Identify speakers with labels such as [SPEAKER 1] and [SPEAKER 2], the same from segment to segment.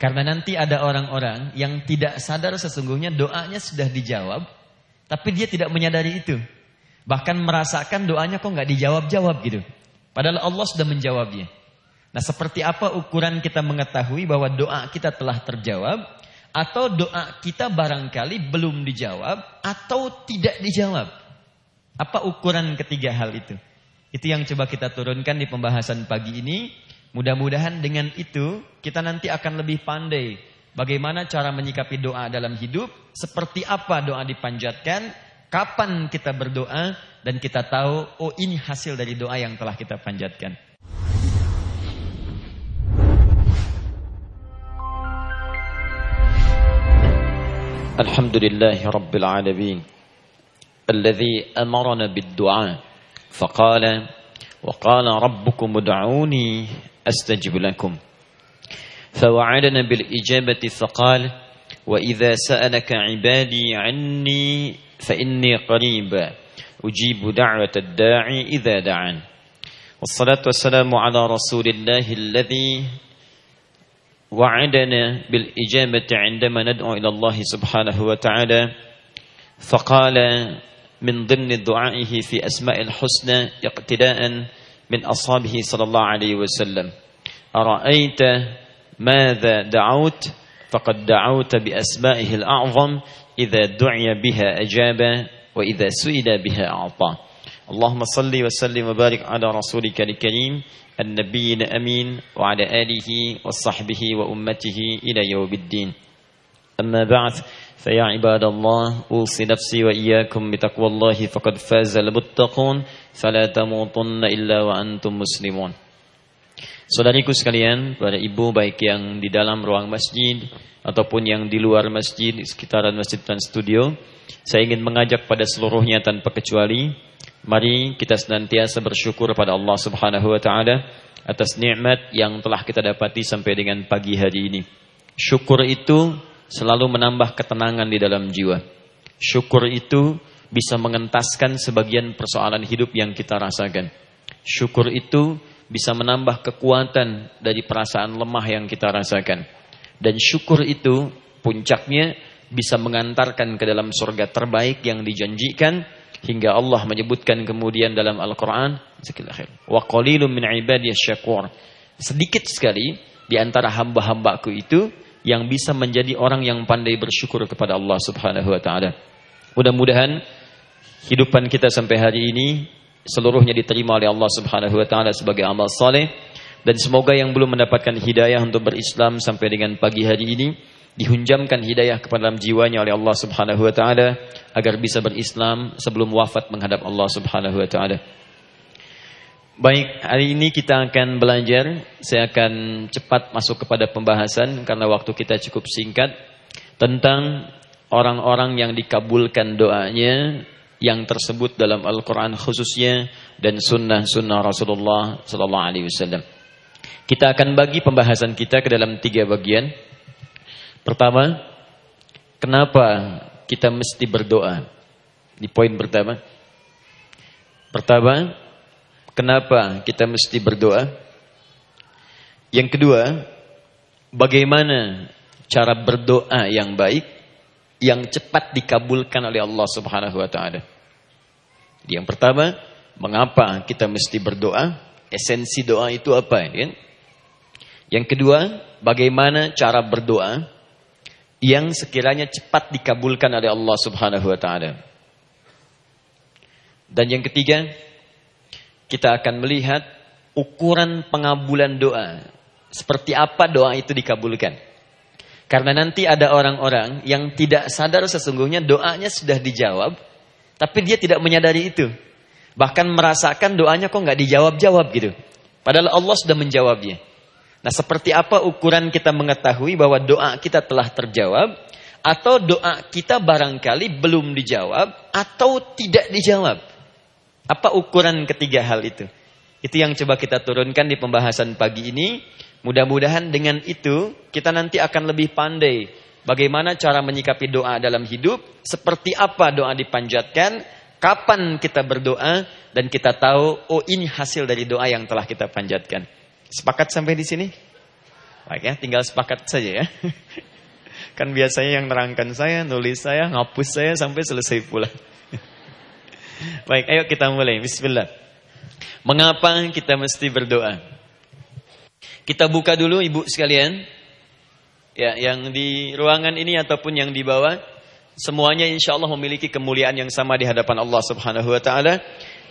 [SPEAKER 1] Karena nanti ada orang-orang yang tidak sadar sesungguhnya doanya sudah dijawab, tapi dia tidak menyadari itu. Bahkan merasakan doanya kok nggak dijawab-jawab gitu. Padahal Allah sudah menjawabnya. Nah seperti apa ukuran kita mengetahui bahwa doa kita telah terjawab, atau doa kita barangkali belum dijawab, atau tidak dijawab. Apa ukuran ketiga hal itu? Itu yang coba kita turunkan di pembahasan pagi ini. Mudah-mudahan dengan itu kita nanti akan lebih pandai bagaimana cara menyikapi doa dalam hidup, seperti apa doa dipanjatkan, kapan kita berdoa dan kita tahu oh ini hasil dari doa yang telah kita panjatkan.
[SPEAKER 2] Alhamdulillahi Rabbil Alamin الذي أمرنا بالدعاء فقال وقال ربكم ادعوني أستجب لكم. فوعدنا بالإجابة فقال وإذا سألك عبادي عني فإني قريب أجيب دعوة الداعي إذا دعان. والصلاة والسلام على رسول الله الذي وعدنا بالإجابة عندما ندعو إلى الله سبحانه وتعالى. فقال من ضمن دعائه في أسماء الحسنى اقتداء من أصحابه صلى الله عليه وسلم. أرأيت ماذا دعوت؟ فقد دعوت بأسمائه الأعظم إذا دعي بها أجاب وإذا سئل بها أعطى. اللهم صل وسلم وبارك على رسولك الكريم النبي الأمين وعلى آله وصحبه وأمته إلى يوم الدين. أما بعد فيا عباد الله أوصي نفسي وإياكم بتقوى الله فقد فاز المتقون فلا تموتن إلا وأنتم مسلمون. Saudariku sekalian, para ibu baik yang di dalam ruang masjid ataupun yang di luar masjid, sekitaran masjid dan studio, saya ingin mengajak pada seluruhnya tanpa kecuali, mari kita senantiasa bersyukur pada Allah Subhanahu wa taala atas nikmat yang telah kita dapati sampai dengan pagi hari ini. Syukur itu selalu menambah ketenangan di dalam jiwa. Syukur itu bisa mengentaskan sebagian persoalan hidup yang kita rasakan. Syukur itu bisa menambah kekuatan dari perasaan lemah yang kita rasakan. Dan syukur itu puncaknya bisa mengantarkan ke dalam surga terbaik yang dijanjikan hingga Allah menyebutkan kemudian dalam Al-Qur'an wa qalilun min syakur. Sedikit sekali di antara hamba-hambaku itu yang bisa menjadi orang yang pandai bersyukur kepada Allah Subhanahu wa taala. Mudah-mudahan hidupan kita sampai hari ini seluruhnya diterima oleh Allah Subhanahu wa taala sebagai amal saleh dan semoga yang belum mendapatkan hidayah untuk berislam sampai dengan pagi hari ini dihunjamkan hidayah kepada dalam jiwanya oleh Allah Subhanahu wa taala agar bisa berislam sebelum wafat menghadap Allah Subhanahu wa taala. Baik, hari ini kita akan belajar. Saya akan cepat masuk kepada pembahasan karena waktu kita cukup singkat tentang orang-orang yang dikabulkan doanya yang tersebut dalam Al-Quran khususnya dan sunnah-sunnah Rasulullah Sallallahu Alaihi Wasallam. Kita akan bagi pembahasan kita ke dalam tiga bagian. Pertama, kenapa kita mesti berdoa? Di poin pertama. Pertama, Kenapa kita mesti berdoa? Yang kedua, bagaimana cara berdoa yang baik yang cepat dikabulkan oleh Allah Subhanahu wa taala? Yang pertama, mengapa kita mesti berdoa? Esensi doa itu apa, ya? Yang kedua, bagaimana cara berdoa yang sekiranya cepat dikabulkan oleh Allah Subhanahu wa taala? Dan yang ketiga, kita akan melihat ukuran pengabulan doa. Seperti apa doa itu dikabulkan. Karena nanti ada orang-orang yang tidak sadar sesungguhnya doanya sudah dijawab, tapi dia tidak menyadari itu. Bahkan merasakan doanya kok nggak dijawab-jawab gitu. Padahal Allah sudah menjawabnya. Nah seperti apa ukuran kita mengetahui bahwa doa kita telah terjawab, atau doa kita barangkali belum dijawab, atau tidak dijawab. Apa ukuran ketiga hal itu? Itu yang coba kita turunkan di pembahasan pagi ini. Mudah-mudahan dengan itu kita nanti akan lebih pandai bagaimana cara menyikapi doa dalam hidup, seperti apa doa dipanjatkan, kapan kita berdoa dan kita tahu oh ini hasil dari doa yang telah kita panjatkan. Sepakat sampai di sini? Baik ya, tinggal sepakat saja ya. Kan biasanya yang nerangkan saya, nulis saya, ngapus saya sampai selesai pula. Baik, ayo kita mulai. Bismillah. Mengapa kita mesti berdoa? Kita buka dulu ibu sekalian. Ya, yang di ruangan ini ataupun yang di bawah. Semuanya insya Allah memiliki kemuliaan yang sama di hadapan Allah subhanahu wa ta'ala.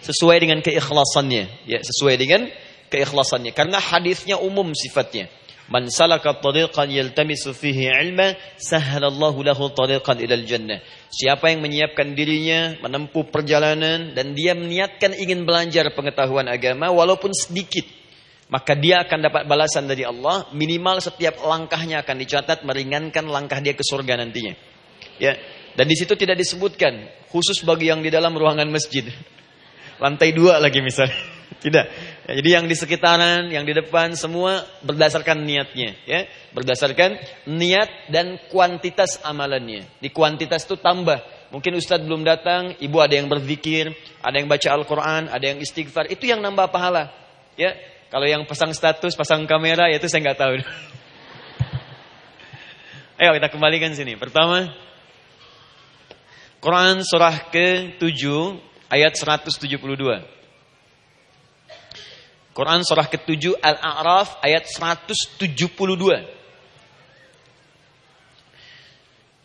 [SPEAKER 2] Sesuai dengan keikhlasannya. Ya, sesuai dengan keikhlasannya. Karena hadisnya umum sifatnya. Man salaka tariqan yaltamisu fihi ilma sahhalallahu lahu tariqan ilal jannah. Siapa yang menyiapkan dirinya menempuh perjalanan dan dia meniatkan ingin belajar pengetahuan agama walaupun sedikit, maka dia akan dapat balasan dari Allah, minimal setiap langkahnya akan dicatat meringankan langkah dia ke surga nantinya. Ya. Dan di situ tidak disebutkan khusus bagi yang di dalam ruangan masjid. Lantai dua lagi misalnya. Tidak. Ya, jadi yang di sekitaran, yang di depan semua berdasarkan niatnya, ya. Berdasarkan niat dan kuantitas amalannya. Di kuantitas itu tambah. Mungkin Ustadz belum datang, ibu ada yang berzikir, ada yang baca Al-Quran, ada yang istighfar. Itu yang nambah pahala. Ya, kalau yang pasang status, pasang kamera, ya itu saya nggak tahu. Ayo kita kembalikan sini. Pertama, Quran surah ke-7 ayat 172. Quran surah ke-7 Al-A'raf ayat 172.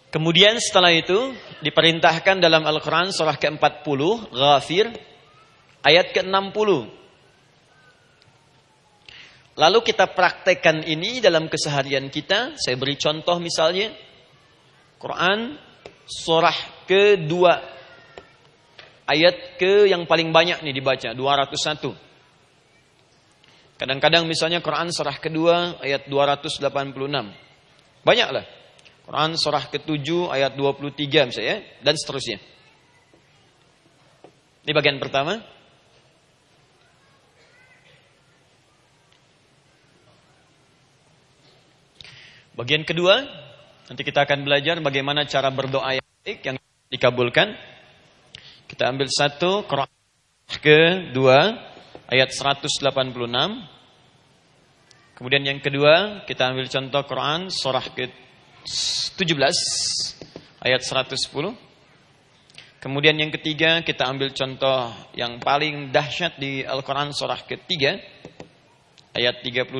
[SPEAKER 2] Kemudian setelah itu diperintahkan dalam Al-Quran surah ke-40 Ghafir ayat ke-60. Lalu kita praktekkan ini dalam keseharian kita. Saya beri contoh misalnya. Quran surah ke-2. Ayat ke yang paling banyak nih dibaca. 201. Kadang-kadang misalnya Quran surah kedua ayat 286. Banyaklah. Quran surah ke-7 ayat 23 misalnya dan seterusnya. Ini bagian pertama. Bagian kedua, nanti kita akan belajar bagaimana cara berdoa yang baik yang dikabulkan. Kita ambil satu Quran kedua ayat 186. Kemudian yang kedua, kita ambil contoh Quran surah ke-17 ayat 110. Kemudian yang ketiga, kita ambil contoh yang paling dahsyat di Al-Quran surah ketiga ayat 38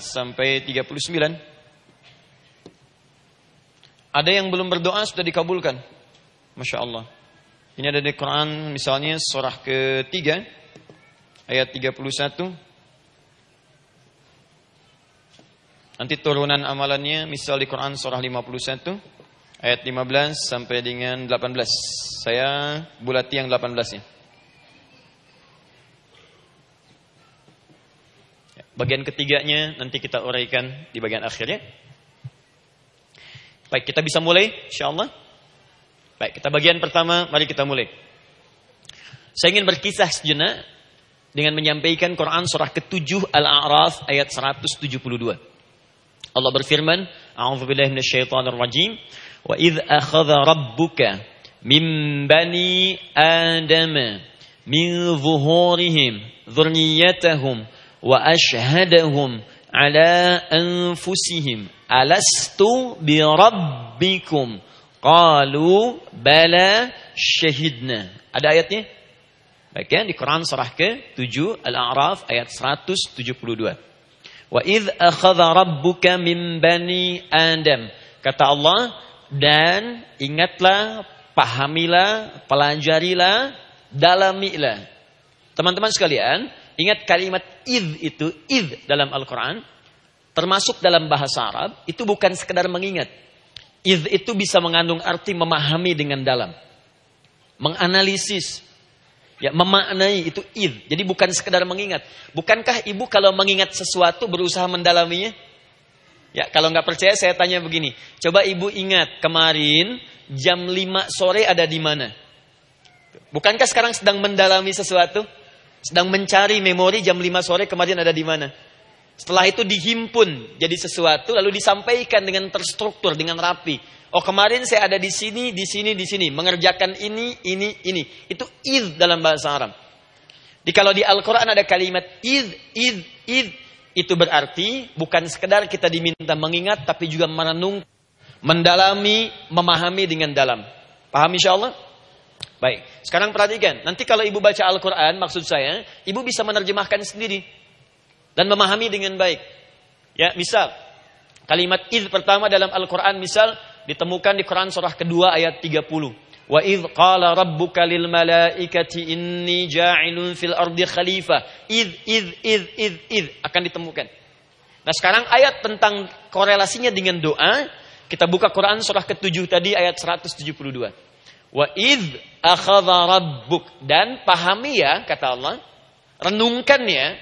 [SPEAKER 2] sampai 39. Ada yang belum berdoa sudah dikabulkan. Masya Allah. Ini ada di Quran misalnya surah ketiga ayat 31. Nanti turunan amalannya misal di Quran surah 51 ayat 15 sampai dengan 18. Saya bulati yang 18-nya. Bagian ketiganya nanti kita uraikan di bagian akhirnya. Baik, kita bisa mulai insyaallah. Baik, kita bagian pertama, mari kita mulai. Saya ingin berkisah sejenak dengan menyampaikan Quran surah ke-7 Al-A'raf ayat 172. Allah berfirman, A'udzu billahi minasyaitonir rajim, wa idz akhadha rabbuka min bani adama min zuhurihim dhurriyyatahum wa ashhadahum ala anfusihim alastu bi rabbikum qalu bala syahidna. Ada ayatnya? Baik ya, di Quran surah ke-7 Al-A'raf ayat 172. Wa idh akhadha rabbuka min bani Adam. Kata Allah, dan ingatlah, pahamilah, pelajarilah, dalamilah. Teman-teman sekalian, ingat kalimat idh itu, idh dalam Al-Quran, termasuk dalam bahasa Arab, itu bukan sekedar mengingat. Idh itu bisa mengandung arti memahami dengan dalam. Menganalisis, Ya, memaknai itu id. Jadi bukan sekedar mengingat. Bukankah ibu kalau mengingat sesuatu berusaha mendalaminya? Ya, kalau nggak percaya saya tanya begini. Coba ibu ingat kemarin jam 5 sore ada di mana? Bukankah sekarang sedang mendalami sesuatu? Sedang mencari memori jam 5 sore kemarin ada di mana? Setelah itu dihimpun jadi sesuatu lalu disampaikan dengan terstruktur, dengan rapi. Oh kemarin saya ada di sini, di sini, di sini. Mengerjakan ini, ini, ini. Itu id dalam bahasa Arab. Di kalau di Al-Quran ada kalimat id, id, id. Itu berarti bukan sekedar kita diminta mengingat tapi juga merenung, mendalami, memahami dengan dalam. Paham insya Allah? Baik, sekarang perhatikan. Nanti kalau ibu baca Al-Quran, maksud saya, ibu bisa menerjemahkan sendiri. Dan memahami dengan baik. Ya, misal, kalimat id pertama dalam Al-Quran, misal, ditemukan di Quran surah kedua ayat 30. Wa idh qala rabbuka lil malaikati inni ja'ilun fil ardi khalifah. Idh, idh, idh, idh, idh. Akan ditemukan. Nah sekarang ayat tentang korelasinya dengan doa. Kita buka Quran surah ke-7 tadi ayat 172. Wa idh akhadha rabbuk. Dan pahami ya kata Allah. Renungkan ya.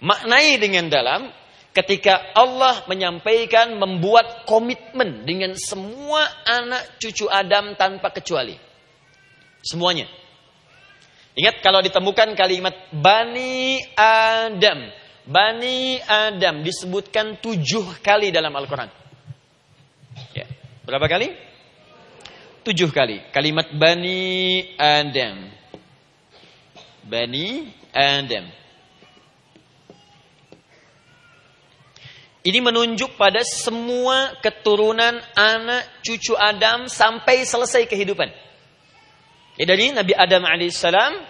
[SPEAKER 2] Maknai dengan dalam ketika Allah menyampaikan membuat komitmen dengan semua anak cucu Adam tanpa kecuali. Semuanya. Ingat kalau ditemukan kalimat Bani Adam. Bani Adam disebutkan tujuh kali dalam Al-Quran. Ya. Berapa kali? Tujuh kali. Kalimat Bani Adam. Bani Adam. Ini menunjuk pada semua keturunan anak cucu Adam sampai selesai kehidupan. Ya dari Nabi Adam alaihissalam,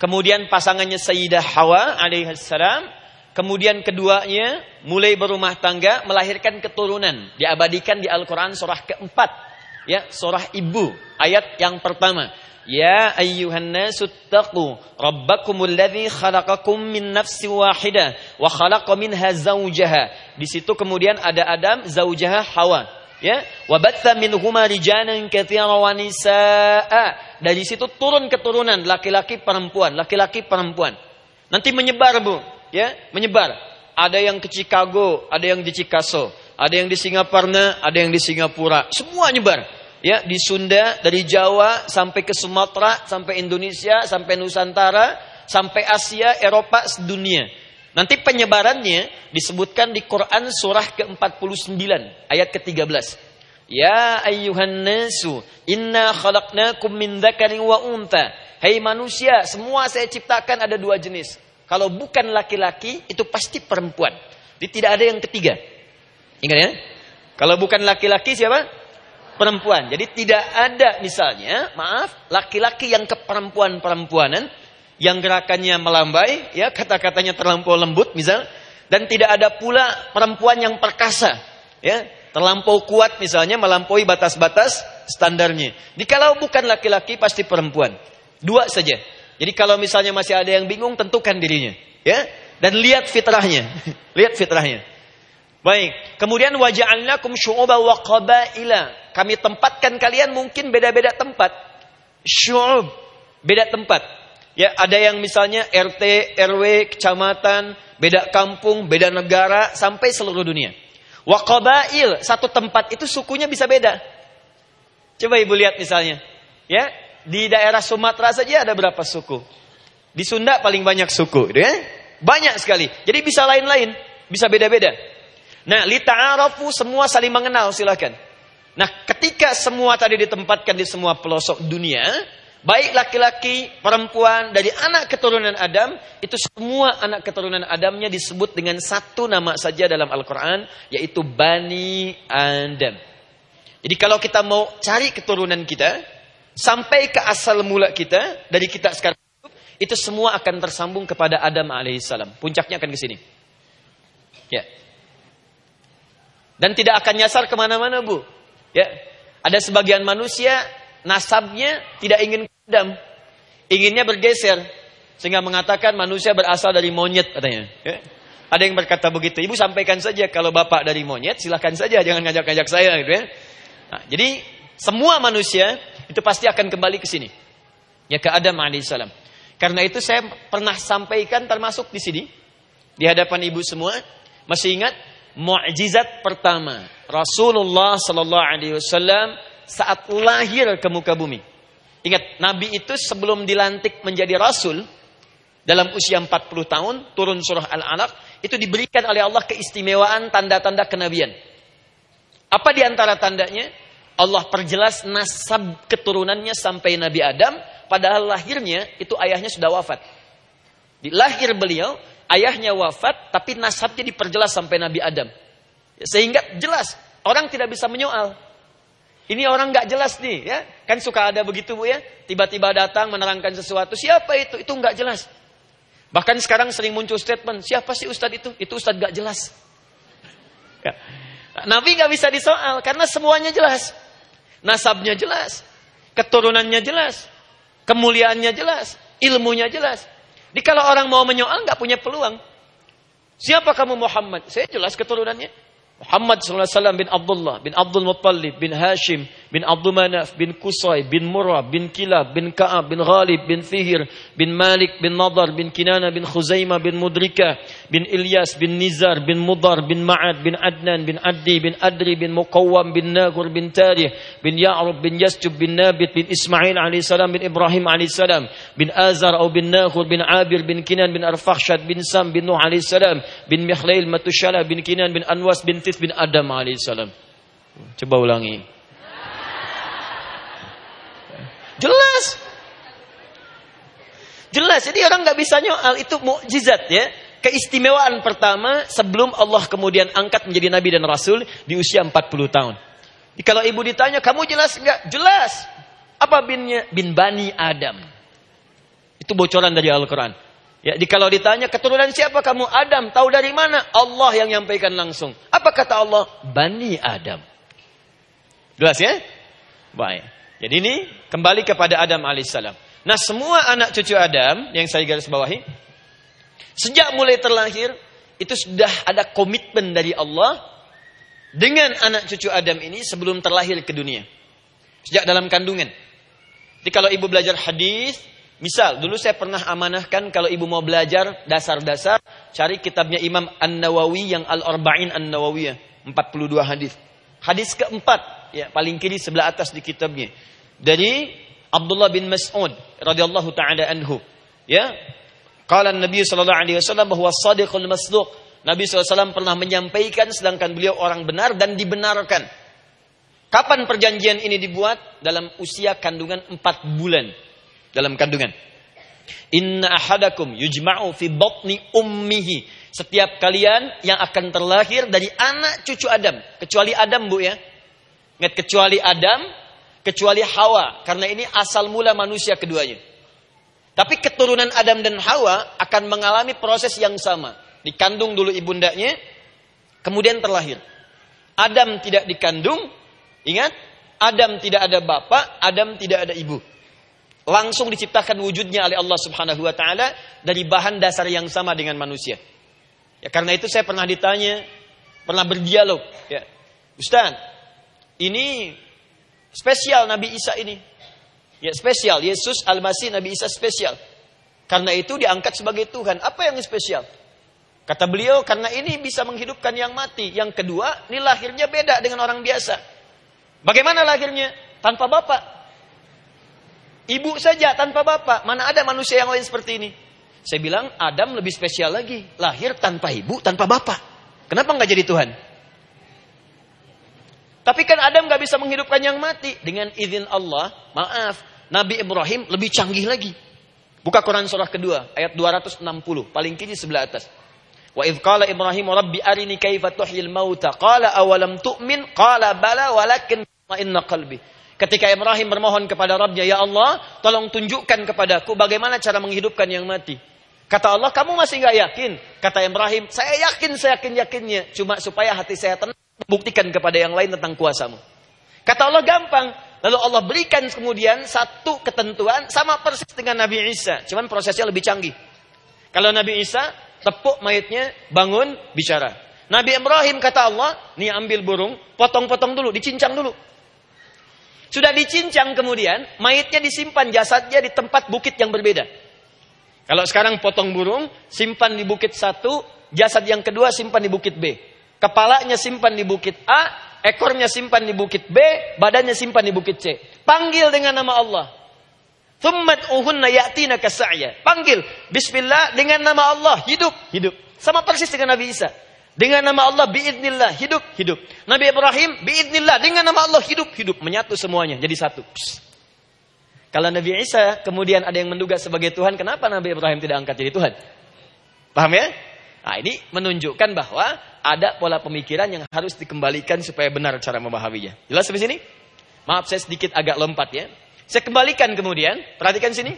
[SPEAKER 2] kemudian pasangannya Sayyidah Hawa alaihissalam, kemudian keduanya mulai berumah tangga melahirkan keturunan. Diabadikan di Al-Quran surah keempat. Ya, surah ibu, ayat yang pertama. Ya ayyuhan nasu taqu rabbakumul ladzi khalaqakum min nafsin wahidah wa khalaqa minha zawjaha. Di situ kemudian ada Adam, zaujaha Hawa. Ya, wa batha minhuma rijalan katsiran wa nisaa. Dari situ turun keturunan laki-laki perempuan, laki-laki perempuan. Nanti menyebar, Bu, ya, menyebar. Ada yang ke Chicago, ada yang di Chicago, ada yang di Singapura, ada yang di Singapura. Semua nyebar ya di Sunda dari Jawa sampai ke Sumatera sampai Indonesia sampai Nusantara sampai Asia Eropa sedunia. Nanti penyebarannya disebutkan di Quran surah ke-49 ayat ke-13 Ya ayyuhan nasu inna khalaqnakum min dzakarin wa unta Hai manusia semua saya ciptakan ada dua jenis. Kalau bukan laki-laki itu pasti perempuan. Jadi tidak ada yang ketiga. Ingat ya? Kalau bukan laki-laki siapa perempuan. Jadi tidak ada misalnya, maaf, laki-laki yang keperempuan-perempuanan yang gerakannya melambai, ya kata-katanya terlampau lembut misal, dan tidak ada pula perempuan yang perkasa, ya terlampau kuat misalnya melampaui batas-batas standarnya. Jikalau bukan laki-laki pasti perempuan. Dua saja. Jadi kalau misalnya masih ada yang bingung tentukan dirinya, ya. Dan lihat fitrahnya. lihat fitrahnya. Baik, kemudian waja'alnakum syu'uba wa qabaila kami tempatkan kalian mungkin beda-beda tempat. Syu'ub, beda tempat. Ya, ada yang misalnya RT, RW, kecamatan, beda kampung, beda negara sampai seluruh dunia. Wa qabail, satu tempat itu sukunya bisa beda. Coba Ibu lihat misalnya. Ya, di daerah Sumatera saja ada berapa suku? Di Sunda paling banyak suku, gitu ya. Banyak sekali. Jadi bisa lain-lain, bisa beda-beda. Nah, li ta'arafu semua saling mengenal, silakan. Nah, ketika semua tadi ditempatkan di semua pelosok dunia, baik laki-laki, perempuan, dari anak keturunan Adam, itu semua anak keturunan Adamnya disebut dengan satu nama saja dalam Al-Quran, yaitu Bani Adam. Jadi kalau kita mau cari keturunan kita, sampai ke asal mula kita, dari kita sekarang, itu semua akan tersambung kepada Adam alaihissalam. Puncaknya akan ke sini. Ya. Dan tidak akan nyasar ke mana-mana, Bu. Ya, ada sebagian manusia nasabnya tidak ingin Adam, inginnya bergeser sehingga mengatakan manusia berasal dari monyet katanya. Ya. Ada yang berkata begitu. Ibu sampaikan saja kalau bapak dari monyet silahkan saja jangan ngajak-ngajak saya gitu ya. Nah, jadi semua manusia itu pasti akan kembali ke sini. Ya ke Adam alaihissalam. Karena itu saya pernah sampaikan termasuk di sini di hadapan ibu semua. Masih ingat mukjizat pertama Rasulullah sallallahu alaihi wasallam saat lahir ke muka bumi. Ingat, Nabi itu sebelum dilantik menjadi rasul dalam usia 40 tahun turun surah Al-Alaq itu diberikan oleh Allah keistimewaan tanda-tanda kenabian. Apa di antara tandanya? Allah perjelas nasab keturunannya sampai Nabi Adam padahal lahirnya itu ayahnya sudah wafat. Di lahir beliau ayahnya wafat tapi nasabnya diperjelas sampai Nabi Adam. Sehingga jelas orang tidak bisa menyoal. Ini orang nggak jelas nih, ya kan suka ada begitu bu ya, tiba-tiba datang menerangkan sesuatu, siapa itu? Itu nggak jelas. Bahkan sekarang sering muncul statement, siapa sih ustadz itu? Itu ustadz nggak jelas. Ya. Nabi nggak bisa disoal karena semuanya jelas, nasabnya jelas, keturunannya jelas, kemuliaannya jelas, ilmunya jelas. Jadi kalau orang mau menyoal nggak punya peluang. Siapa kamu Muhammad? Saya jelas keturunannya. Muhammad SAW bin Abdullah bin Abdul Muttalib bin Hashim bin Abdul Manaf bin Kusay bin Murrah bin Kilab bin Ka'ab bin Ghalib bin Fihir bin Malik bin Nadar bin Kinana bin Khuzaimah bin Mudrika bin Ilyas bin Nizar bin Mudar bin Ma'ad bin Adnan bin Addi bin Adri bin Muqawwam bin Nagur bin Tarih bin Ya'rub bin Yasjub bin Nabit bin Ismail AS bin Ibrahim AS bin Azar atau bin Nakhur bin Abir bin Kinan bin Arfakhshad bin Sam bin Nuh AS bin Mikhlail Matushala bin Kinan bin Anwas bin Sith bin Adam alaihissalam. Coba ulangi. Jelas. Jelas. Jadi orang nggak bisa nyoal itu mukjizat ya. Keistimewaan pertama sebelum Allah kemudian angkat menjadi nabi dan rasul di usia 40 tahun. Jadi kalau ibu ditanya, kamu jelas nggak? Jelas. Apa binnya? Bin Bani Adam. Itu bocoran dari Al-Quran. Ya, di kalau ditanya keturunan siapa kamu? Adam. Tahu dari mana? Allah yang nyampaikan langsung. Apa kata Allah? Bani Adam. Jelas ya? Baik. Jadi ini kembali kepada Adam alaihissalam. Nah semua anak cucu Adam yang saya garis bawahi. Sejak mulai terlahir. Itu sudah ada komitmen dari Allah. Dengan anak cucu Adam ini sebelum terlahir ke dunia. Sejak dalam kandungan. Jadi kalau ibu belajar hadis Misal, dulu saya pernah amanahkan kalau ibu mau belajar dasar-dasar, cari kitabnya Imam An-Nawawi yang Al-Arba'in An-Nawawiyah, 42 hadis. Hadis keempat, ya paling kiri sebelah atas di kitabnya. Dari Abdullah bin Mas'ud radhiyallahu taala anhu. Ya. Qala Nabi sallallahu alaihi wasallam bahwa sadiqul masduq. Nabi SAW pernah menyampaikan sedangkan beliau orang benar dan dibenarkan. Kapan perjanjian ini dibuat? Dalam usia kandungan 4 bulan dalam kandungan. Inna ahadakum yujma'u fi batni ummihi. Setiap kalian yang akan terlahir dari anak cucu Adam. Kecuali Adam bu ya. Ingat kecuali Adam, kecuali Hawa. Karena ini asal mula manusia keduanya. Tapi keturunan Adam dan Hawa akan mengalami proses yang sama. Dikandung dulu ibundanya, kemudian terlahir. Adam tidak dikandung, ingat, Adam tidak ada bapak, Adam tidak ada ibu langsung diciptakan wujudnya oleh Allah Subhanahu wa taala dari bahan dasar yang sama dengan manusia. Ya karena itu saya pernah ditanya, pernah berdialog, ya. Ustaz, ini spesial Nabi Isa ini. Ya spesial, Yesus Al-Masih Nabi Isa spesial. Karena itu diangkat sebagai Tuhan. Apa yang spesial? Kata beliau, karena ini bisa menghidupkan yang mati. Yang kedua, ini lahirnya beda dengan orang biasa. Bagaimana lahirnya? Tanpa bapak. Ibu saja tanpa bapak. Mana ada manusia yang lain seperti ini? Saya bilang Adam lebih spesial lagi. Lahir tanpa ibu, tanpa bapak. Kenapa nggak jadi Tuhan? Tapi kan Adam nggak bisa menghidupkan yang mati. Dengan izin Allah, maaf, Nabi Ibrahim lebih canggih lagi. Buka Quran surah kedua, ayat 260, paling kiri sebelah atas. Wa idh qala Ibrahim rabbi arini kaifa tuhyil mauta qala awalam tu'min qala bala walakin inna qalbi Ketika Ibrahim bermohon kepada Rabbnya, Ya Allah, tolong tunjukkan kepadaku bagaimana cara menghidupkan yang mati. Kata Allah, kamu masih nggak yakin? Kata Ibrahim, saya yakin, saya yakin-yakinnya. Cuma supaya hati saya tenang, buktikan kepada yang lain tentang kuasamu. Kata Allah, gampang. Lalu Allah berikan kemudian satu ketentuan sama persis dengan Nabi Isa. Cuman prosesnya lebih canggih. Kalau Nabi Isa, tepuk mayatnya, bangun, bicara. Nabi Ibrahim kata Allah, nih ambil burung, potong-potong dulu, dicincang dulu. Sudah dicincang kemudian, mayatnya disimpan jasadnya di tempat bukit yang berbeda. Kalau sekarang potong burung, simpan di bukit satu, jasad yang kedua simpan di bukit B. Kepalanya simpan di bukit A, ekornya simpan di bukit B, badannya simpan di bukit C. Panggil dengan nama Allah. Thummat uhunna ya'tina kasa'ya. Panggil. Bismillah dengan nama Allah. Hidup. Hidup. Sama persis dengan Nabi Isa. Dengan nama Allah biidnillah hidup hidup. Nabi Ibrahim biidnillah dengan nama Allah hidup hidup menyatu semuanya jadi satu. Psst. Kalau Nabi Isa kemudian ada yang menduga sebagai Tuhan, kenapa Nabi Ibrahim tidak angkat jadi Tuhan? Paham ya? Nah, ini menunjukkan bahwa ada pola pemikiran yang harus dikembalikan supaya benar cara memahaminya. Jelas sampai sini? Maaf saya sedikit agak lompat ya. Saya kembalikan kemudian, perhatikan sini.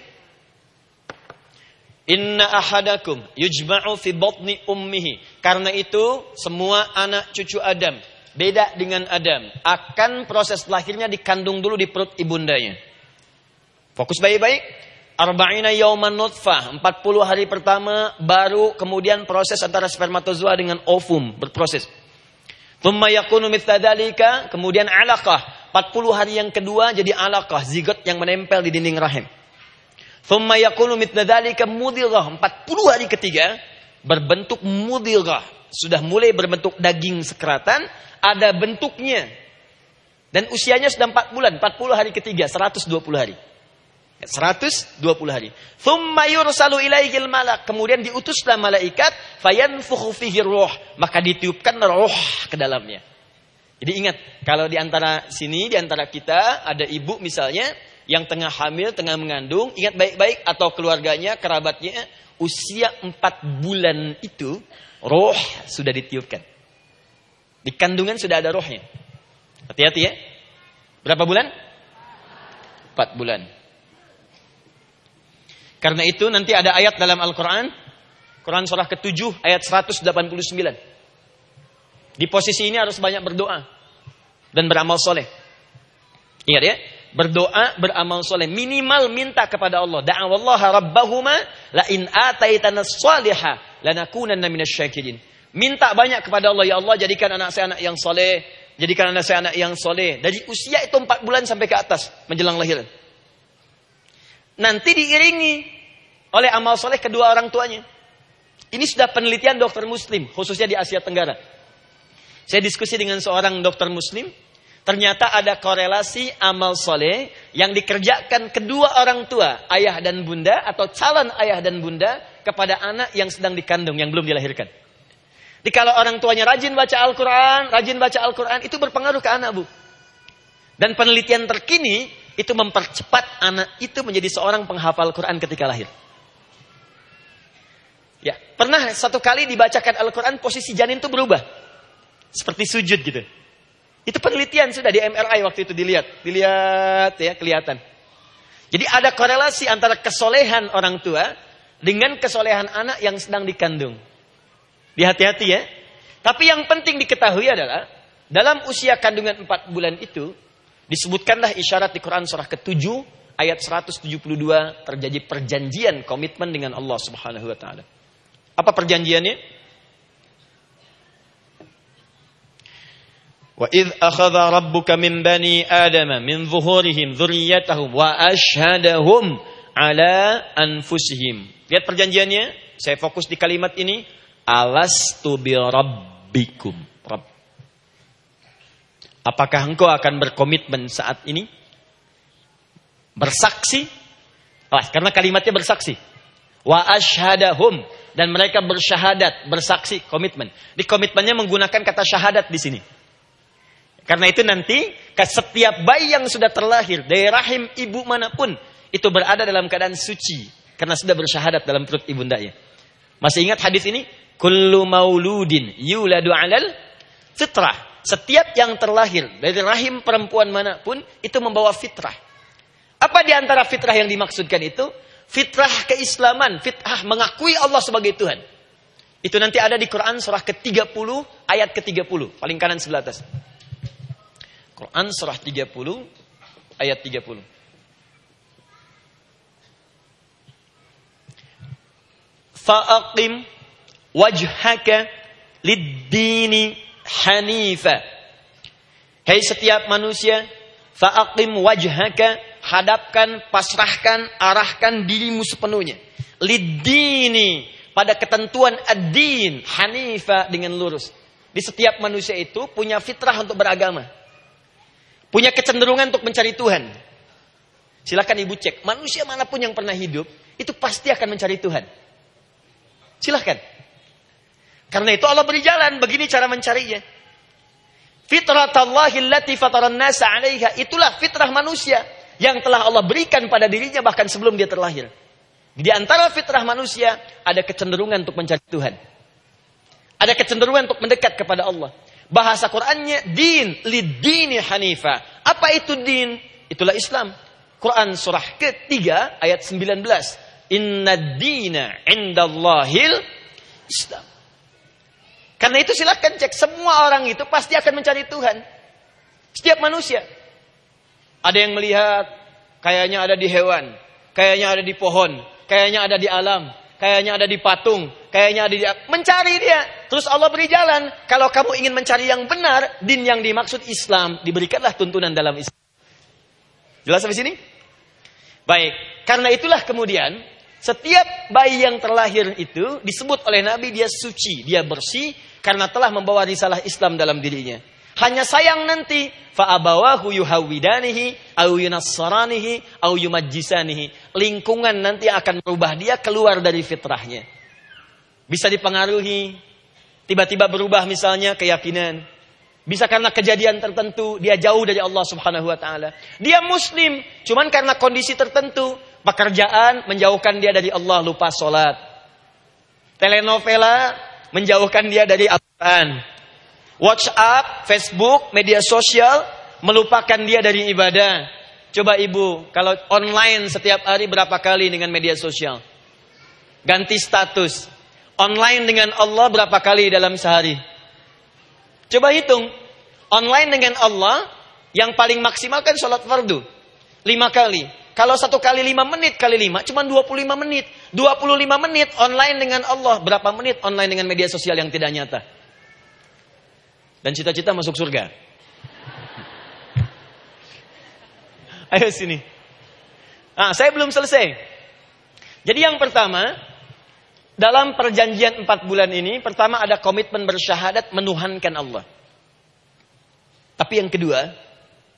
[SPEAKER 2] Inna ahadakum yujma'u fi batni ummihi. Karena itu semua anak cucu Adam beda dengan Adam akan proses lahirnya dikandung dulu di perut ibundanya. Fokus baik-baik. Arba'ina yauman nutfah. 40 hari pertama baru kemudian proses antara spermatozoa dengan ovum berproses. Thumma yakunu mithadalika, kemudian alaqah. 40 hari yang kedua jadi alaqah, zigot yang menempel di dinding rahim. Thumma yakunu mithadalika mudghah. 40 hari ketiga berbentuk mudghah. Sudah mulai berbentuk daging sekeratan, ada bentuknya. Dan usianya sudah 4 bulan, 40 hari ketiga, 120 hari. 120 hari. Thumma yursalu ilaihil malak. Kemudian diutuslah malaikat. Fayanfukhu fihi ruh. Maka ditiupkan roh ke dalamnya. Jadi ingat, kalau di antara sini, di antara kita, ada ibu misalnya, yang tengah hamil, tengah mengandung, ingat baik-baik, atau keluarganya, kerabatnya, usia 4 bulan itu, roh sudah ditiupkan. Di kandungan sudah ada rohnya. Hati-hati ya. Berapa bulan? 4 bulan. Karena itu nanti ada ayat dalam Al-Quran. Quran surah ke-7 ayat 189. Di posisi ini harus banyak berdoa. Dan beramal soleh. Ingat ya. Berdoa, beramal soleh. Minimal minta kepada Allah. Da'awallaha rabbahuma la in ataitana saliha lanakunanna minasyakirin. Minta banyak kepada Allah. Ya Allah jadikan anak saya anak yang soleh. Jadikan anak saya anak yang soleh. Dari usia itu 4 bulan sampai ke atas. Menjelang lahiran nanti diiringi oleh amal soleh kedua orang tuanya. Ini sudah penelitian dokter muslim, khususnya di Asia Tenggara. Saya diskusi dengan seorang dokter muslim, ternyata ada korelasi amal soleh yang dikerjakan kedua orang tua, ayah dan bunda, atau calon ayah dan bunda, kepada anak yang sedang dikandung, yang belum dilahirkan. Jadi kalau orang tuanya rajin baca Al-Quran, rajin baca Al-Quran, itu berpengaruh ke anak, Bu. Dan penelitian terkini, itu mempercepat anak itu menjadi seorang penghafal Quran ketika lahir. Ya, pernah satu kali dibacakan Al-Quran posisi janin itu berubah. Seperti sujud gitu. Itu penelitian sudah di MRI waktu itu dilihat. Dilihat ya, kelihatan. Jadi ada korelasi antara kesolehan orang tua dengan kesolehan anak yang sedang dikandung. Dihati-hati ya. Tapi yang penting diketahui adalah dalam usia kandungan 4 bulan itu Disebutkanlah isyarat di Quran surah ke-7 ayat 172 terjadi perjanjian komitmen dengan Allah Subhanahu wa taala. Apa perjanjiannya? Wa id akhadha rabbuka min bani Adam min zuhurihim dzurriyyatahum wa ashhadahum ala anfusihim. Lihat perjanjiannya, saya fokus di kalimat ini, alastu bi rabbikum. Apakah engkau akan berkomitmen saat ini? Bersaksi? Ah, karena kalimatnya bersaksi. Wa ashadahum dan mereka bersyahadat, bersaksi, komitmen. Di komitmennya menggunakan kata syahadat di sini. Karena itu nanti setiap bayi yang sudah terlahir dari rahim ibu mana pun itu berada dalam keadaan suci karena sudah bersyahadat dalam perut ibundanya. Masih ingat hadis ini? Kullu mauludin yuladu 'alal fitrah. Setiap yang terlahir dari rahim perempuan mana pun itu membawa fitrah. Apa di antara fitrah yang dimaksudkan itu? Fitrah keislaman, fitrah mengakui Allah sebagai Tuhan. Itu nanti ada di Quran surah ke-30 ayat ke-30, paling kanan sebelah atas. Quran surah 30 ayat 30. Fa'aqim wajhaka lid-dini hanifa. Hei setiap manusia, fa'aqim wajhaka, hadapkan, pasrahkan, arahkan dirimu sepenuhnya. Lidini, pada ketentuan ad-din, hanifa dengan lurus. Di setiap manusia itu punya fitrah untuk beragama. Punya kecenderungan untuk mencari Tuhan. Silakan ibu cek, manusia mana pun yang pernah hidup, itu pasti akan mencari Tuhan. Silahkan. Karena itu Allah beri jalan, begini cara mencarinya. Fitratallahi allati fataran nasa 'alaiha. Itulah fitrah manusia yang telah Allah berikan pada dirinya bahkan sebelum dia terlahir. Di antara fitrah manusia ada kecenderungan untuk mencari Tuhan. Ada kecenderungan untuk mendekat kepada Allah. Bahasa Qur'annya din lidini hanifa. Apa itu din? Itulah Islam. Quran surah ketiga ayat 19. Inna dina indallahil Islam. Karena itu silahkan cek semua orang itu pasti akan mencari Tuhan. Setiap manusia. Ada yang melihat kayaknya ada di hewan, kayaknya ada di pohon, kayaknya ada di alam, kayaknya ada di patung, kayaknya ada di mencari dia. Terus Allah beri jalan. Kalau kamu ingin mencari yang benar, din yang dimaksud Islam, diberikanlah tuntunan dalam Islam. Jelas sampai sini? Baik, karena itulah kemudian setiap bayi yang terlahir itu disebut oleh Nabi dia suci, dia bersih karena telah membawa risalah Islam dalam dirinya. Hanya sayang nanti fa'abawahu yuhawidanihi au yunassaranihi. Lingkungan nanti akan merubah dia keluar dari fitrahnya. Bisa dipengaruhi, tiba-tiba berubah misalnya keyakinan. Bisa karena kejadian tertentu dia jauh dari Allah Subhanahu wa taala. Dia muslim, cuman karena kondisi tertentu, pekerjaan menjauhkan dia dari Allah, lupa sholat. Telenovela menjauhkan dia dari Al-Quran. WhatsApp, Facebook, media sosial melupakan dia dari ibadah. Coba ibu, kalau online setiap hari berapa kali dengan media sosial? Ganti status. Online dengan Allah berapa kali dalam sehari? Coba hitung. Online dengan Allah yang paling maksimal kan sholat fardu. Lima kali. Kalau satu kali lima menit kali lima, cuma 25 menit. 25 menit online dengan Allah. Berapa menit online dengan media sosial yang tidak nyata? dan cita-cita masuk surga. Ayo sini. Nah, saya belum selesai. Jadi yang pertama, dalam perjanjian empat bulan ini, pertama ada komitmen bersyahadat menuhankan Allah. Tapi yang kedua,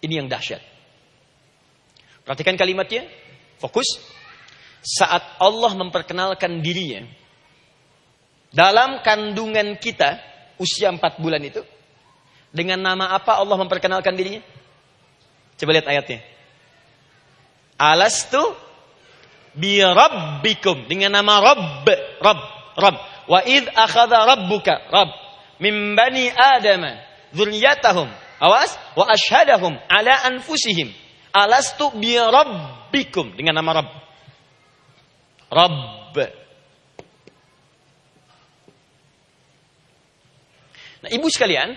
[SPEAKER 2] ini yang dahsyat. Perhatikan kalimatnya, fokus. Saat Allah memperkenalkan dirinya, dalam kandungan kita, usia empat bulan itu, dengan nama apa Allah memperkenalkan dirinya? Coba lihat ayatnya. Alastu bi rabbikum dengan nama Rabb, Rabb, Rabb. Wa id akhadha rabbuka, Rabb, min bani Adam dzurriyyatahum. Awas, wa ashhadahum ala anfusihim. Alastu bi rabbikum dengan nama Rabb. Rabb. Nah, ibu sekalian,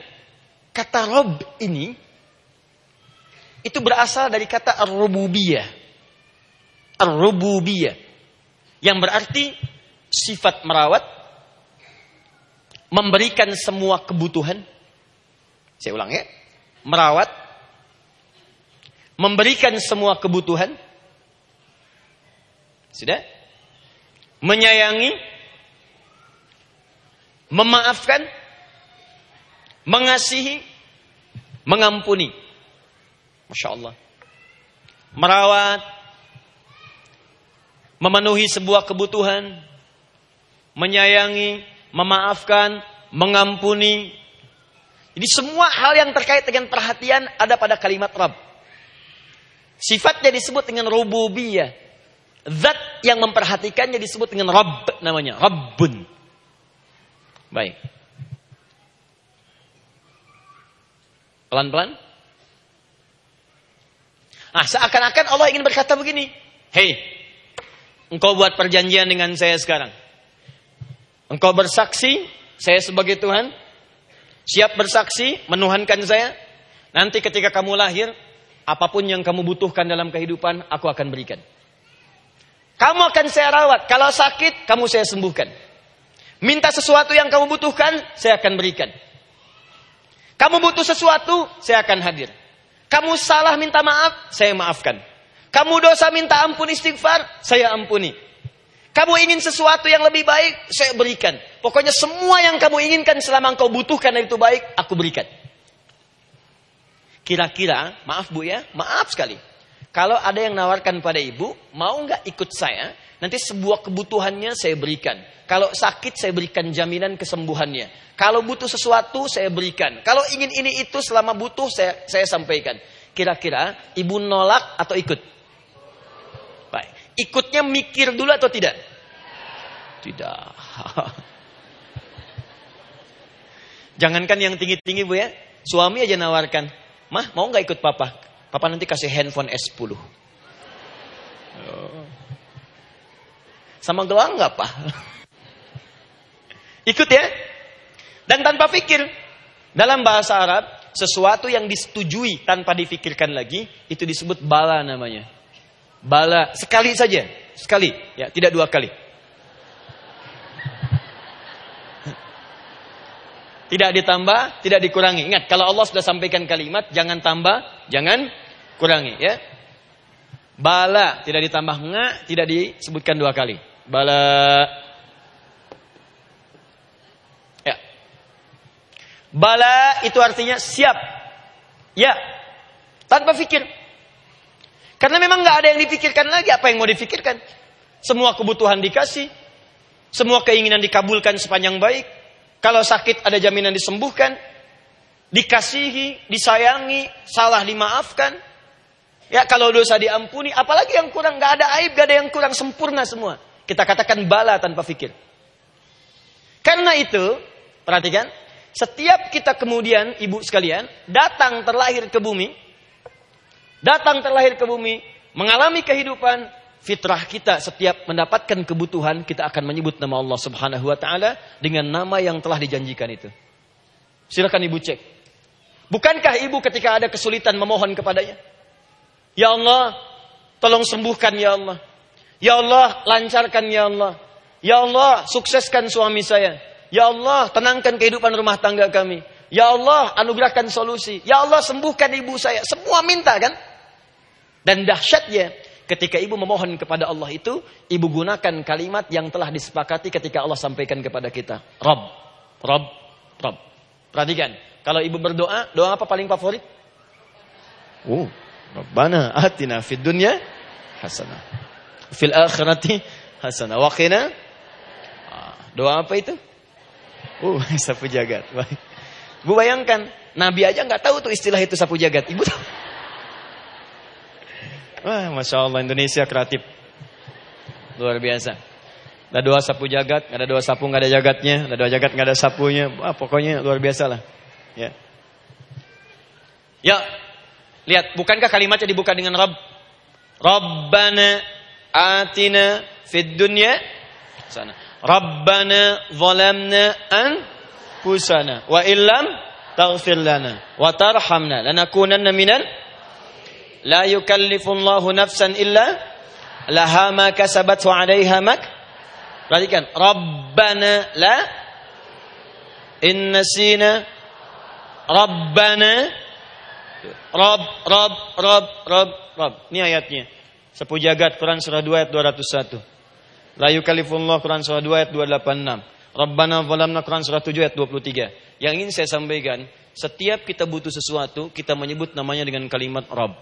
[SPEAKER 2] Kata Rob ini itu berasal dari kata ar-rububiyah. Ar-rububiyah yang berarti sifat merawat, memberikan semua kebutuhan. Saya ulang ya. Merawat, memberikan semua kebutuhan. Sudah? Menyayangi, memaafkan, mengasihi, mengampuni. Masya Allah. Merawat, memenuhi sebuah kebutuhan, menyayangi, memaafkan, mengampuni. Jadi semua hal yang terkait dengan perhatian ada pada kalimat Rabb. Sifatnya disebut dengan rububiyah. Zat yang memperhatikannya disebut dengan Rabb namanya. Rabbun. Baik. Pelan-pelan. Nah, seakan-akan Allah ingin berkata begini. Hei, engkau buat perjanjian dengan saya sekarang. Engkau bersaksi, saya sebagai Tuhan. Siap bersaksi, menuhankan saya. Nanti ketika kamu lahir, apa pun yang kamu butuhkan dalam kehidupan, aku akan berikan. Kamu akan saya rawat. Kalau sakit, kamu saya sembuhkan. Minta sesuatu yang kamu butuhkan, saya akan berikan. Kamu butuh sesuatu, saya akan hadir. Kamu salah minta maaf, saya maafkan. Kamu dosa minta ampun istighfar, saya ampuni. Kamu ingin sesuatu yang lebih baik, saya berikan. Pokoknya semua yang kamu inginkan selama engkau butuhkan itu baik, aku berikan. Kira-kira, maaf bu ya, maaf sekali. Kalau ada yang nawarkan pada ibu, mau nggak ikut saya? Nanti sebuah kebutuhannya saya berikan. Kalau sakit saya berikan jaminan kesembuhannya. Kalau butuh sesuatu saya berikan. Kalau ingin ini itu selama butuh saya saya sampaikan. Kira-kira ibu nolak atau ikut? Baik. Ikutnya mikir dulu atau tidak? Tidak. Jangankan yang tinggi-tinggi bu ya. Suami aja nawarkan. Mah mau nggak ikut papa? Papa nanti kasih handphone S10. Sama gelang nggak pak? Ikut ya. Dan tanpa pikir. Dalam bahasa Arab, sesuatu yang disetujui tanpa difikirkan lagi, itu disebut bala namanya. Bala, sekali saja. Sekali, ya tidak dua kali. Tidak ditambah, tidak dikurangi. Ingat, kalau Allah sudah sampaikan kalimat, jangan tambah, jangan kurangi. ya. Bala, tidak ditambah nga, tidak disebutkan dua kali. Bala. Ya. Bala itu artinya siap. Ya. Tanpa pikir. Karena memang nggak ada yang dipikirkan lagi. Apa yang mau dipikirkan? Semua kebutuhan dikasih. Semua keinginan dikabulkan sepanjang baik. Kalau sakit ada jaminan disembuhkan, dikasihi, disayangi, salah dimaafkan. Ya kalau dosa diampuni, apalagi yang kurang nggak ada aib, nggak ada yang kurang sempurna semua. Kita katakan bala tanpa fikir. Karena itu, perhatikan, setiap kita kemudian ibu sekalian datang terlahir ke bumi, datang terlahir ke bumi, mengalami kehidupan, fitrah kita setiap mendapatkan kebutuhan kita akan menyebut nama Allah Subhanahu wa taala dengan nama yang telah dijanjikan itu. Silakan Ibu cek. Bukankah Ibu ketika ada kesulitan memohon kepadanya? Ya Allah, tolong sembuhkan ya Allah. Ya Allah, lancarkan ya Allah. Ya Allah, sukseskan suami saya. Ya Allah, tenangkan kehidupan rumah tangga kami. Ya Allah, anugerahkan solusi. Ya Allah, sembuhkan ibu saya. Semua minta kan? Dan dahsyatnya, Ketika ibu memohon kepada Allah itu, ibu gunakan kalimat yang telah disepakati ketika Allah sampaikan kepada kita. Rob, Rob, Rob. Perhatikan, kalau ibu berdoa, doa apa paling favorit? Oh, Rabbana atina fid dunya hasanah. Fil akhirati hasanah. Wa qina ah, Doa apa itu? Uh, sapu jagat. Bu bayangkan, Nabi aja nggak tahu tuh istilah itu sapu jagat. Ibu tahu. Wah, Masya Allah Indonesia kreatif. Luar biasa. Ada dua sapu jagat, ada dua sapu nggak ada jagatnya, ada dua jagat nggak ada sapunya. Wah, pokoknya luar biasa lah. Ya. Ya, lihat, bukankah kalimatnya dibuka dengan Rabb? Rabbana atina fid dunya sana. Rabbana zalamna anfusana wa illam taghfir lana wa tarhamna lanakunanna minal La yukallifullahu nafsan illa laha ma kasabat wa 'alaiha mak. Perhatikan, Rabbana la inna sina Rabbana Rabb Rabb Rabb Rabb Rabb. Ini ayatnya. Sepu jagat Quran surah 2 ayat 201. La yukallifullahu Quran surah 2 ayat 286. Rabbana zalamna Quran surah 7 ayat 23. Yang ingin saya sampaikan, setiap kita butuh sesuatu, kita menyebut namanya dengan kalimat Rabb.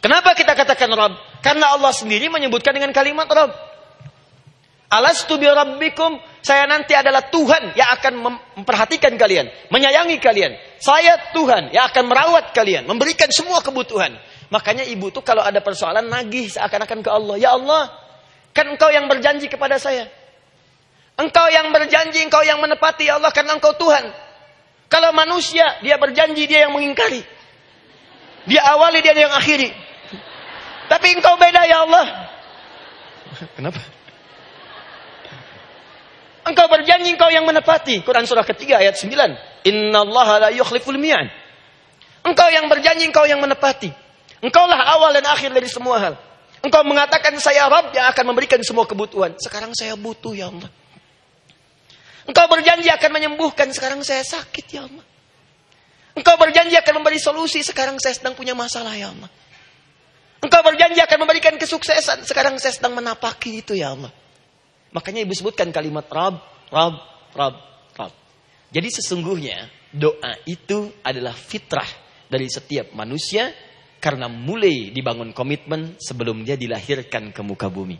[SPEAKER 2] Kenapa kita katakan Rabb? Karena Allah sendiri menyebutkan dengan kalimat Rabb. Alastu bi rabbikum, saya nanti adalah Tuhan yang akan memperhatikan kalian, menyayangi kalian. Saya Tuhan yang akan merawat kalian, memberikan semua kebutuhan. Makanya ibu tuh kalau ada persoalan nagih seakan-akan ke Allah. Ya Allah, kan engkau yang berjanji kepada saya. Engkau yang berjanji, engkau yang menepati ya Allah karena engkau Tuhan. Kalau manusia, dia berjanji, dia yang mengingkari. Dia awali, dia yang akhiri. Tapi engkau beda ya Allah. Kenapa? Engkau berjanji engkau yang menepati. Quran surah ketiga ayat 9. Inna Allah la yukhliful mi'an. Engkau yang berjanji engkau yang menepati. Engkaulah awal dan akhir dari semua hal. Engkau mengatakan saya Rabb yang akan memberikan semua kebutuhan. Sekarang saya butuh ya Allah. Engkau berjanji akan menyembuhkan. Sekarang saya sakit ya Allah. Engkau berjanji akan memberi solusi. Sekarang saya sedang punya masalah ya Allah. Engkau berjanji akan memberikan kesuksesan. Sekarang saya sedang menapaki itu ya Allah. Makanya ibu sebutkan kalimat Rab, Rab, Rab, Rab. Jadi sesungguhnya doa itu adalah fitrah dari setiap manusia karena mulai dibangun komitmen sebelum dia dilahirkan ke muka bumi.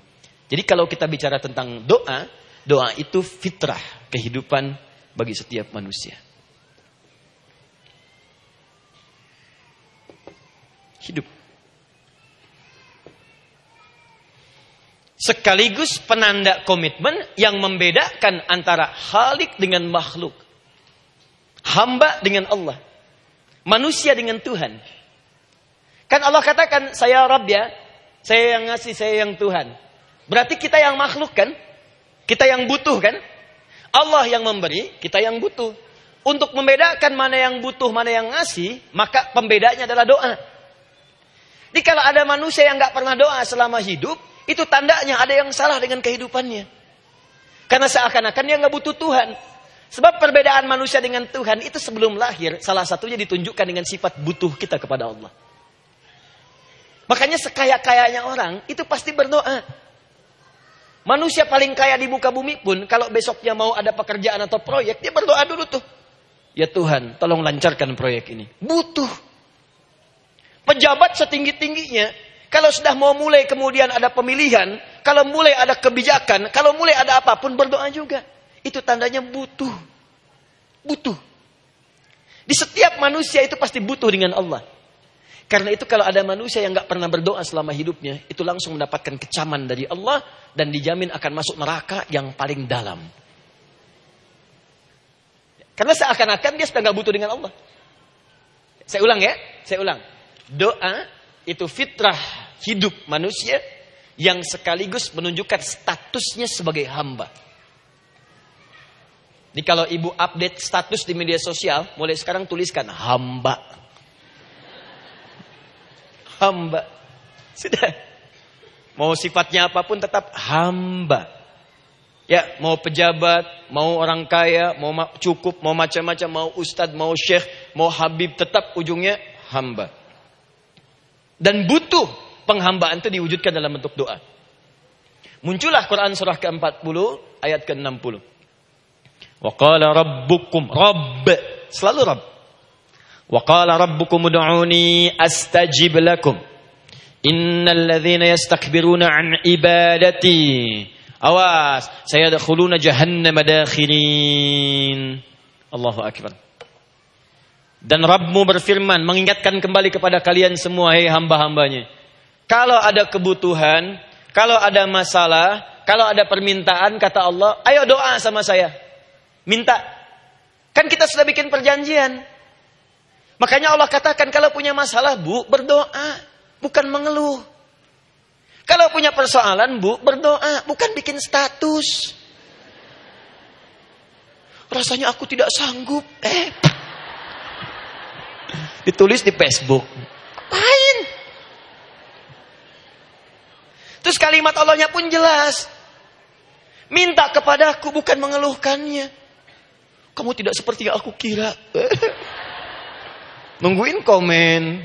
[SPEAKER 2] Jadi kalau kita bicara tentang doa, doa itu fitrah kehidupan bagi setiap manusia. Hidup sekaligus penanda komitmen yang membedakan antara Khalik dengan makhluk. Hamba dengan Allah. Manusia dengan Tuhan. Kan Allah katakan, saya Rabb ya. Saya yang ngasih, saya yang Tuhan. Berarti kita yang makhluk kan? Kita yang butuh kan? Allah yang memberi, kita yang butuh. Untuk membedakan mana yang butuh, mana yang ngasih, maka pembedanya adalah doa. Jadi kalau ada manusia yang nggak pernah doa selama hidup, itu tandanya ada yang salah dengan kehidupannya. Karena seakan-akan dia nggak butuh Tuhan. Sebab perbedaan manusia dengan Tuhan itu sebelum lahir, salah satunya ditunjukkan dengan sifat butuh kita kepada Allah. Makanya sekaya-kayanya orang itu pasti berdoa. Manusia paling kaya di muka bumi pun kalau besoknya mau ada pekerjaan atau proyek, dia berdoa dulu tuh. Ya Tuhan, tolong lancarkan proyek ini. Butuh. Pejabat setinggi-tingginya kalau sudah mau mulai kemudian ada pemilihan, kalau mulai ada kebijakan, kalau mulai ada apa pun berdoa juga. Itu tandanya butuh. Butuh. Di setiap manusia itu pasti butuh dengan Allah. Karena itu kalau ada manusia yang nggak pernah berdoa selama hidupnya, itu langsung mendapatkan kecaman dari Allah dan dijamin akan masuk neraka yang paling dalam. Karena seakan-akan dia sudah nggak butuh dengan Allah. Saya ulang ya, saya ulang. Doa itu fitrah hidup manusia yang sekaligus menunjukkan statusnya sebagai hamba. Jadi kalau ibu update status di media sosial, mulai sekarang tuliskan hamba. Hamba. Sudah. Mau sifatnya apa pun tetap hamba. Ya, mau pejabat, mau orang kaya, mau cukup, mau macam-macam, mau ustadz, mau syekh, mau habib, tetap ujungnya hamba dan butuh penghambaan itu diwujudkan dalam bentuk doa. Muncullah Quran surah ke-40 ayat ke-60. Wa qala rabbukum rabb selalu rabb. Wa qala rabbukum ud'uni astajib lakum. Innal ladzina yastakbiruna an ibadati awas sayadkhuluna jahannama dakhirin. Allahu akbar. Dan Rabbmu berfirman, mengingatkan kembali kepada kalian semua, hei hamba-hambanya. Kalau ada kebutuhan, kalau ada masalah, kalau ada permintaan, kata Allah, ayo doa sama saya. Minta. Kan kita sudah bikin perjanjian. Makanya Allah katakan, kalau punya masalah, bu, berdoa. Bukan mengeluh. Kalau punya persoalan, bu, berdoa. Bukan bikin status. Rasanya aku tidak sanggup. Eh, Ditulis di Facebook. Lain. Terus kalimat Allahnya pun jelas. Minta kepadaku bukan mengeluhkannya. Kamu tidak seperti yang aku kira. Nungguin komen.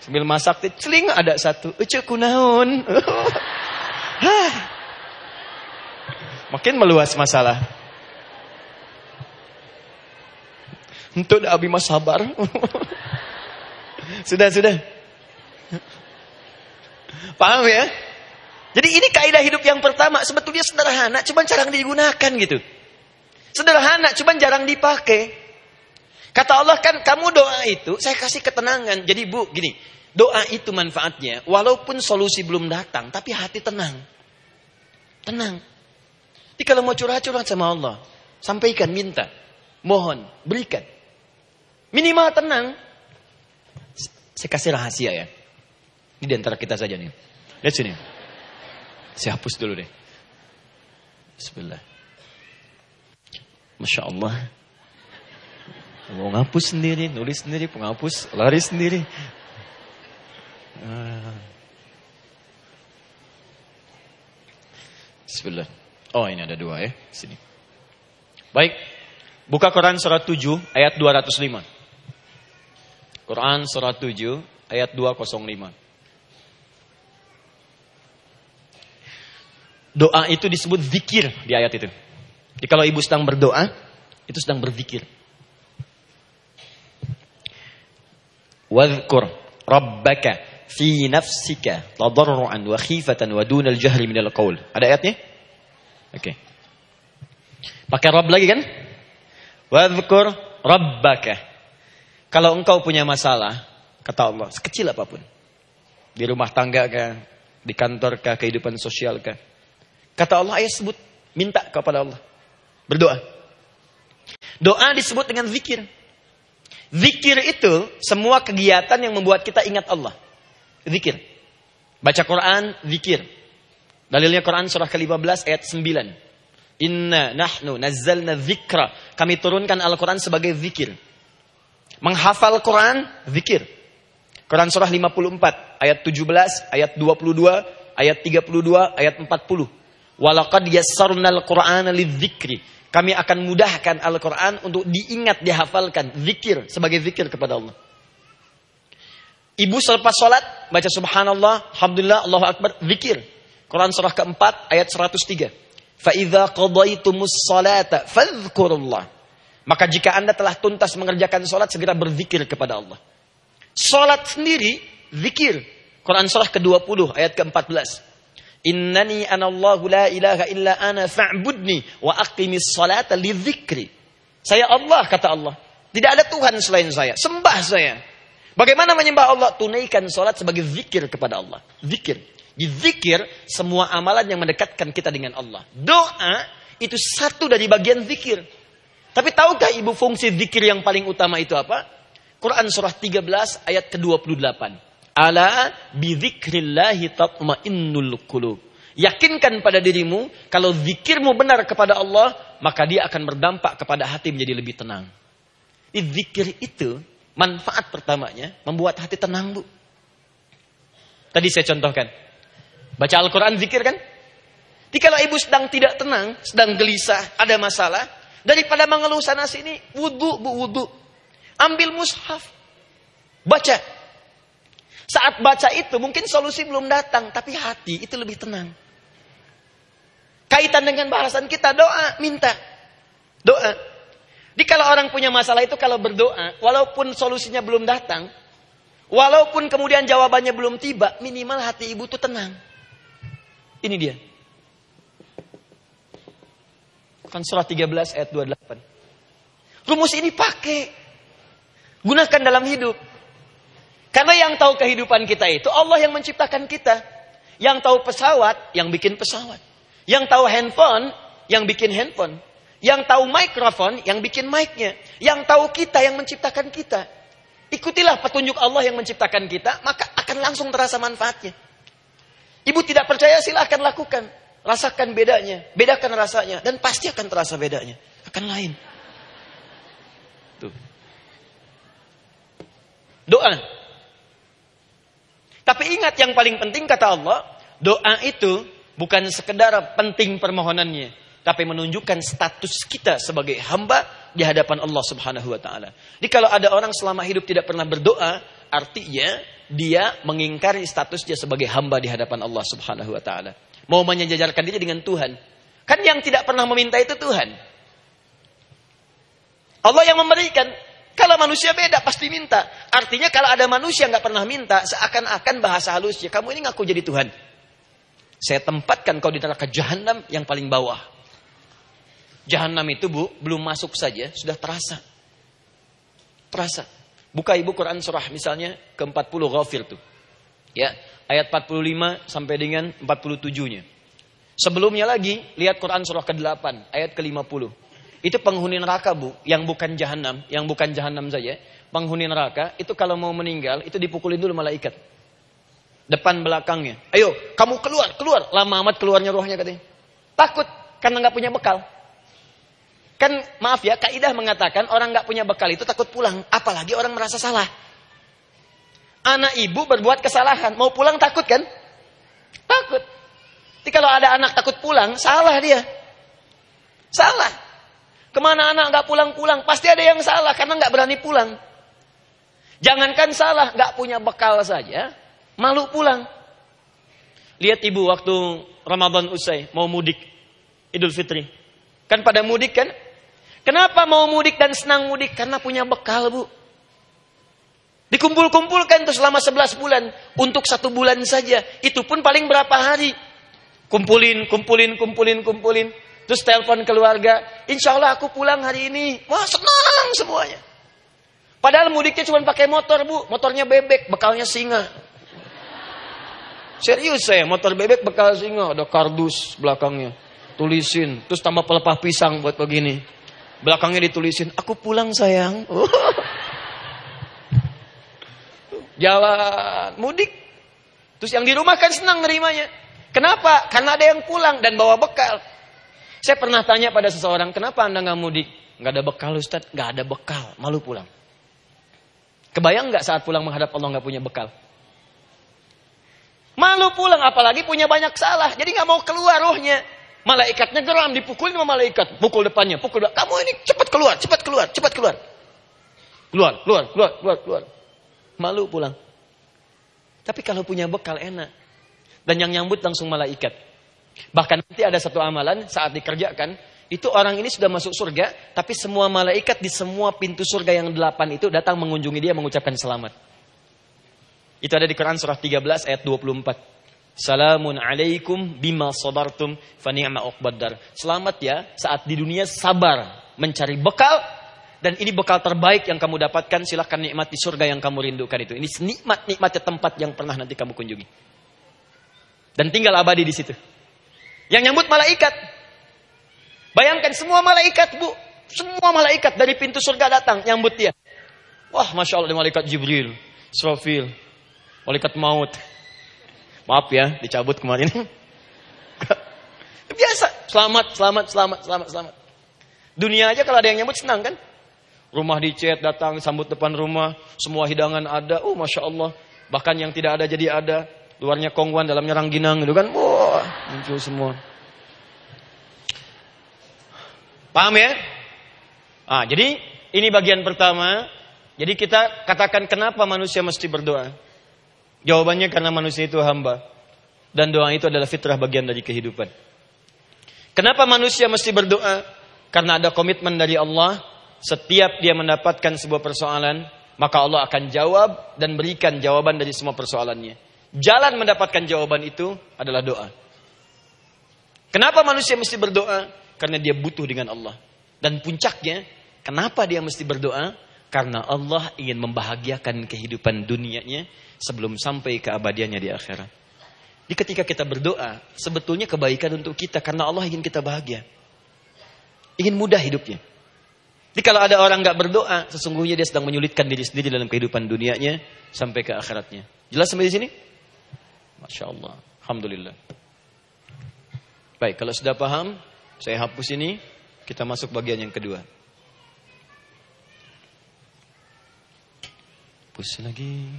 [SPEAKER 2] Sambil masak, celing ada satu. Ucuk kunaun. Makin meluas masalah. Untuk dah abi mas sabar. sudah, sudah. Paham ya? Jadi ini kaidah hidup yang pertama. Sebetulnya sederhana, cuma jarang digunakan gitu. Sederhana, cuma jarang dipakai. Kata Allah kan, kamu doa itu, saya kasih ketenangan. Jadi bu, gini, doa itu manfaatnya, walaupun solusi belum datang, tapi hati tenang. Tenang. Jadi kalau mau curhat-curhat sama Allah, sampaikan, minta, mohon, berikan. Minimal tenang. Saya kasih rahasia ya. Ini di antara kita saja nih. Lihat sini. Saya hapus dulu deh. Bismillah. Masya Allah. Mau ngapus sendiri, nulis sendiri, penghapus, lari sendiri. Ah. Bismillah. Oh ini ada dua ya. Sini. Baik. Buka Quran surat 7 ayat 205. Quran surat 7 ayat 205. Doa itu disebut zikir di ayat itu. Jadi kalau ibu sedang berdoa, itu sedang berzikir. Wadhkur rabbaka fi nafsika tadarruan wa khifatan wa dunal jahri minal qaul. Ada ayatnya? Oke. Okay. Pakai Rabb lagi kan? Wadhkur rabbaka kalau engkau punya masalah, kata Allah, sekecil apa pun. Di rumah tangga kan, Di kantor kah, kehidupan sosial kah? Kata Allah, ayat sebut, minta kepada Allah. Berdoa. Doa disebut dengan zikir. Zikir itu semua kegiatan yang membuat kita ingat Allah. Zikir. Baca Quran, zikir. Dalilnya Quran surah ke-15 ayat 9. Inna nahnu nazzalna zikra. Kami turunkan Al-Quran sebagai zikir. Menghafal Quran, zikir. Quran surah 54, ayat 17, ayat 22, ayat 32, ayat 40. Walaqad yassarnal Qur'ana lidzikri. Kami akan mudahkan Al-Quran untuk diingat, dihafalkan. Zikir, sebagai zikir kepada Allah. Ibu selepas sholat, baca subhanallah, alhamdulillah, Allah Akbar, zikir. Quran surah keempat, ayat 103. Fa'idha qadaitumus salata, fadhkurullah. Maka jika anda telah tuntas mengerjakan sholat, segera berzikir kepada Allah. Sholat sendiri, zikir. Quran surah ke-20, ayat ke-14. Innani anallahu la ilaha illa ana fa'budni wa aqimis salata li dzikri. Saya Allah kata Allah. Tidak ada Tuhan selain saya. Sembah saya. Bagaimana menyembah Allah? Tunaikan salat sebagai zikir kepada Allah. Zikir. Di zikir semua amalan yang mendekatkan kita dengan Allah. Doa itu satu dari bagian zikir. Tapi tahukah ibu fungsi zikir yang paling utama itu apa? Quran surah 13 ayat ke-28. Ala bidzikrillahi tatmainnul qulub. Yakinkan pada dirimu kalau zikirmu benar kepada Allah, maka dia akan berdampak kepada hati menjadi lebih tenang. Zikir itu manfaat pertamanya membuat hati tenang, Bu. Tadi saya contohkan. Baca Al-Qur'an zikir kan? Jadi kalau ibu sedang tidak tenang, sedang gelisah, ada masalah, Daripada mengeluh sana sini, wudhu, bu wudhu. Ambil mushaf. Baca. Saat baca itu mungkin solusi belum datang, tapi hati itu lebih tenang. Kaitan dengan bahasan kita doa, minta. Doa. Jadi kalau orang punya masalah itu kalau berdoa, walaupun solusinya belum datang, walaupun kemudian jawabannya belum tiba, minimal hati ibu itu tenang. Ini dia. Kan surah 13 ayat 28. Rumus ini pakai. Gunakan dalam hidup. Karena yang tahu kehidupan kita itu Allah yang menciptakan kita. Yang tahu pesawat, yang bikin pesawat. Yang tahu handphone, yang bikin handphone. Yang tahu mikrofon, yang bikin mic-nya. Yang tahu kita, yang menciptakan kita. Ikutilah petunjuk Allah yang menciptakan kita, maka akan langsung terasa manfaatnya. Ibu tidak percaya silahkan lakukan. Rasakan bedanya, bedakan rasanya dan pasti akan terasa bedanya. Akan lain. Tuh. Doa. Tapi ingat yang paling penting kata Allah, doa itu bukan sekedar penting permohonannya, tapi menunjukkan status kita sebagai hamba di hadapan Allah Subhanahu wa taala. Jadi kalau ada orang selama hidup tidak pernah berdoa, artinya dia mengingkari status dia sebagai hamba di hadapan Allah Subhanahu wa taala. Mau menyejajarkan diri dengan Tuhan. Kan yang tidak pernah meminta itu Tuhan. Allah yang memberikan. Kalau manusia beda pasti minta. Artinya kalau ada manusia nggak pernah minta, seakan-akan bahasa halusnya kamu ini ngaku jadi Tuhan. Saya tempatkan kau di neraka jahanam yang paling bawah. Jahanam itu bu belum masuk saja sudah terasa. Terasa. Buka ibu Quran surah misalnya ke-40 Ghafir tuh. Ya, ayat 45 sampai dengan 47-nya. Sebelumnya lagi, lihat Quran surah ke-8, ayat ke-50. Itu penghuni neraka, Bu, yang bukan jahanam, yang bukan jahanam saja. Penghuni neraka, itu kalau mau meninggal, itu dipukulin dulu malaikat. Depan belakangnya. Ayo, kamu keluar, keluar. Lama amat keluarnya rohnya katanya. Takut, karena nggak punya bekal. Kan maaf ya, kaidah mengatakan orang nggak punya bekal itu takut pulang. Apalagi orang merasa salah. Anak ibu berbuat kesalahan, mau pulang takut kan? Takut. Jadi kalau ada anak takut pulang, salah dia. Salah. Ke mana anak nggak pulang-pulang, pasti ada yang salah karena nggak berani pulang. Jangankan salah, nggak punya bekal saja, malu pulang. Lihat ibu waktu Ramadan usai, mau mudik, Idul Fitri. Kan pada mudik kan? Kenapa mau mudik dan senang mudik? Karena punya bekal bu. Dikumpul-kumpulkan itu selama 11 bulan. Untuk satu bulan saja. Itu pun paling berapa hari. Kumpulin, kumpulin, kumpulin, kumpulin. Terus telepon keluarga. Insya Allah aku pulang hari ini. Wah senang semuanya. Padahal mudiknya cuma pakai motor bu. Motornya bebek, bekalnya singa. Serius saya, motor bebek bekal singa, ada kardus belakangnya. Tulisin, terus tambah pelepah pisang buat begini. Belakangnya ditulisin, aku pulang sayang. Jalan, mudik. Terus yang di rumah kan senang nerimanya. Kenapa? Karena ada yang pulang dan bawa bekal. Saya pernah tanya pada seseorang, kenapa anda nggak mudik? Nggak ada bekal Ustaz, nggak ada bekal, malu pulang. Kebayang nggak saat pulang menghadap Allah nggak punya bekal? Malu pulang, apalagi punya banyak salah. Jadi nggak mau keluar rohnya. Malaikatnya geram, dipukulin sama malaikat. Pukul depannya, pukul depan. Kamu ini cepat keluar, cepat keluar, cepat keluar. Keluar, keluar, keluar, keluar, keluar. Malu pulang. Tapi kalau punya bekal enak. Dan yang nyambut langsung malaikat. Bahkan nanti ada satu amalan saat dikerjakan. Itu orang ini sudah masuk surga. Tapi semua malaikat di semua pintu surga yang delapan itu datang mengunjungi dia mengucapkan selamat. Itu ada di Quran surah 13 ayat 24. Salamun alaikum bima sabartum fani'ma uqbaddar. Selamat ya saat di dunia sabar mencari bekal dan ini bekal terbaik yang kamu dapatkan silahkan nikmati surga yang kamu rindukan itu. Ini nikmat-nikmatnya tempat yang pernah nanti kamu kunjungi. Dan tinggal abadi di situ. Yang nyambut malaikat. Bayangkan semua malaikat, Bu. Semua malaikat dari pintu surga datang nyambut dia. Wah, Masya Allah, malaikat Jibril, Srofil, malaikat maut. Maaf ya, dicabut kemarin. Biasa, selamat, selamat, selamat, selamat, selamat. Dunia aja kalau ada yang nyambut senang kan? Rumah dicet, datang, sambut depan rumah, semua hidangan ada, oh Masya Allah. Bahkan yang tidak ada jadi ada. Luarnya kongwan, dalamnya rangginang gitu kan. Wah, muncul semua. Paham ya? Ah, jadi ini bagian pertama. Jadi kita katakan kenapa manusia mesti berdoa. Jawabannya karena manusia itu hamba. Dan doa itu adalah fitrah bagian dari kehidupan. Kenapa manusia mesti berdoa? Karena ada komitmen dari Allah. Setiap dia mendapatkan sebuah persoalan, maka Allah akan jawab dan berikan jawaban dari semua persoalannya. Jalan mendapatkan jawaban itu adalah doa. Kenapa manusia mesti berdoa? Karena dia butuh dengan Allah. Dan puncaknya, kenapa dia mesti berdoa? Karena Allah ingin membahagiakan kehidupan dunianya sebelum sampai keabadiannya di akhirat. Di ketika kita berdoa, sebetulnya kebaikan untuk kita karena Allah ingin kita bahagia. Ingin mudah hidupnya. Jadi kalau ada orang nggak berdoa, sesungguhnya dia sedang menyulitkan diri sendiri dalam kehidupan dunianya sampai ke akhiratnya. Jelas sampai di sini? Masya Allah. Alhamdulillah. Baik, kalau sudah paham, saya hapus ini. Kita masuk bagian yang kedua. Hapus lagi.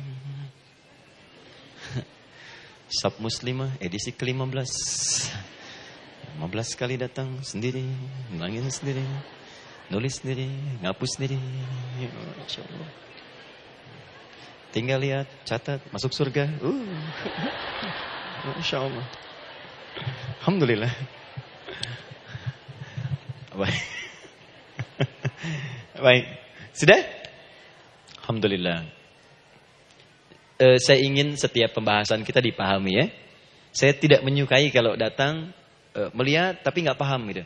[SPEAKER 2] Sub Muslimah edisi ke-15 15 kali datang sendiri Nangis sendiri Nulis sendiri Ngapus sendiri Masya Allah Tinggal lihat, catat, masuk surga uh. Masya Allah Alhamdulillah Baik Baik Sudah? Alhamdulillah eh, saya ingin setiap pembahasan kita dipahami ya. Saya tidak menyukai kalau datang eh, melihat tapi nggak paham gitu.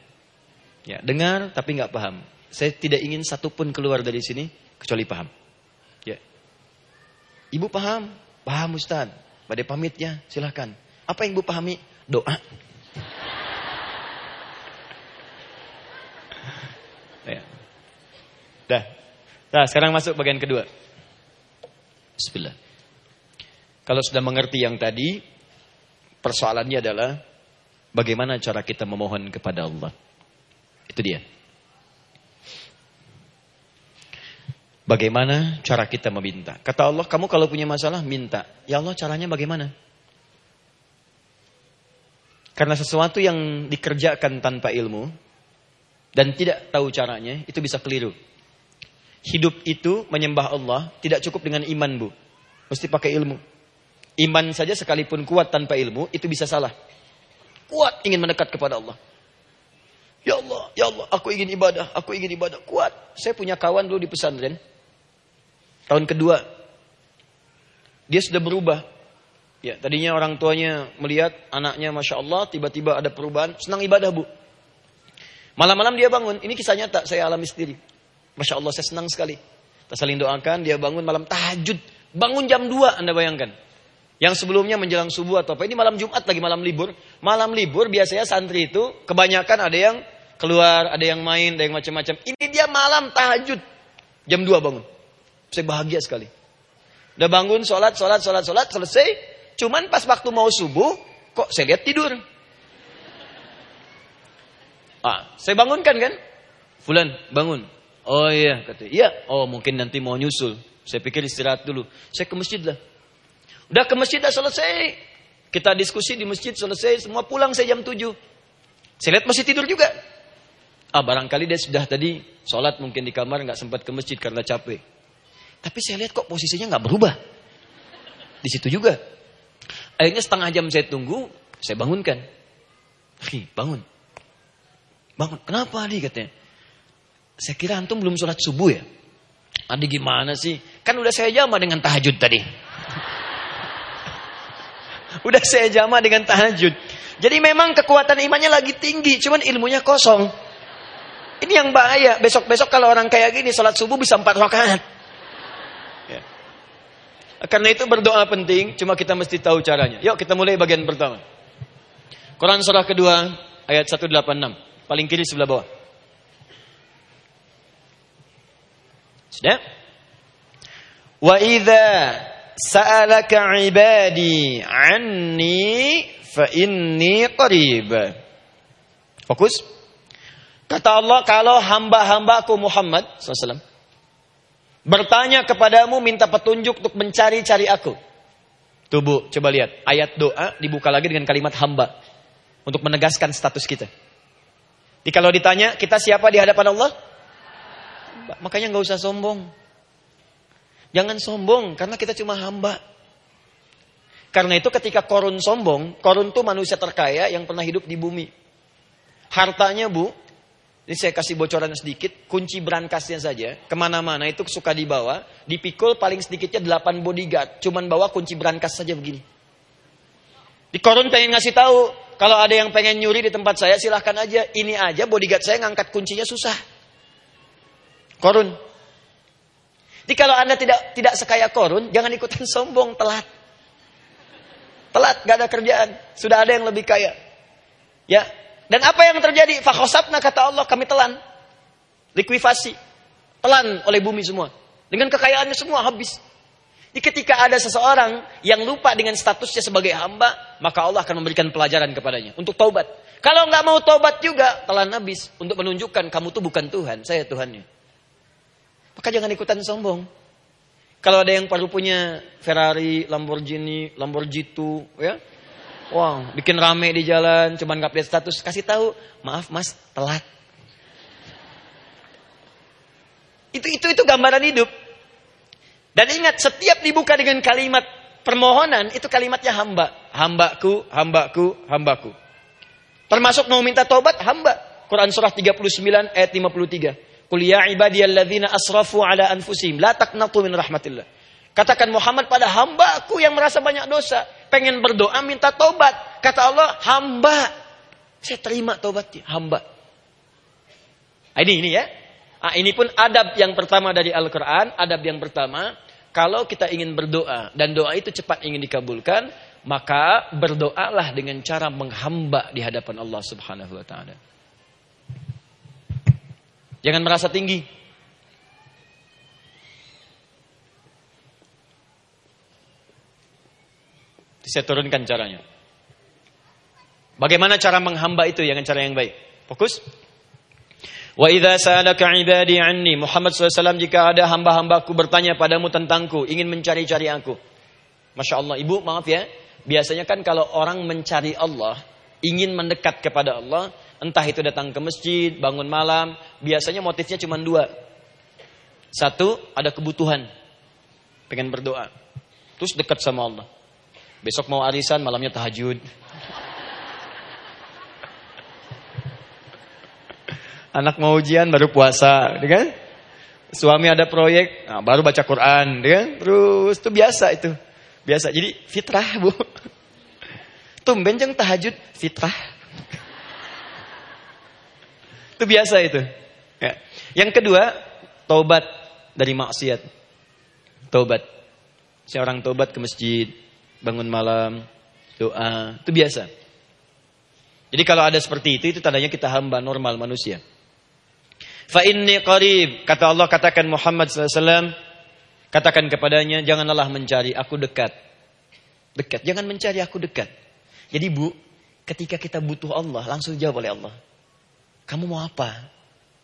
[SPEAKER 2] Ya, dengar tapi nggak paham. Saya tidak ingin satupun keluar dari sini kecuali paham. Ya. Ibu paham? Paham Ustaz. Pada pamitnya, silahkan. Apa yang ibu pahami? Doa. Ya. Dah. Nah, sekarang masuk bagian kedua. Bismillah. Kalau sudah mengerti yang tadi, persoalannya adalah bagaimana cara kita memohon kepada Allah. Itu dia. Bagaimana cara kita meminta? Kata Allah, kamu kalau punya masalah minta. Ya Allah, caranya bagaimana? Karena sesuatu yang dikerjakan tanpa ilmu dan tidak tahu caranya, itu bisa keliru. Hidup itu menyembah Allah tidak cukup dengan iman, Bu. Mesti pakai ilmu. Iman saja sekalipun kuat tanpa ilmu itu bisa salah. Kuat ingin mendekat kepada Allah. Ya Allah, ya Allah, aku ingin ibadah, aku ingin ibadah. Kuat. Saya punya kawan dulu di pesantren. Tahun kedua. Dia sudah berubah. Ya, tadinya orang tuanya melihat anaknya Masya Allah, tiba-tiba ada perubahan. Senang ibadah, Bu. Malam-malam dia bangun. Ini kisah nyata, saya alami sendiri. Masya Allah, saya senang sekali. Kita saling doakan, dia bangun malam tahajud. Bangun jam 2, Anda bayangkan. Yang sebelumnya menjelang subuh atau apa. Ini malam Jumat lagi malam libur. Malam libur biasanya santri itu kebanyakan ada yang keluar, ada yang main, ada yang macam-macam. Ini dia malam tahajud. Jam 2 bangun. Saya bahagia sekali. Udah bangun, sholat, sholat, sholat, sholat, selesai. Cuman pas waktu mau subuh, kok saya lihat tidur. Ah, saya bangunkan kan? Fulan, bangun. Oh iya, kata. Iya, oh mungkin nanti mau nyusul. Saya pikir istirahat dulu. Saya ke masjid lah. Udah ke masjid dah selesai. Kita diskusi di masjid selesai. Semua pulang saya jam 7. Saya lihat masih tidur juga. Ah barangkali dia sudah tadi sholat mungkin di kamar nggak sempat ke masjid karena capek. Tapi saya lihat kok posisinya nggak berubah. Di situ juga. Akhirnya setengah jam saya tunggu, saya bangunkan. Hi, bangun. Bangun. Kenapa Adi katanya? Saya kira antum belum sholat subuh ya. Adi gimana sih? Kan udah saya jama dengan tahajud tadi. Udah saya jama dengan tahajud. Jadi memang kekuatan imannya lagi tinggi, cuman ilmunya kosong. Ini yang bahaya. Besok-besok kalau orang kayak gini sholat subuh bisa empat rakaat. Ya. Karena itu berdoa penting, cuma kita mesti tahu caranya. Yuk kita mulai bagian pertama. Quran surah kedua ayat 186, paling kiri sebelah bawah. Sudah? Wa idza sa'alaka ibadi anni fa inni qarib. Fokus. Kata Allah, kalau hamba-hambaku Muhammad SAW bertanya kepadamu minta petunjuk untuk mencari-cari aku. Tubuh, coba lihat. Ayat doa dibuka lagi dengan kalimat hamba. Untuk menegaskan status kita. Jadi kalau ditanya, kita siapa di hadapan Allah? Makanya nggak usah sombong. Jangan sombong karena kita cuma hamba. Karena itu ketika korun sombong, korun itu manusia terkaya yang pernah hidup di bumi. Hartanya bu, ini saya kasih bocoran sedikit, kunci berangkasnya saja, ke mana-mana itu suka dibawa, dipikul paling sedikitnya 8 bodyguard, cuman bawa kunci berangkas saja begini. Di korun pengen ngasih tahu, kalau ada yang pengen nyuri di tempat saya silahkan aja, ini aja bodyguard saya ngangkat kuncinya susah. Korun, jadi kalau Anda tidak tidak sekaya korun, jangan ikutan sombong, telat. Telat, gak ada kerjaan. Sudah ada yang lebih kaya. Ya. Dan apa yang terjadi? Fakhosabna kata Allah, kami telan. Likuifasi. Telan oleh bumi semua. Dengan kekayaannya semua habis. Jadi ketika ada seseorang yang lupa dengan statusnya sebagai hamba, maka Allah akan memberikan pelajaran kepadanya untuk taubat. Kalau nggak mau taubat juga, telan habis untuk menunjukkan kamu tuh bukan Tuhan, saya Tuhannya. Maka jangan ikutan sombong. Kalau ada yang perlu punya Ferrari, Lamborghini, Lamborghini, ya, wow, bikin rame di jalan, cuman nggak lihat status, kasih tahu, maaf mas, telat. Itu itu itu gambaran hidup. Dan ingat, setiap dibuka dengan kalimat permohonan, itu kalimatnya hamba. Hambaku, hambaku, hambaku. Termasuk mau minta tobat, hamba. Quran surah 39 ayat 53. Qul ya ibadiyalladzina asrafu ala anfusihim la taqnatu min rahmatillah. Katakan Muhammad pada hambaku yang merasa banyak dosa, pengen berdoa minta tobat. Kata Allah, hamba. Saya terima tobatnya, hamba. Ah, ini ini ya. Ah, ini pun adab yang pertama dari Al-Qur'an, adab yang pertama, kalau kita ingin berdoa dan doa itu cepat ingin dikabulkan, maka berdoalah dengan cara menghamba di hadapan Allah Subhanahu wa taala. Jangan merasa tinggi. Saya turunkan caranya. Bagaimana cara menghamba itu dengan cara yang baik? Fokus. Wa idza sa'alaka ibadi anni Muhammad SAW jika ada hamba-hambaku bertanya padamu tentangku, ingin mencari-cari aku. Masya Allah, ibu maaf ya. Biasanya kan kalau orang mencari Allah, ingin mendekat kepada Allah, entah itu datang ke masjid, bangun malam, biasanya motifnya cuma dua. Satu, ada kebutuhan, pengen berdoa. Terus dekat sama Allah. Besok mau arisan, malamnya tahajud. Anak mau ujian baru puasa, gitu kan? Suami ada proyek, nah, baru baca Quran, gitu kan? Terus itu biasa itu. Biasa. Jadi fitrah, Bu. Tumben jeng tahajud fitrah. Itu biasa itu. Ya. Yang kedua, taubat dari maksiat. Taubat. Seorang taubat ke masjid, bangun malam, doa, itu biasa. Jadi kalau ada seperti itu, itu tandanya kita hamba normal manusia. Fa inni qarib, kata Allah katakan Muhammad SAW, katakan kepadanya, janganlah mencari, aku dekat. Dekat, jangan mencari, aku dekat. Jadi bu, ketika kita butuh Allah, langsung jawab oleh Allah. Kamu mau apa?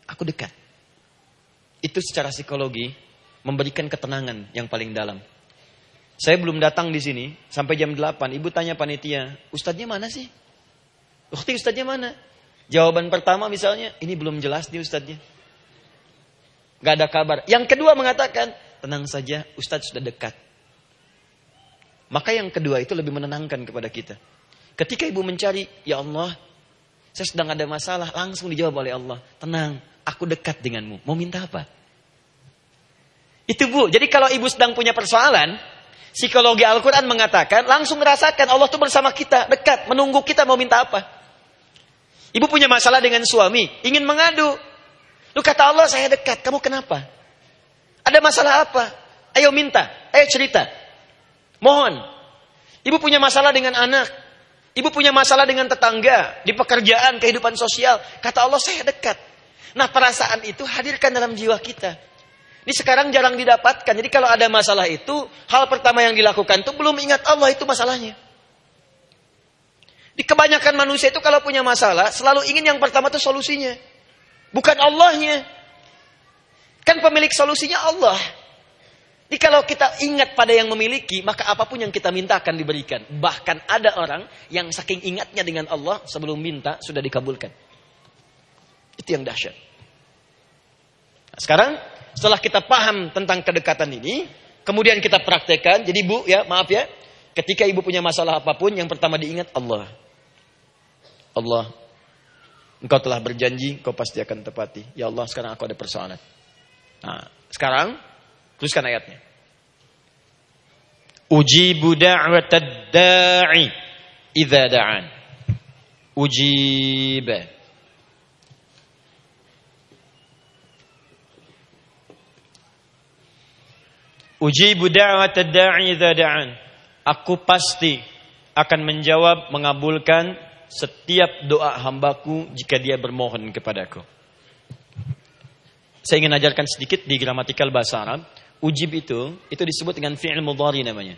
[SPEAKER 2] Aku dekat. Itu secara psikologi memberikan ketenangan yang paling dalam. Saya belum datang di sini sampai jam 8. Ibu tanya panitia, ustadznya mana sih? Ukti ustadznya mana? Jawaban pertama misalnya, ini belum jelas nih ustadznya. Gak ada kabar. Yang kedua mengatakan, tenang saja, ustadz sudah dekat. Maka yang kedua itu lebih menenangkan kepada kita. Ketika ibu mencari, ya Allah, saya sedang ada masalah, langsung dijawab oleh Allah. Tenang, aku dekat denganmu. Mau minta apa? Itu bu, jadi kalau ibu sedang punya persoalan, psikologi Al-Quran mengatakan, langsung merasakan Allah itu bersama kita, dekat, menunggu kita mau minta apa. Ibu punya masalah dengan suami, ingin mengadu. Lu kata Allah, saya dekat, kamu kenapa? Ada masalah apa? Ayo minta, ayo cerita. Mohon. Ibu punya masalah dengan anak. Ibu punya masalah dengan tetangga, di pekerjaan, kehidupan sosial. Kata Allah, saya dekat. Nah perasaan itu hadirkan dalam jiwa kita. Ini sekarang jarang didapatkan. Jadi kalau ada masalah itu, hal pertama yang dilakukan itu belum ingat Allah itu masalahnya. Di kebanyakan manusia itu kalau punya masalah, selalu ingin yang pertama itu solusinya. Bukan Allahnya. Kan pemilik solusinya Allah. Jadi kalau kita ingat pada yang memiliki, maka apa pun yang kita minta akan diberikan. Bahkan ada orang yang saking ingatnya dengan Allah, sebelum minta sudah dikabulkan. Itu yang dahsyat. Nah, sekarang setelah kita paham tentang kedekatan ini, kemudian kita praktekkan. Jadi Bu, ya maaf ya, ketika ibu punya masalah apa pun, yang pertama diingat Allah. Allah, engkau telah berjanji, engkau pasti akan tepati. Ya Allah, sekarang aku ada persoalan. Nah, sekarang teruskan ayatnya.
[SPEAKER 3] Ujibu da'watad da'i idza da'an. Ujiba. Ujibu da'wat da'i idza da'an. Aku pasti akan menjawab mengabulkan setiap doa hambaku jika dia bermohon kepadaku. Saya ingin ajarkan sedikit di gramatikal bahasa Arab. Ujib itu, itu disebut dengan fi'il mudhari namanya.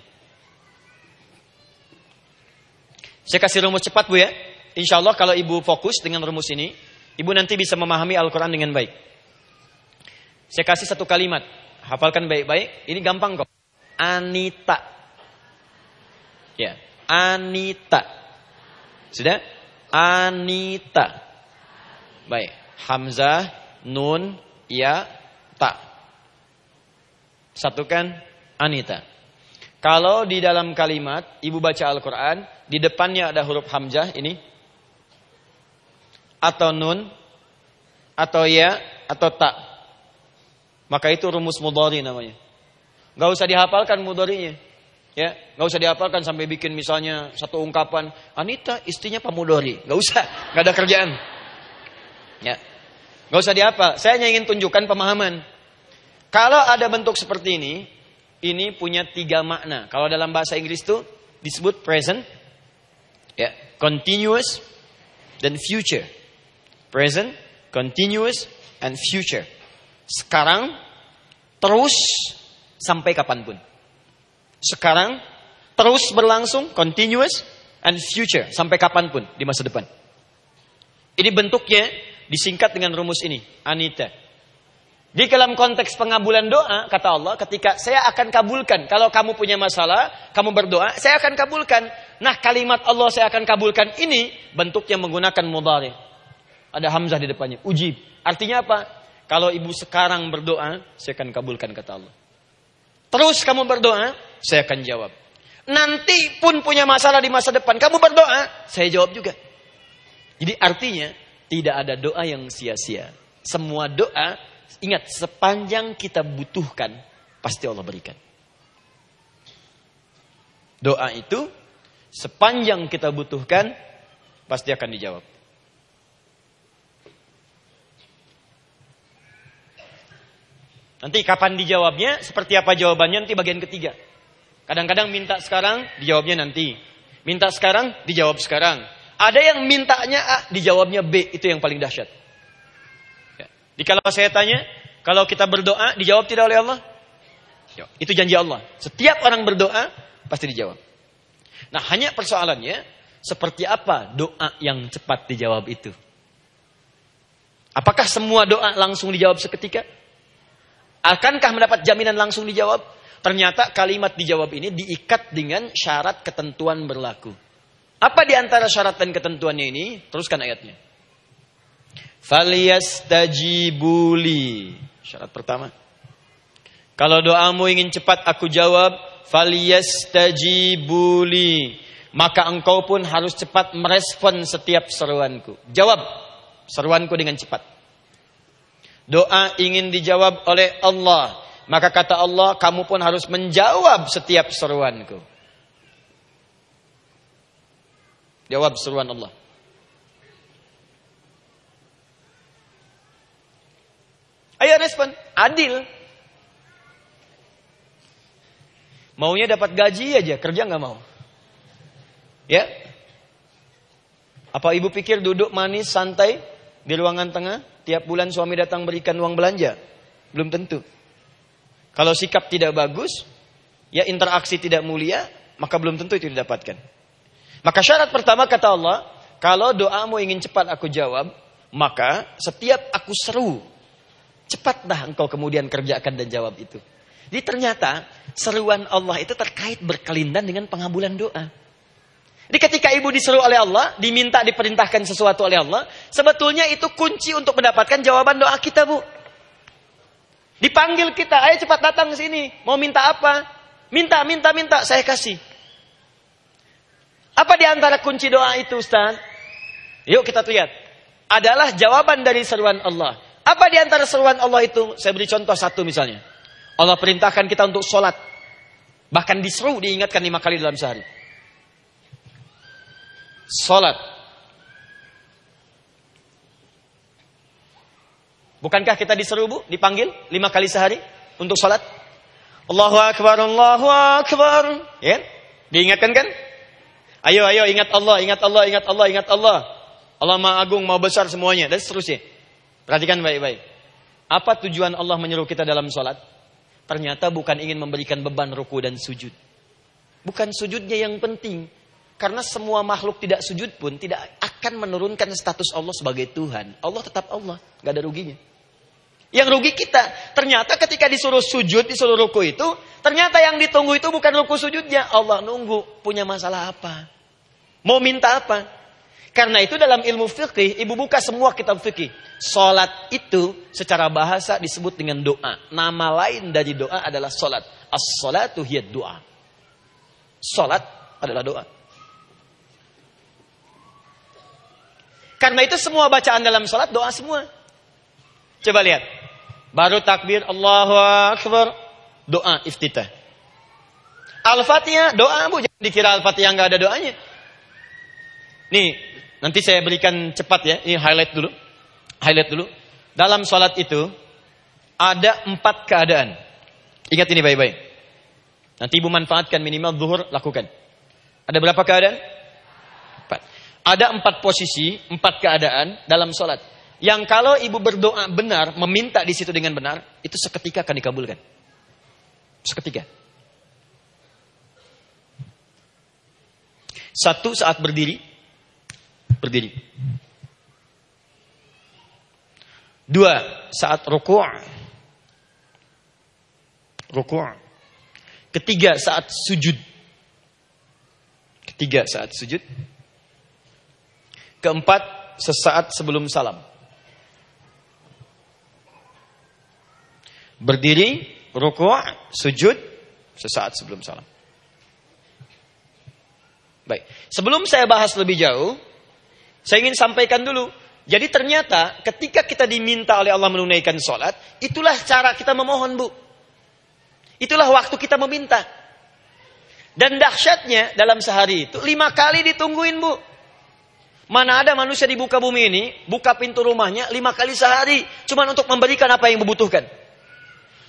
[SPEAKER 3] Saya kasih rumus cepat Bu ya. Insya Allah kalau Ibu fokus dengan rumus ini, Ibu nanti bisa memahami Al-Quran dengan baik. Saya kasih satu kalimat. Hafalkan baik-baik. Ini gampang kok. Anita. Ya, Anita. Sudah? Anita. Baik. Hamzah, nun, ya, ta. Satukan Anita. Kalau di dalam kalimat ibu baca Al-Quran, di depannya ada huruf hamzah ini, atau nun, atau ya, atau tak. Maka itu rumus mudhari namanya. Gak usah dihafalkan mudharinya. Ya, gak usah dihafalkan sampai bikin misalnya satu ungkapan Anita istrinya Pak Mudhari. Gak usah, gak ada kerjaan. Ya, gak usah dihafal. Saya hanya ingin tunjukkan pemahaman. Kalau ada bentuk seperti ini, ini punya tiga makna. Kalau dalam bahasa Inggris itu disebut present, ya, continuous, dan future. Present, continuous, and future sekarang, terus sampai kapan pun. Sekarang, terus berlangsung, continuous, and future, sampai kapan pun di masa depan. Ini bentuknya disingkat dengan rumus ini, Anita. Di dalam konteks pengabulan doa, kata Allah, ketika saya akan kabulkan. Kalau kamu punya masalah, kamu berdoa, saya akan kabulkan. Nah kalimat Allah saya akan kabulkan ini, bentuknya menggunakan mudhari. Ada hamzah di depannya, ujib. Artinya apa? Kalau ibu sekarang berdoa, saya akan kabulkan kata Allah. Terus kamu berdoa, saya akan jawab. Nanti pun punya masalah di masa depan, kamu berdoa, saya jawab juga. Jadi artinya tidak ada doa yang sia-sia. Semua doa, ingat sepanjang kita butuhkan, pasti Allah berikan. Doa itu sepanjang kita butuhkan, pasti akan dijawab. Nanti kapan dijawabnya, seperti apa jawabannya nanti bagian ketiga.
[SPEAKER 2] Kadang-kadang minta sekarang, dijawabnya nanti. Minta sekarang, dijawab sekarang. Ada yang mintanya A, dijawabnya B. Itu yang paling dahsyat. Di kalau saya tanya, kalau kita berdoa, dijawab tidak oleh Allah? Ya. Itu janji Allah. Setiap orang berdoa, pasti dijawab. Nah, hanya persoalannya, seperti apa doa yang cepat dijawab itu? Apakah semua doa langsung dijawab seketika? Akankah mendapat jaminan langsung dijawab? Ternyata kalimat dijawab ini diikat dengan syarat ketentuan berlaku. Apa di antara syarat dan ketentuannya ini? Teruskan ayatnya. Faliyastajibuli. Syarat pertama. Kalau doamu ingin cepat aku jawab, faliyastajibuli. Maka engkau pun harus cepat merespon setiap seruanku. Jawab seruanku dengan cepat. Doa ingin dijawab oleh Allah maka kata Allah, kamu pun harus menjawab setiap seruanku. Jawab seruan Allah. Ayo respon, adil. Maunya dapat gaji aja, kerja nggak mau. Ya? Apa ibu pikir duduk manis, santai di ruangan tengah, tiap bulan suami datang berikan uang belanja? Belum tentu. Kalau sikap tidak bagus, ya interaksi tidak mulia, maka belum tentu itu didapatkan. Maka syarat pertama kata Allah, kalau doamu ingin cepat aku jawab, maka setiap aku seru, cepatlah engkau kemudian kerjakan dan jawab itu. Jadi ternyata seruan Allah itu terkait berkelindan dengan pengabulan doa. Jadi ketika ibu diseru oleh Allah, diminta diperintahkan sesuatu oleh Allah, sebetulnya itu kunci untuk mendapatkan jawaban doa kita, Bu. Dipanggil kita, ayo cepat datang ke sini. Mau minta apa? Minta, minta, minta, saya kasih. Apa di antara kunci doa itu, Ustaz? Yuk kita lihat. Adalah jawaban dari seruan Allah. Apa di antara seruan Allah itu? Saya beri contoh satu misalnya. Allah perintahkan kita untuk sholat. Bahkan diseru, diingatkan lima kali dalam sehari. Sholat. Bukankah kita diseru bu, dipanggil lima kali sehari untuk sholat? Allahu Akbar, Allahu Akbar. Ya? Diingatkan kan? Ayo, ayo, ingat Allah, ingat Allah, ingat Allah, ingat Allah. Allah Maha Agung, Maha Besar semuanya. Dan seterusnya. Perhatikan baik-baik. Apa tujuan Allah menyuruh kita dalam sholat? Ternyata bukan ingin memberikan beban ruku dan sujud. Bukan sujudnya yang penting. Karena semua makhluk tidak sujud pun tidak akan menurunkan status Allah sebagai Tuhan. Allah tetap Allah, gak ada ruginya. Yang rugi kita. Ternyata ketika disuruh sujud, disuruh ruku itu, ternyata yang ditunggu itu bukan ruku sujudnya. Allah nunggu punya masalah apa. Mau minta apa. Karena itu dalam ilmu fikih, ibu buka semua kitab fikih. Salat itu secara bahasa disebut dengan doa. Nama lain dari doa adalah salat. As-salatu hiyad doa. Salat adalah doa. Karena itu semua bacaan dalam salat doa semua. Coba lihat. Baru takbir Allahu Akbar. Doa iftitah. Al-Fatihah doa bu. Jangan dikira Al-Fatihah nggak ada doanya. Nih, nanti saya berikan cepat ya. Ini highlight dulu. Highlight dulu. Dalam sholat itu ada empat keadaan. Ingat ini baik-baik. Nanti ibu manfaatkan minimal zuhur lakukan. Ada berapa keadaan? Empat. Ada empat posisi, empat keadaan dalam sholat. Yang kalau ibu berdoa benar, meminta di situ dengan benar, itu seketika akan dikabulkan. Seketika. Satu saat berdiri, berdiri. Dua saat rukuk, rukuk. Ketiga saat sujud. Ketiga saat sujud. Keempat sesaat sebelum salam. Berdiri, rukuk, sujud sesaat sebelum salam. Baik, sebelum saya bahas lebih jauh, saya ingin sampaikan dulu. Jadi ternyata ketika kita diminta oleh Allah menunaikan sholat, itulah cara kita memohon bu. Itulah waktu kita meminta. Dan dahsyatnya dalam sehari itu lima kali ditungguin bu. Mana ada manusia di buka bumi ini buka pintu rumahnya lima kali sehari, cuma untuk memberikan apa yang dibutuhkan.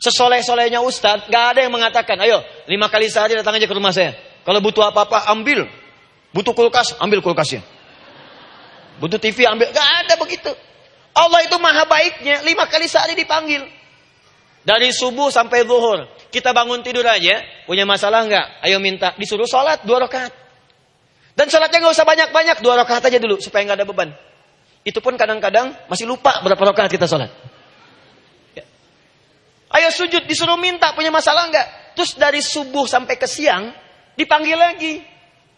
[SPEAKER 2] Sesoleh-solehnya Ustadz, gak ada yang mengatakan, ayo lima kali sehari datang aja ke rumah saya. Kalau butuh apa-apa, ambil. Butuh kulkas, ambil kulkasnya. Butuh TV, ambil. Gak ada begitu. Allah itu maha baiknya, lima kali sehari dipanggil. Dari subuh sampai zuhur. Kita bangun tidur aja, punya masalah nggak? Ayo minta, disuruh sholat dua rakaat. Dan sholatnya nggak usah banyak-banyak, dua rakaat aja dulu supaya nggak ada beban. Itu pun kadang-kadang masih lupa berapa rakaat kita sholat. Ayo sujud disuruh minta punya masalah enggak? Terus dari subuh sampai ke siang dipanggil lagi.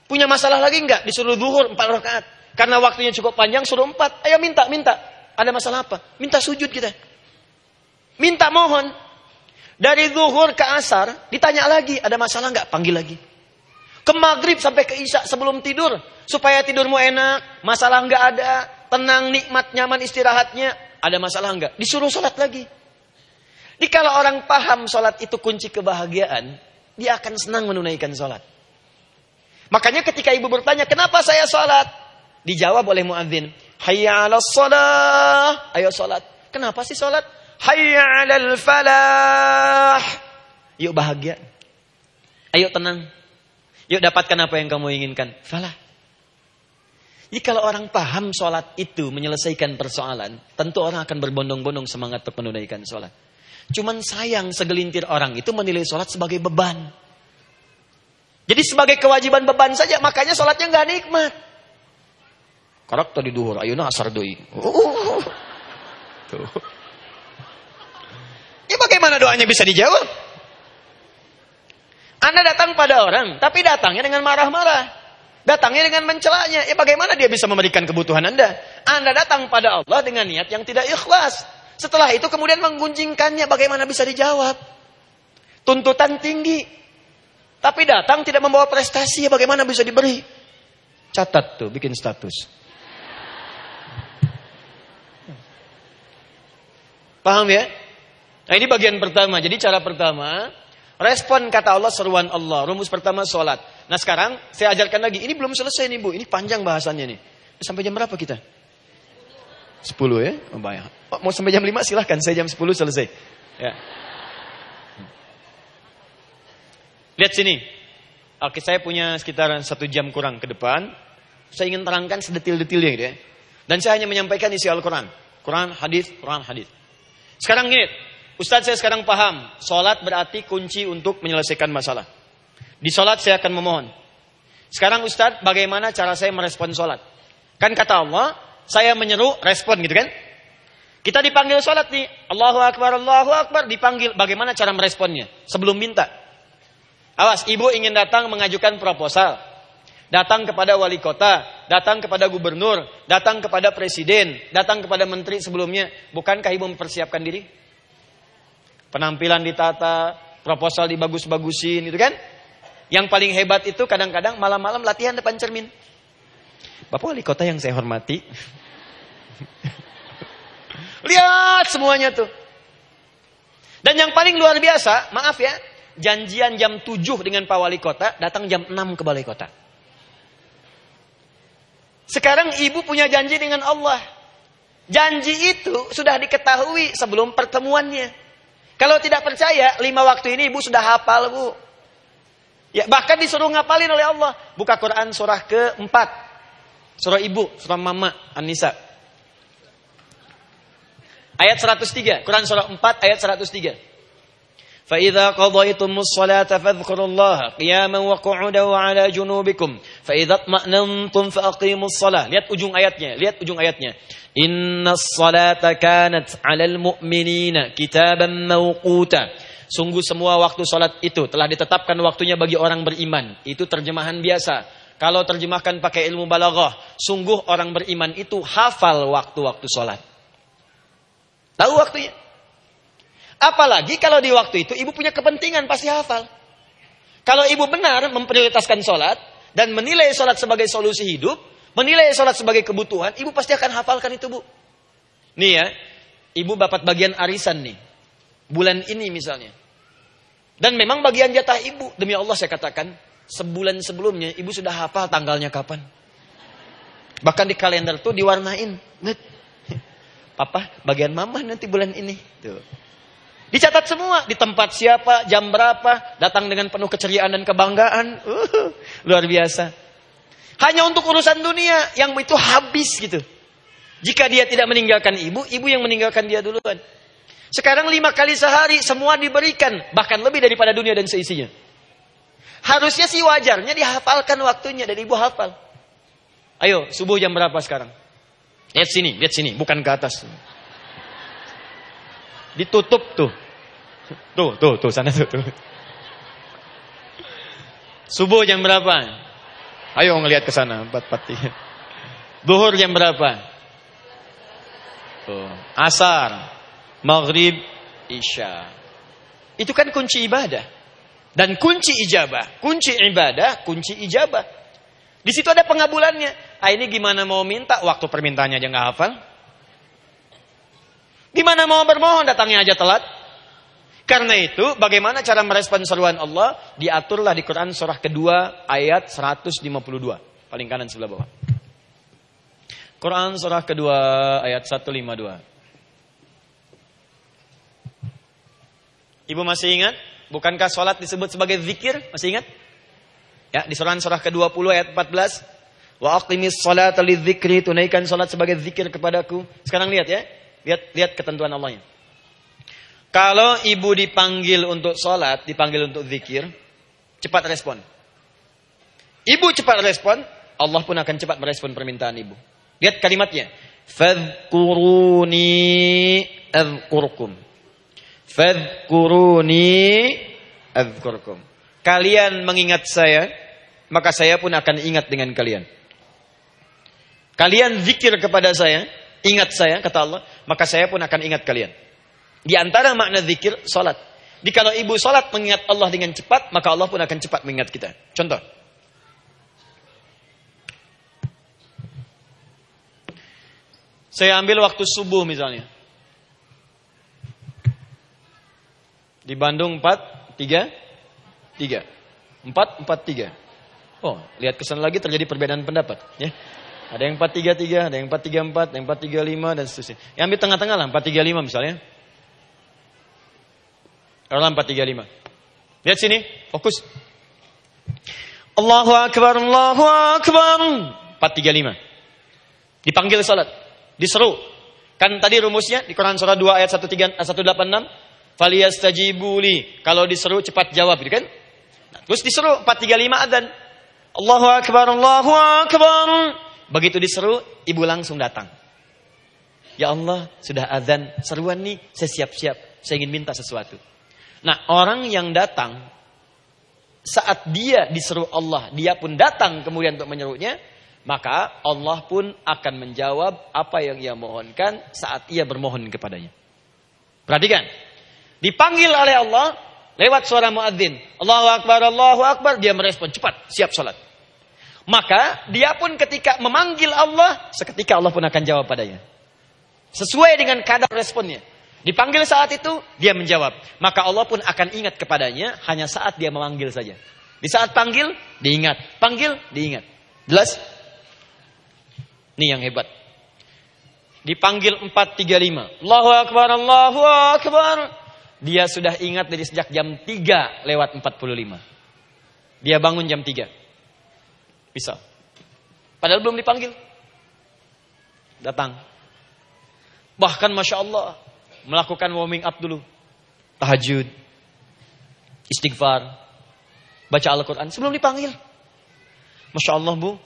[SPEAKER 2] Punya masalah lagi enggak? Disuruh zuhur empat rakaat. Karena waktunya cukup panjang suruh empat. Ayo minta, minta. Ada masalah apa? Minta sujud kita. Minta mohon. Dari zuhur ke asar ditanya lagi ada masalah enggak? Panggil lagi. Ke maghrib sampai ke isya sebelum tidur supaya tidurmu enak, masalah enggak ada, tenang, nikmat, nyaman istirahatnya. Ada masalah enggak? Disuruh sholat lagi. Jadi kalau orang paham sholat itu kunci kebahagiaan, dia akan senang menunaikan sholat. Makanya ketika ibu bertanya, kenapa saya sholat? Dijawab oleh muadzin, Hayya ala sholat. Ayo sholat. Kenapa sih sholat? Hayya ala falah. Yuk bahagia. Ayo tenang. Yuk dapatkan apa yang kamu inginkan. Falah. Jadi kalau orang paham sholat itu menyelesaikan persoalan, tentu orang akan berbondong-bondong semangat untuk menunaikan sholat. Cuman sayang segelintir orang itu menilai sholat sebagai beban. Jadi sebagai kewajiban beban saja, makanya sholatnya nggak nikmat. Karak tadi duhur, ayo asar doi. Oh. Tuh. Ya bagaimana doanya bisa dijawab? Anda datang pada orang, tapi datangnya dengan marah-marah. Datangnya dengan mencelanya. Ya bagaimana dia bisa memberikan kebutuhan Anda? Anda datang pada Allah dengan niat yang tidak ikhlas. Setelah itu kemudian menggunjingkannya bagaimana bisa dijawab? Tuntutan tinggi. Tapi datang tidak membawa prestasi, ya bagaimana bisa diberi? Catat tuh, bikin status. Paham ya? Nah ini bagian pertama. Jadi cara pertama, respon kata Allah seruan Allah. Rumus pertama sholat. Nah sekarang saya ajarkan lagi. Ini belum selesai nih bu. Ini panjang bahasannya nih. Sampai jam berapa kita? 10 ya? Oh, banyak. Oh, mau sampai jam 5 silahkan. Saya jam 10 selesai. Ya. Lihat sini. Oke, saya punya sekitar satu jam kurang ke depan. Saya ingin terangkan sedetil-detilnya gitu ya. Dan saya hanya menyampaikan isi Al-Quran. Quran, hadis, Quran, hadis. Sekarang gini, Ustadz saya sekarang paham. Sholat berarti kunci untuk menyelesaikan masalah. Di sholat saya akan memohon. Sekarang Ustadz, bagaimana cara saya merespon sholat? Kan kata Allah, saya menyeru, respon gitu kan? Kita dipanggil sholat nih. Allahu Akbar, Allahu Akbar. Dipanggil. Bagaimana cara meresponnya? Sebelum minta. Awas, ibu ingin datang mengajukan proposal. Datang kepada wali kota. Datang kepada gubernur. Datang kepada presiden. Datang kepada menteri sebelumnya. Bukankah ibu mempersiapkan diri? Penampilan ditata. Proposal dibagus-bagusin. Itu kan? Yang paling hebat itu kadang-kadang malam-malam latihan depan cermin. Bapak wali kota yang saya hormati. Lihat semuanya tuh. Dan yang paling luar biasa, maaf ya, janjian jam 7 dengan Pak Wali Kota, datang jam 6 ke Balai Kota. Sekarang ibu punya janji dengan Allah. Janji itu sudah diketahui sebelum pertemuannya. Kalau tidak percaya, lima waktu ini ibu sudah hafal bu. Ya, bahkan disuruh ngapalin oleh Allah. Buka Quran surah keempat. Surah ibu, surah mama, An-Nisa. Ayat 103, Quran surah 4 ayat 103. فإذا قضيتم الصلاة فاذكروا الله قياما وقعودا وعلى جنوبكم فإذا اطمأننتم فأقيموا الصلاة lihat ujung ayatnya lihat ujung ayatnya Inna salata kanat 'alal mu'minina kitaban mawquta Sungguh semua waktu salat itu telah ditetapkan waktunya bagi orang beriman. Itu terjemahan biasa. Kalau terjemahkan pakai ilmu balaghah, sungguh orang beriman itu hafal waktu-waktu salat. Tahu waktunya. Apalagi kalau di waktu itu ibu punya kepentingan pasti hafal. Kalau ibu benar memprioritaskan sholat dan menilai sholat sebagai solusi hidup, menilai sholat sebagai kebutuhan, ibu pasti akan hafalkan itu bu. Nih ya, ibu dapat bagian arisan nih. Bulan ini misalnya. Dan memang bagian jatah ibu, demi Allah saya katakan, sebulan sebelumnya ibu sudah hafal tanggalnya kapan. Bahkan di kalender tuh diwarnain. Papa, bagian mama nanti bulan ini. Tuh. Dicatat semua di tempat siapa, jam berapa, datang dengan penuh keceriaan dan kebanggaan. Uh, luar biasa. Hanya untuk urusan dunia yang itu habis gitu. Jika dia tidak meninggalkan ibu, ibu yang meninggalkan dia duluan. Sekarang lima kali sehari semua diberikan, bahkan lebih daripada dunia dan seisinya. Harusnya sih wajarnya dihafalkan waktunya dan ibu hafal. Ayo, subuh jam berapa sekarang? Lihat sini, lihat sini, bukan ke atas. Ditutup tuh. Tuh, tuh, tuh, sana tuh, tuh. Subuh jam berapa? Ayo ngelihat ke sana, empat pati. Duhur jam berapa? Tuh. Asar, maghrib, isya. Itu kan kunci ibadah. Dan kunci ijabah, kunci ibadah, kunci ijabah. Di situ ada pengabulannya. Ah ini gimana mau minta, waktu permintaannya aja nggak hafal. Gimana mau bermohon, datangnya aja telat. Karena itu, bagaimana cara merespon seruan Allah? Diaturlah di Quran surah kedua ayat 152. Paling kanan sebelah bawah. Quran surah kedua ayat 152. Ibu masih ingat? Bukankah sholat disebut sebagai zikir? Masih ingat? Ya, di surah surah ke-20 ayat 14. Wa aqimis salata lidzikri, tunaikan salat sebagai zikir kepadaku. Sekarang lihat ya. Lihat lihat ketentuan Allahnya. Kalau ibu dipanggil untuk sholat, dipanggil untuk zikir, cepat respon. Ibu cepat respon, Allah pun akan cepat merespon permintaan ibu. Lihat kalimatnya. Fadkuruni azkurkum. Fadkuruni azkurkum. Kalian mengingat saya, maka saya pun akan ingat dengan kalian. Kalian zikir kepada saya, ingat saya, kata Allah, maka saya pun akan ingat kalian. Di antara makna zikir, salat. Jika ibu salat mengingat Allah dengan cepat, maka Allah pun akan cepat mengingat kita. Contoh. Saya ambil waktu subuh misalnya. Di Bandung 4, 3, 3. 4, 4, 3. Oh, lihat kesan lagi terjadi perbedaan pendapat. Ya. Ada yang 4, 3, 3, ada yang 4, 3, 4, ada yang 4, 3, 5, dan seterusnya. Yang ambil tengah-tengah lah, 4, 3, 5 misalnya. Dalam 435. Lihat sini, fokus. Allahu Akbar, Allahu Akbar. 435. Dipanggil salat, diseru. Kan tadi rumusnya di Quran surah 2 ayat 13 186, faliyastajibuli. Kalau diseru cepat jawab gitu kan? Nah, terus diseru 435 adzan. Allahu Akbar, Allahu Akbar. Begitu diseru, ibu langsung datang. Ya Allah, sudah adzan seruan nih, saya siap-siap. Saya ingin minta sesuatu. Nah, orang yang datang saat dia diseru Allah, dia pun datang kemudian untuk menyerunya, maka Allah pun akan menjawab apa yang ia mohonkan saat ia bermohon kepadanya. Perhatikan. Dipanggil oleh Allah lewat suara muadzin. Allahu akbar, Allahu akbar, dia merespon cepat, siap salat. Maka dia pun ketika memanggil Allah, seketika Allah pun akan jawab padanya. Sesuai dengan kadar responnya. Dipanggil saat itu, dia menjawab. Maka Allah pun akan ingat kepadanya hanya saat dia memanggil saja. Di saat panggil, diingat. Panggil, diingat. Jelas? Ini yang hebat. Dipanggil 435. Allahu Akbar, Allahu Akbar. Dia sudah ingat dari sejak jam 3 lewat 45. Dia bangun jam 3. Bisa. Padahal belum dipanggil. Datang. Bahkan Masya Allah melakukan warming up dulu. Tahajud, istighfar, baca Al-Quran sebelum dipanggil. Masya Allah bu,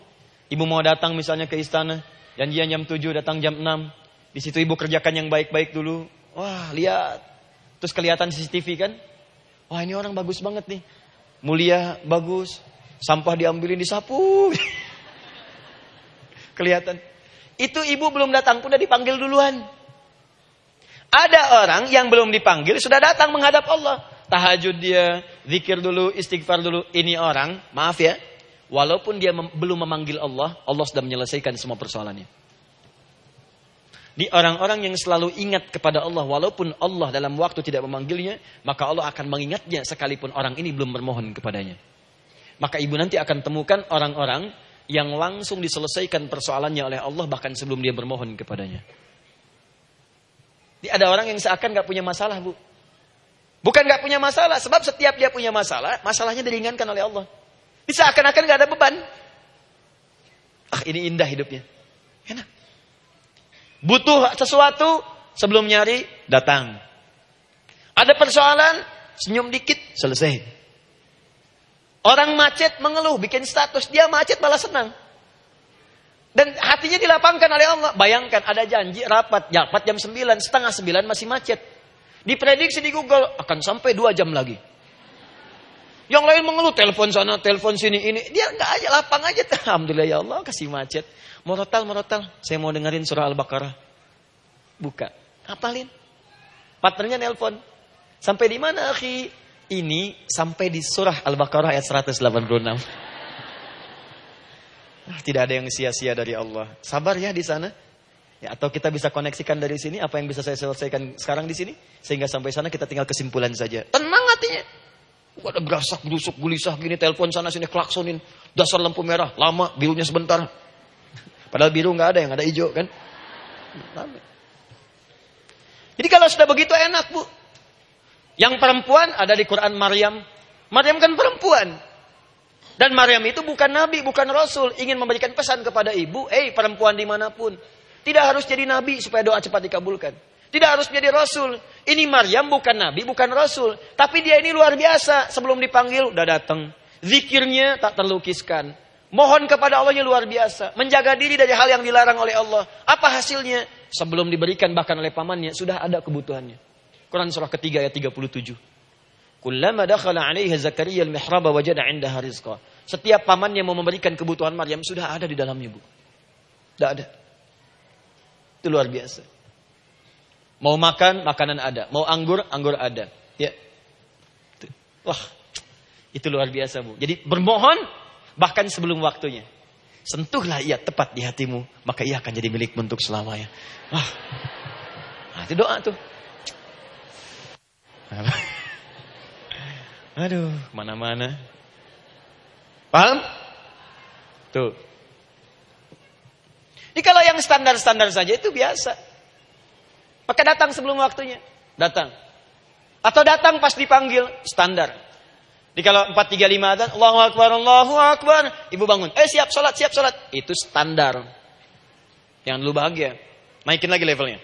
[SPEAKER 2] ibu mau datang misalnya ke istana, janjian jam 7 datang jam 6. Di situ ibu kerjakan yang baik-baik dulu. Wah lihat, terus kelihatan CCTV kan. Wah ini orang bagus banget nih, mulia, bagus. Sampah diambilin disapu. kelihatan. Itu ibu belum datang pun udah dipanggil duluan. Ada orang yang belum dipanggil sudah datang menghadap Allah. Tahajud dia, zikir dulu, istighfar dulu. Ini orang, maaf ya, walaupun dia mem belum memanggil Allah, Allah sudah menyelesaikan semua persoalannya. Di orang-orang yang selalu ingat kepada Allah walaupun Allah dalam waktu tidak memanggilnya, maka Allah akan mengingatnya sekalipun orang ini belum bermohon kepadanya. Maka ibu nanti akan temukan orang-orang yang langsung diselesaikan persoalannya oleh Allah bahkan sebelum dia bermohon kepadanya. Ada orang yang seakan gak punya masalah bu. Bukan nggak punya masalah, sebab setiap dia punya masalah, masalahnya diringankan oleh Allah. Bisa akan-akan nggak ada beban. Ah ini indah hidupnya. Enak. Butuh sesuatu, sebelum nyari, datang. Ada persoalan, senyum dikit, selesai. Orang macet mengeluh, bikin status, dia macet malah senang. Dan hatinya dilapangkan oleh Allah. Bayangkan ada janji rapat, rapat jam 9, setengah 9 masih macet. Diprediksi di Google akan sampai 2 jam lagi. Yang lain mengeluh telepon sana, telepon sini, ini. Dia nggak aja lapang aja. Alhamdulillah ya Allah kasih macet. Morotal, morotal. Saya mau dengerin surah Al-Baqarah. Buka. Apalin. Partnernya nelpon. Sampai di mana, akhi? Ini sampai di surah Al-Baqarah ayat 186. Tidak ada yang sia-sia dari Allah. Sabar ya di sana. Ya, atau kita bisa koneksikan dari sini apa yang bisa saya selesaikan sekarang di sini sehingga sampai sana kita tinggal kesimpulan saja. Tenang hatinya. Gak ada gerasak, gerusuk, gulisah gini, telepon sana sini klaksonin, dasar lampu merah, lama, birunya sebentar. Padahal biru nggak ada, yang ada hijau kan. Jadi kalau sudah begitu enak bu. Yang perempuan ada di Quran Maryam. Maryam kan perempuan. Dan Maryam itu bukan nabi, bukan rasul. Ingin memberikan pesan kepada ibu, eh hey, perempuan di mana pun. Tidak harus jadi nabi supaya doa cepat dikabulkan. Tidak harus menjadi rasul. Ini Maryam bukan nabi, bukan rasul. Tapi dia ini luar biasa. Sebelum dipanggil, udah datang. Zikirnya tak terlukiskan. Mohon kepada Allahnya luar biasa. Menjaga diri dari hal yang dilarang oleh Allah. Apa hasilnya? Sebelum diberikan bahkan oleh pamannya, sudah ada kebutuhannya. Quran surah ketiga ayat 37. Kullama dakhala 'alaiha Zakaria al-mihraba wajada 'indaha rizqa. Setiap paman yang mau memberikan kebutuhan Maryam sudah ada di dalamnya, Bu. Tidak ada. Itu luar biasa. Mau makan, makanan ada. Mau anggur, anggur ada. Ya. Wah, itu luar biasa, Bu. Jadi bermohon bahkan sebelum waktunya. Sentuhlah ia tepat di hatimu, maka ia akan jadi milik untuk selamanya. Wah. Nah, itu doa tuh. Aduh, mana-mana. Paham? Tuh. Ini kalau yang standar-standar saja itu biasa. Maka datang sebelum waktunya. Datang. Atau datang pas dipanggil. Standar. Jadi kalau 435 adzan, Allahu Akbar, Allahu Akbar. Ibu bangun. Eh siap sholat, siap sholat. Itu standar. Yang dulu bahagia. Naikin lagi levelnya.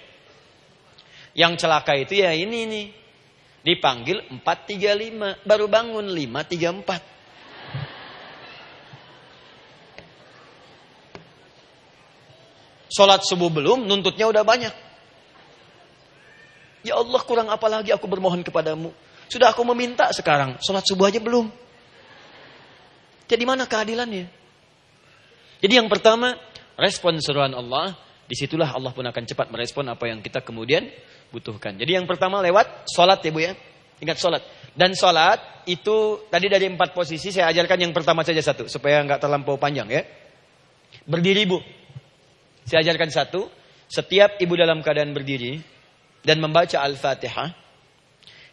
[SPEAKER 2] Yang celaka itu ya ini nih. Dipanggil 435, baru bangun 534. Sholat subuh belum, nuntutnya udah banyak. Ya Allah kurang apa lagi aku bermohon kepadamu. Sudah aku meminta sekarang, sholat subuh aja belum. Jadi mana keadilannya? Jadi yang pertama, respon seruan Allah, di situlah Allah pun akan cepat merespon apa yang kita kemudian butuhkan. Jadi yang pertama lewat sholat ya Bu ya. Ingat sholat. Dan sholat itu tadi dari empat posisi saya ajarkan yang pertama saja satu. Supaya nggak terlampau panjang ya. Berdiri Bu. Saya ajarkan satu. Setiap ibu dalam keadaan berdiri dan membaca Al-Fatihah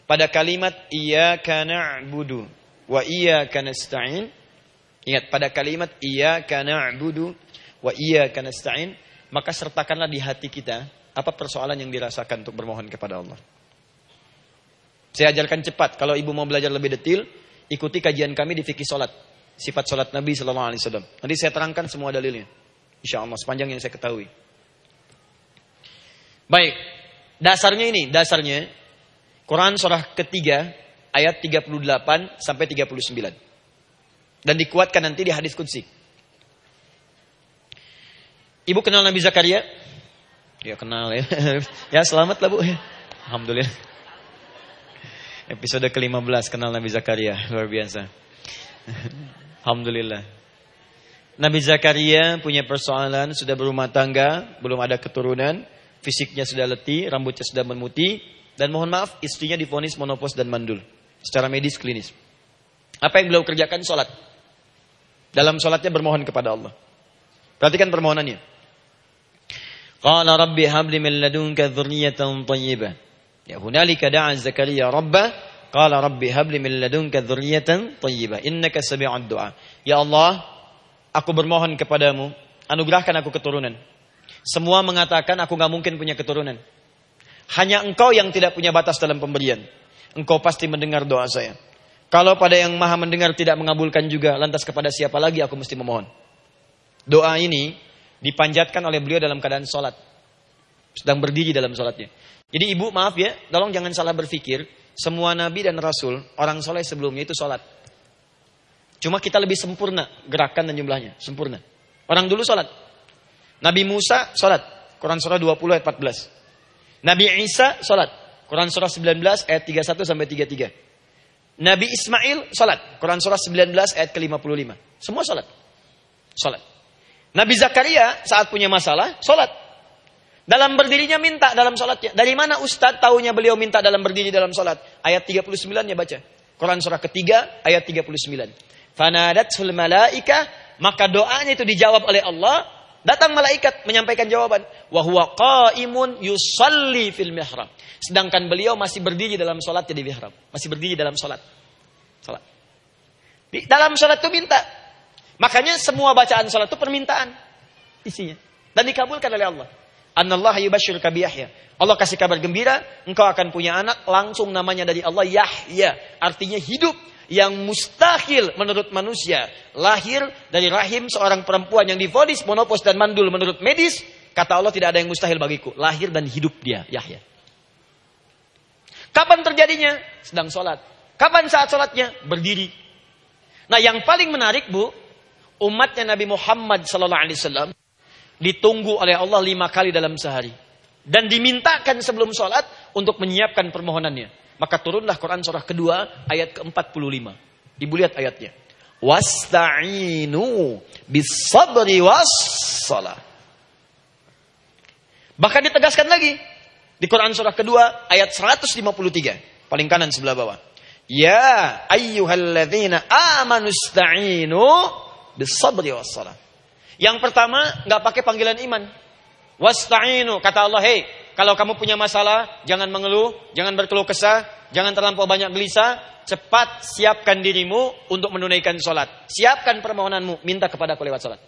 [SPEAKER 2] pada kalimat iyyaka na'budu wa iyyaka nasta'in ingat pada kalimat iyyaka na'budu wa iyyaka nasta'in maka sertakanlah di hati kita apa persoalan yang dirasakan untuk bermohon kepada Allah. Saya ajarkan cepat. Kalau ibu mau belajar lebih detail, ikuti kajian kami di fikih solat. Sifat solat Nabi Sallallahu Alaihi Wasallam. Nanti saya terangkan semua dalilnya. Insya Allah sepanjang yang saya ketahui. Baik, dasarnya ini, dasarnya Quran surah ketiga ayat 38 sampai 39. Dan dikuatkan nanti di hadis kudsi. Ibu kenal Nabi Zakaria? Ya kenal ya. ya selamat lah bu. Alhamdulillah. Episode ke-15 kenal Nabi Zakaria. Luar biasa. Alhamdulillah. Nabi Zakaria punya persoalan, sudah berumah tangga, belum ada keturunan, fisiknya sudah letih, rambutnya sudah memutih, dan mohon maaf istrinya difonis monopos dan mandul. Secara medis klinis. Apa yang beliau kerjakan? Sholat. Dalam sholatnya bermohon kepada Allah. Perhatikan permohonannya. Qala rabbi habli min ladunka dzurriyyatan thayyibah. Ya hunalika da'a Zakaria rabbah qala rabbi habli min ladunka dzurriyyatan thayyibah innaka sami'ud du'a. Ya Allah, aku bermohon kepadamu, anugerahkan aku keturunan. Semua mengatakan aku nggak mungkin punya keturunan. Hanya engkau yang tidak punya batas dalam pemberian. engkau pasti mendengar doa saya. Kalau pada yang maha mendengar tidak mengabulkan juga, lantas kepada siapa lagi aku mesti memohon? Doa ini dipanjatkan oleh beliau dalam keadaan sholat. Sedang berdiri dalam sholatnya. Jadi ibu maaf ya, tolong jangan salah berpikir. Semua nabi dan rasul, orang soleh sebelumnya itu sholat. Cuma kita lebih sempurna gerakan dan jumlahnya, sempurna. Orang dulu sholat. Nabi Musa sholat. Quran surah 20 ayat 14. Nabi Isa sholat. Quran surah 19 ayat 31 sampai 33. Nabi Ismail sholat. Quran surah 19 ayat ke-55. Semua sholat. Sholat. Nabi Zakaria saat punya masalah, sholat. Dalam berdirinya minta dalam sholatnya. Dari mana Ustadz tahunya beliau minta dalam berdiri dalam sholat? Ayat 39 ya baca. Quran surah ketiga ayat 39. Fanadatul malaika maka doanya itu dijawab oleh Allah. Datang malaikat menyampaikan jawaban. Wahwa qaimun yusalli fil mihrab. Sedangkan beliau masih berdiri dalam sholatnya di mihrab. Masih berdiri dalam sholat. Sholat. Di dalam sholat itu minta. Makanya semua bacaan sholat itu permintaan. Isinya. Dan dikabulkan oleh Allah. Bi Yahya. Allah kasih kabar gembira, engkau akan punya anak, langsung namanya dari Allah Yahya. Artinya hidup yang mustahil menurut manusia. Lahir dari rahim seorang perempuan yang difonis monopos dan mandul menurut medis. Kata Allah tidak ada yang mustahil bagiku. Lahir dan hidup dia, Yahya. Kapan terjadinya? Sedang sholat. Kapan saat sholatnya? Berdiri. Nah yang paling menarik bu, umatnya Nabi Muhammad SAW ditunggu oleh Allah lima kali dalam sehari. Dan dimintakan sebelum sholat untuk menyiapkan permohonannya. Maka turunlah Quran surah kedua ayat ke-45. Ibu lihat ayatnya. Wasta'inu bisabri wassalah. Bahkan ditegaskan lagi. Di Quran surah kedua ayat 153. Paling kanan sebelah bawah. Ya ayyuhalladzina amanu sta'inu bisabri wassalah. Yang pertama, nggak pakai panggilan iman. Wasta'inu, kata Allah, hei, kalau kamu punya masalah, jangan mengeluh, jangan berkeluh kesah, jangan terlampau banyak gelisah, cepat siapkan dirimu untuk menunaikan sholat. Siapkan permohonanmu, minta kepada aku lewat sholat.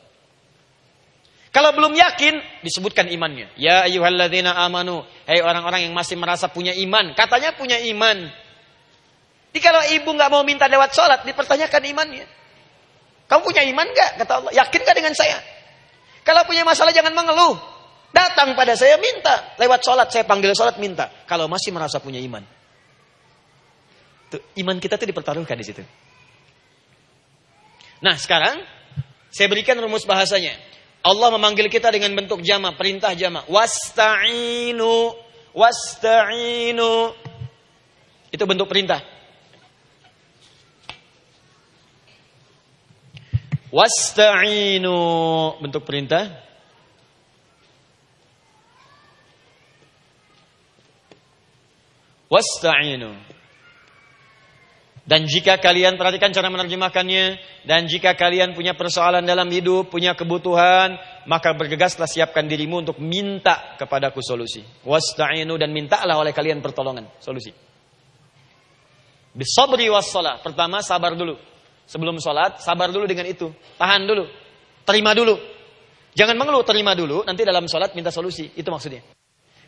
[SPEAKER 2] Kalau belum yakin, disebutkan imannya. Ya ayyuhalladzina amanu. Hei orang-orang yang masih merasa punya iman. Katanya punya iman. Jadi kalau ibu nggak mau minta lewat sholat, dipertanyakan imannya. Kamu punya iman gak? Kata Allah. Yakin gak dengan saya? Kalau punya masalah jangan mengeluh. Datang pada saya minta. Lewat sholat, saya panggil sholat minta. Kalau masih merasa punya iman. Tuh, iman kita tuh dipertaruhkan di situ. Nah sekarang, saya berikan rumus bahasanya. Allah memanggil kita dengan bentuk jama, perintah jama. Wasta'inu, wasta'inu. Itu bentuk perintah. Wasta'inu bentuk perintah. Wasta'inu. Dan jika kalian perhatikan cara menerjemahkannya dan jika kalian punya persoalan dalam hidup, punya kebutuhan, maka bergegaslah siapkan dirimu untuk minta kepadaku solusi. Wasta'inu dan mintalah oleh kalian pertolongan, solusi. Bisabri wassalah. Pertama sabar dulu. Sebelum sholat, sabar dulu dengan itu. Tahan dulu. Terima dulu. Jangan mengeluh, terima dulu. Nanti dalam sholat minta solusi. Itu maksudnya.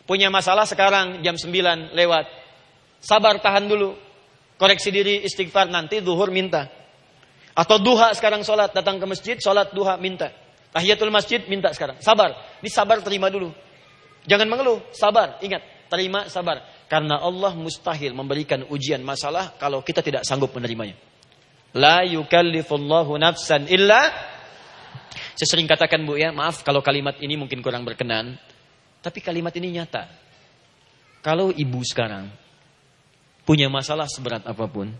[SPEAKER 2] Punya masalah sekarang jam 9 lewat. Sabar, tahan dulu. Koreksi diri, istighfar. Nanti duhur minta. Atau duha sekarang sholat. Datang ke masjid, sholat duha minta. Tahiyatul masjid minta sekarang. Sabar. Ini sabar terima dulu. Jangan mengeluh. Sabar. Ingat. Terima sabar. Karena Allah mustahil memberikan ujian masalah kalau kita tidak sanggup menerimanya. La yukallifullahu nafsan illa Saya sering katakan Bu ya, maaf kalau kalimat ini mungkin kurang berkenan, tapi kalimat ini nyata. Kalau ibu sekarang punya masalah seberat apa pun,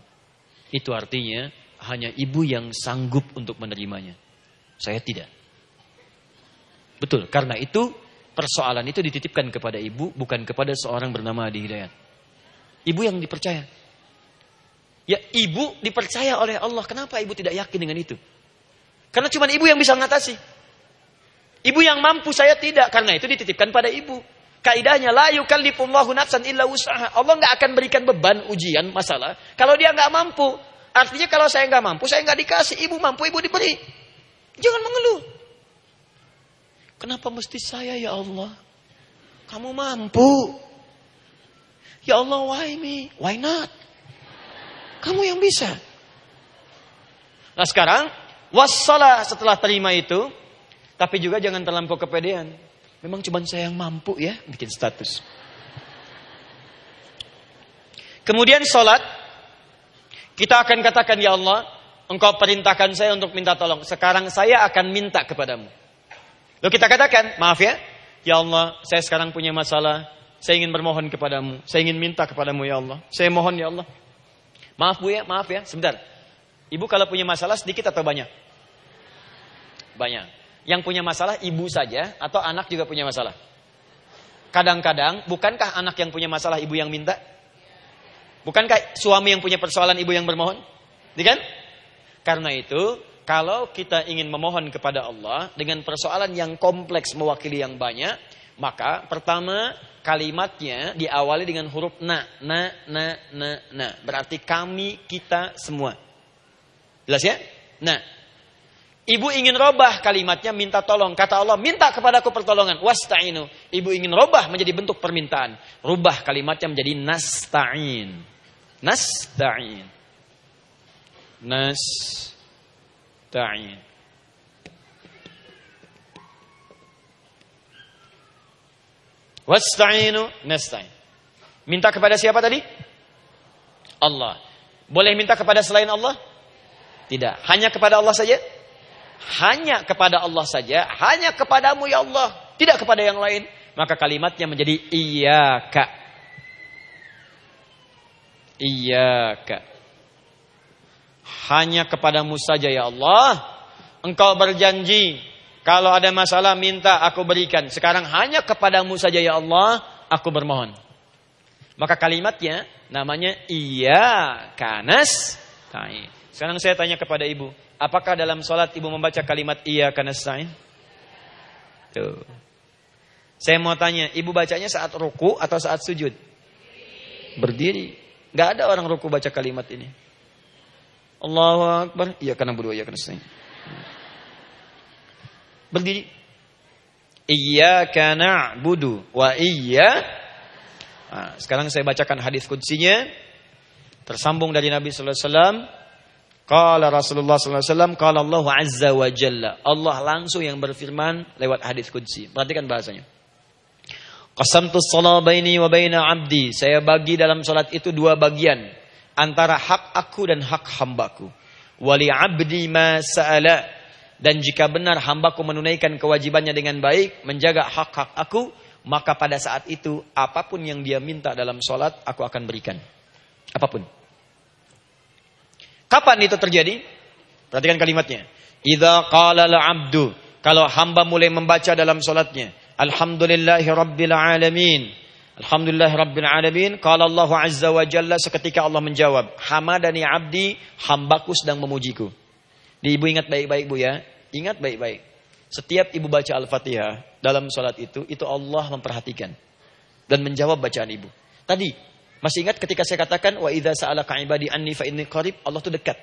[SPEAKER 2] itu artinya hanya ibu yang sanggup untuk menerimanya. Saya tidak. Betul, karena itu persoalan itu dititipkan kepada ibu, bukan kepada seorang bernama Adi Hidayat. Ibu yang dipercaya. Ya ibu dipercaya oleh Allah. Kenapa ibu tidak yakin dengan itu? Karena cuma ibu yang bisa mengatasi. Ibu yang mampu saya tidak. Karena itu dititipkan pada ibu. Kaidahnya la yukallifullahu nafsan illa usaha. Allah nggak akan berikan beban ujian masalah kalau dia nggak mampu. Artinya kalau saya nggak mampu, saya nggak dikasih. Ibu mampu, ibu diberi. Jangan mengeluh. Kenapa mesti saya ya Allah? Kamu mampu. Ya Allah, why me? Why not? Kamu yang bisa. Nah sekarang, wassalah setelah terima itu, tapi juga jangan terlampau kepedean. Memang cuma saya yang mampu ya bikin status. Kemudian sholat, kita akan katakan ya Allah, engkau perintahkan saya untuk minta tolong. Sekarang saya akan minta kepadamu. Lalu kita katakan, maaf ya, ya Allah, saya sekarang punya masalah, saya ingin bermohon kepadamu, saya ingin minta kepadamu ya Allah. Saya mohon ya Allah. Maaf Bu ya, maaf ya, sebentar. Ibu kalau punya masalah sedikit atau banyak? Banyak. Yang punya masalah ibu saja atau anak juga punya masalah? Kadang-kadang, bukankah anak yang punya masalah ibu yang minta? Bukankah suami yang punya persoalan ibu yang bermohon? Iya kan? Karena itu, kalau kita ingin memohon kepada Allah dengan persoalan yang kompleks mewakili yang banyak, maka pertama kalimatnya diawali dengan huruf na, na, na, na, na. Berarti kami, kita, semua. Jelas ya? Nah, ibu ingin robah kalimatnya minta tolong. Kata Allah, minta kepadaku pertolongan. Wasta'inu. Ibu ingin robah menjadi bentuk permintaan. Rubah kalimatnya menjadi nasta'in. Nasta'in. Nasta'in Wasta'inu nasta'in. Minta kepada siapa tadi? Allah. Boleh minta kepada selain Allah? Tidak. Hanya kepada Allah saja? Hanya kepada Allah saja. Hanya kepadamu ya Allah. Tidak kepada yang lain. Maka kalimatnya menjadi iyaka. Iyaka hanya kepadamu saja ya Allah. Engkau berjanji kalau ada masalah minta aku berikan. Sekarang hanya kepadamu saja ya Allah aku bermohon. Maka kalimatnya namanya iya kanas. Sekarang saya tanya kepada ibu, apakah dalam sholat ibu membaca kalimat iya kanas tain? Tuh. Saya mau tanya, ibu bacanya saat ruku atau saat sujud? Berdiri. Gak ada orang ruku baca kalimat ini. Allahu Akbar. Iya karena berdua, iya. Berdiri. karena budu wa iya. Nah, sekarang saya bacakan hadis kutsinya. Tersambung dari Nabi sallallahu alaihi wasallam. Qala Rasulullah sallallahu alaihi wasallam, qala Allah azza wa jalla. Allah langsung yang berfirman lewat hadis kudsi. Perhatikan bahasanya. Qasamtu shalah baini wa baina 'abdi. Saya bagi dalam salat itu dua bagian antara hak aku dan hak hambaku. Wali abdi ma sa'ala. Dan jika benar hambaku menunaikan kewajibannya dengan baik, menjaga hak-hak aku, maka pada saat itu apa pun yang dia minta dalam sholat, aku akan berikan. Apa pun. Kapan itu terjadi? Perhatikan kalimatnya. Idza qala abdu kalau hamba mulai membaca dalam sholatnya, Alhamdulillahi Rabbil Alamin. Alhamdulillah Rabbil Alamin. Kalau Allah Azza wa Jalla seketika Allah menjawab. Hamadani abdi, hambaku sedang memujiku. Di ibu ingat baik-baik bu ya. Ingat baik-baik. Setiap ibu baca Al-Fatihah dalam sholat itu, itu Allah memperhatikan. Dan menjawab bacaan ibu. Tadi, masih ingat ketika saya katakan, Wa idha sa'alaka ibadi anni fa qarib, Allah itu dekat.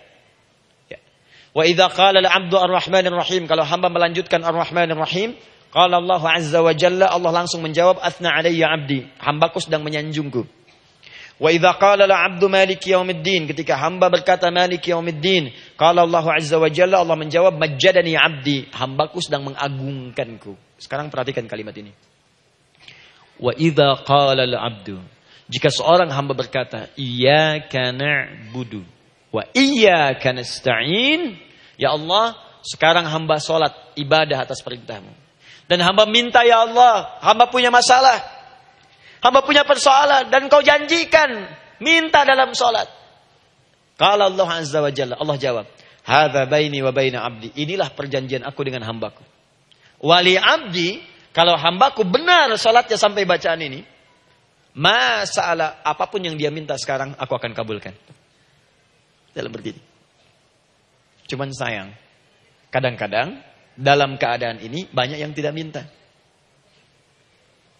[SPEAKER 2] Ya. Wa idha qala al-abdu ar-Rahmanir Rahim. Kalau hamba melanjutkan ar-Rahmanir Rahim, Qala Allah Azza wa Jalla Allah langsung menjawab athna alayya abdi hambaku sedang menyanjungku. Wa idza qala la 'abdu maliki yaumiddin ketika hamba berkata maliki yaumiddin qala Allah Azza wa Jalla Allah menjawab majjadani 'abdi hambaku sedang mengagungkanku. Sekarang perhatikan kalimat ini. Wa idza qala al 'abdu jika seorang hamba berkata iyyaka na'budu wa iyyaka nasta'in ya Allah sekarang hamba salat ibadah atas perintahmu dan hamba minta ya Allah, hamba punya masalah. Hamba punya persoalan dan kau janjikan minta dalam solat. Kalau Allah Azza wa Jalla, Allah jawab, "Hadza baini wa baina abdi." Inilah perjanjian aku dengan hambaku. Wali abdi, kalau hambaku benar solatnya sampai bacaan ini, masalah apa pun yang dia minta sekarang aku akan kabulkan. Dalam berdiri. Cuman sayang, kadang-kadang dalam keadaan ini banyak yang tidak minta.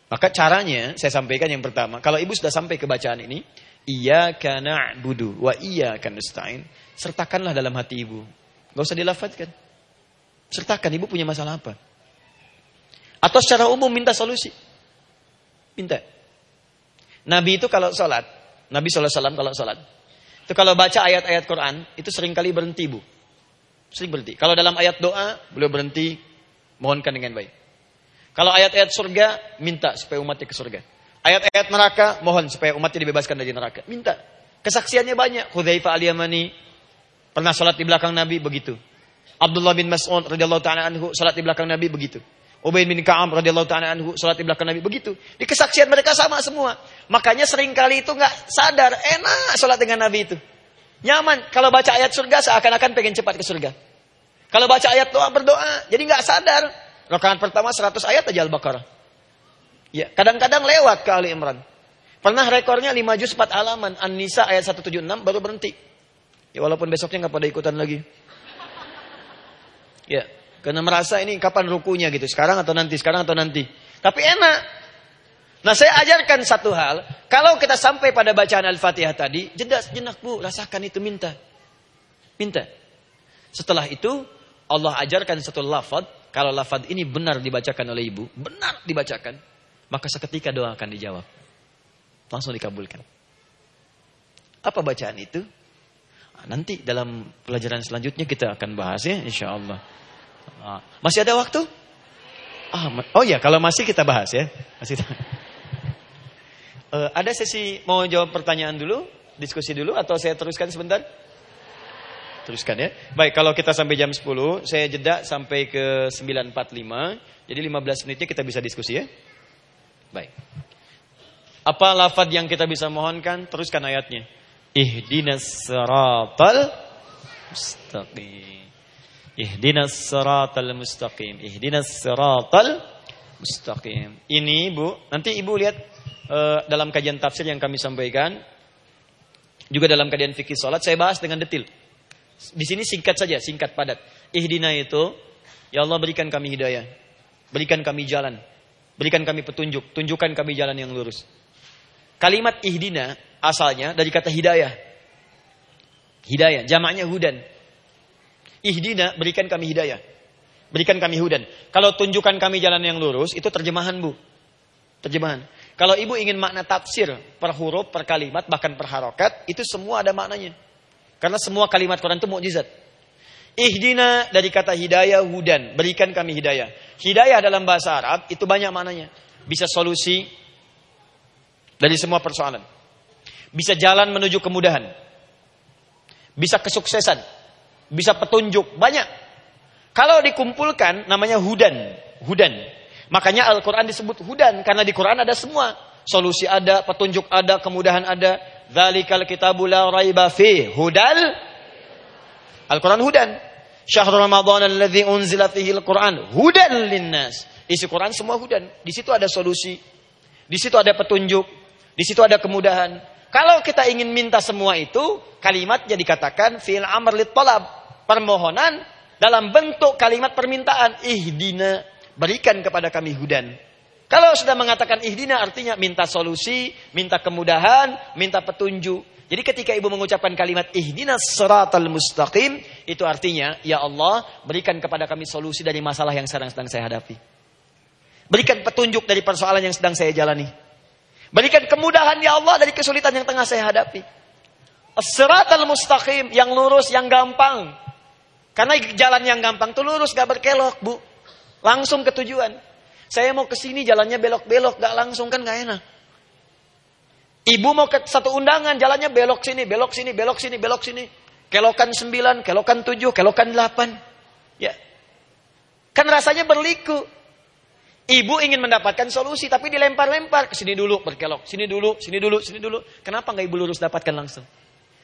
[SPEAKER 2] Maka caranya saya sampaikan yang pertama, kalau ibu sudah sampai ke bacaan ini, iya kana budu wa iya nasta'in, sertakanlah dalam hati ibu. Gak usah dilafatkan. Sertakan ibu punya masalah apa. Atau secara umum minta solusi. Minta. Nabi itu kalau sholat, Nabi SAW kalau sholat, Itu kalau baca ayat-ayat Quran, itu sering kali berhenti, Bu. Sering berhenti. Kalau dalam ayat doa, beliau berhenti, mohonkan dengan baik. Kalau ayat-ayat surga, minta supaya umatnya ke surga. Ayat-ayat neraka, mohon supaya umatnya dibebaskan dari neraka. Minta. Kesaksiannya banyak. Hudzaifah al-Yamani pernah sholat di belakang Nabi begitu. Abdullah bin Mas'ud radhiyallahu taala anhu sholat di belakang Nabi begitu. Ubay bin Ka'ab radhiyallahu taala anhu salat di belakang Nabi begitu. Di kesaksian mereka sama semua. Makanya sering kali itu nggak sadar enak salat dengan Nabi itu. Nyaman kalau baca ayat surga seakan-akan pengen cepat ke surga. Kalau baca ayat doa berdoa jadi nggak sadar. Rakaat pertama 100 ayat aja Al-Baqarah. Ya, kadang-kadang lewat ke Ali Imran. Pernah rekornya 5 juz 4 halaman An-Nisa ayat 176 baru berhenti. Ya walaupun besoknya nggak pada ikutan lagi. Ya, karena merasa ini kapan rukunya gitu. Sekarang atau nanti, sekarang atau nanti. Tapi enak. Nah saya ajarkan satu hal. Kalau kita sampai pada bacaan Al-Fatihah tadi. Jeda sejenak bu, rasakan itu minta. Minta. Setelah itu Allah ajarkan satu lafad. Kalau lafad ini benar dibacakan oleh ibu. Benar dibacakan. Maka seketika doa akan dijawab. Langsung dikabulkan. Apa bacaan itu? Nanti dalam pelajaran selanjutnya kita akan bahas ya insya Allah. Ah, masih ada waktu? Ah, oh ya, kalau masih kita bahas ya. Masih. uh, ada sesi mau jawab pertanyaan dulu, diskusi dulu atau saya teruskan sebentar? Teruskan ya. Baik, kalau kita sampai jam 10, saya jeda sampai ke 9.45. Jadi 15 menitnya kita bisa diskusi ya. Baik. Apa lafad yang kita bisa mohonkan? Teruskan ayatnya. Ihdinas siratal mustaqim. Ihdinas siratal mustaqim. Ihdinas siratal mustaqim. Ini Ibu, nanti Ibu lihat uh, dalam kajian tafsir yang kami sampaikan juga dalam kajian fikih salat saya bahas dengan detail. Di sini singkat saja, singkat padat. Ihdina itu ya Allah berikan kami hidayah. Berikan kami jalan. Berikan kami petunjuk, tunjukkan kami jalan yang lurus. Kalimat ihdina asalnya dari kata hidayah. Hidayah, jamaknya hudan. Ihdina, berikan kami hidayah. Berikan kami hudan. Kalau tunjukkan kami jalan yang lurus, itu terjemahan bu. Terjemahan. Kalau ibu ingin makna tafsir per huruf, per kalimat, bahkan per harokat, itu semua ada maknanya. Karena semua kalimat Quran itu mukjizat. Ihdina dari kata hidayah, hudan. Berikan kami hidayah. Hidayah dalam bahasa Arab itu banyak maknanya. Bisa solusi dari semua persoalan. Bisa jalan menuju kemudahan. Bisa kesuksesan bisa petunjuk, banyak. Kalau dikumpulkan namanya hudan, hudan. Makanya Al-Qur'an disebut hudan karena di Quran ada semua. Solusi ada, petunjuk ada, kemudahan ada. Dzalikal kitabul la raiba fi hudal Al-Quran hudan. Syahrul Ramadan alladzi unzila fihi Al-Quran hudan linnas. Isi Quran semua hudan. Di situ ada solusi. Di situ ada petunjuk. Di situ ada kemudahan. Kalau kita ingin minta semua itu, kalimatnya dikatakan fil amr lit talab permohonan dalam bentuk kalimat permintaan ihdina berikan kepada kami hudan kalau sudah mengatakan ihdina artinya minta solusi minta kemudahan minta petunjuk jadi ketika ibu mengucapkan kalimat ihdina siratal mustaqim itu artinya ya Allah berikan kepada kami solusi dari masalah yang sedang sedang saya hadapi berikan petunjuk dari persoalan yang sedang saya jalani berikan kemudahan ya Allah dari kesulitan yang tengah saya hadapi Siratal mustaqim yang lurus yang gampang karena jalan yang gampang tuh lurus, gak berkelok, bu. Langsung ke tujuan. Saya mau ke sini jalannya belok-belok, gak langsung kan gak enak. Ibu mau ke satu undangan, jalannya belok sini, belok sini, belok sini, belok sini. Kelokan sembilan, kelokan tujuh, kelokan delapan. Ya. Kan rasanya berliku. Ibu ingin mendapatkan solusi, tapi dilempar-lempar. ke Sini dulu, berkelok. Sini dulu, sini dulu, sini dulu. Kenapa nggak ibu lurus dapatkan langsung?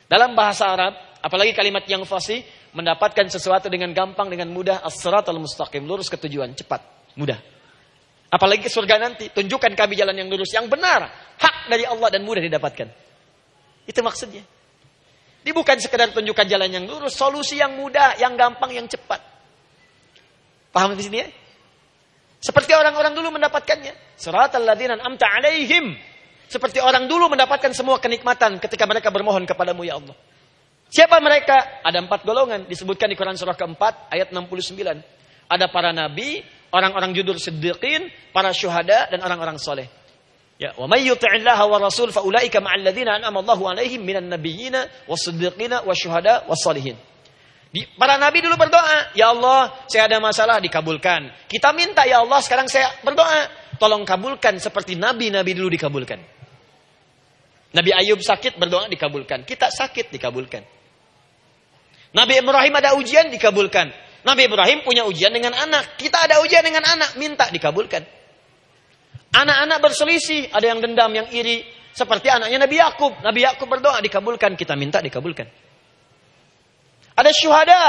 [SPEAKER 2] Dalam bahasa Arab, apalagi kalimat yang fasih, mendapatkan sesuatu dengan gampang, dengan mudah, as-siratal mustaqim, lurus ke tujuan, cepat, mudah. Apalagi ke surga nanti, tunjukkan kami jalan yang lurus, yang benar, hak dari Allah dan mudah didapatkan. Itu maksudnya. Ini bukan sekedar tunjukkan jalan yang lurus, solusi yang mudah, yang gampang, yang cepat. Paham di sini ya? Seperti orang-orang dulu mendapatkannya. Suratal ladinan amta alaihim. Seperti orang dulu mendapatkan semua kenikmatan ketika mereka bermohon kepadamu ya Allah. Siapa mereka? Ada empat golongan disebutkan di Quran surah keempat ayat 69. Ada para nabi, orang-orang judul siddiqin, para syuhada dan orang-orang soleh. Ya, wa may yuti'illaha wa rasul fa ulaika ma'al ladzina an'ama Allahu 'alaihim minan nabiyyina was-siddiqina wasyuhada was-salihin. Di, para nabi dulu berdoa, ya Allah, saya ada masalah dikabulkan. Kita minta ya Allah, sekarang saya berdoa, tolong kabulkan seperti nabi-nabi dulu dikabulkan. Nabi Ayub sakit berdoa dikabulkan. Kita sakit dikabulkan. Nabi Ibrahim ada ujian dikabulkan. Nabi Ibrahim punya ujian dengan anak. Kita ada ujian dengan anak, minta dikabulkan. Anak-anak berselisih, ada yang dendam, yang iri. Seperti anaknya Nabi Yakub. Nabi Yakub berdoa dikabulkan, kita minta dikabulkan. Ada syuhada,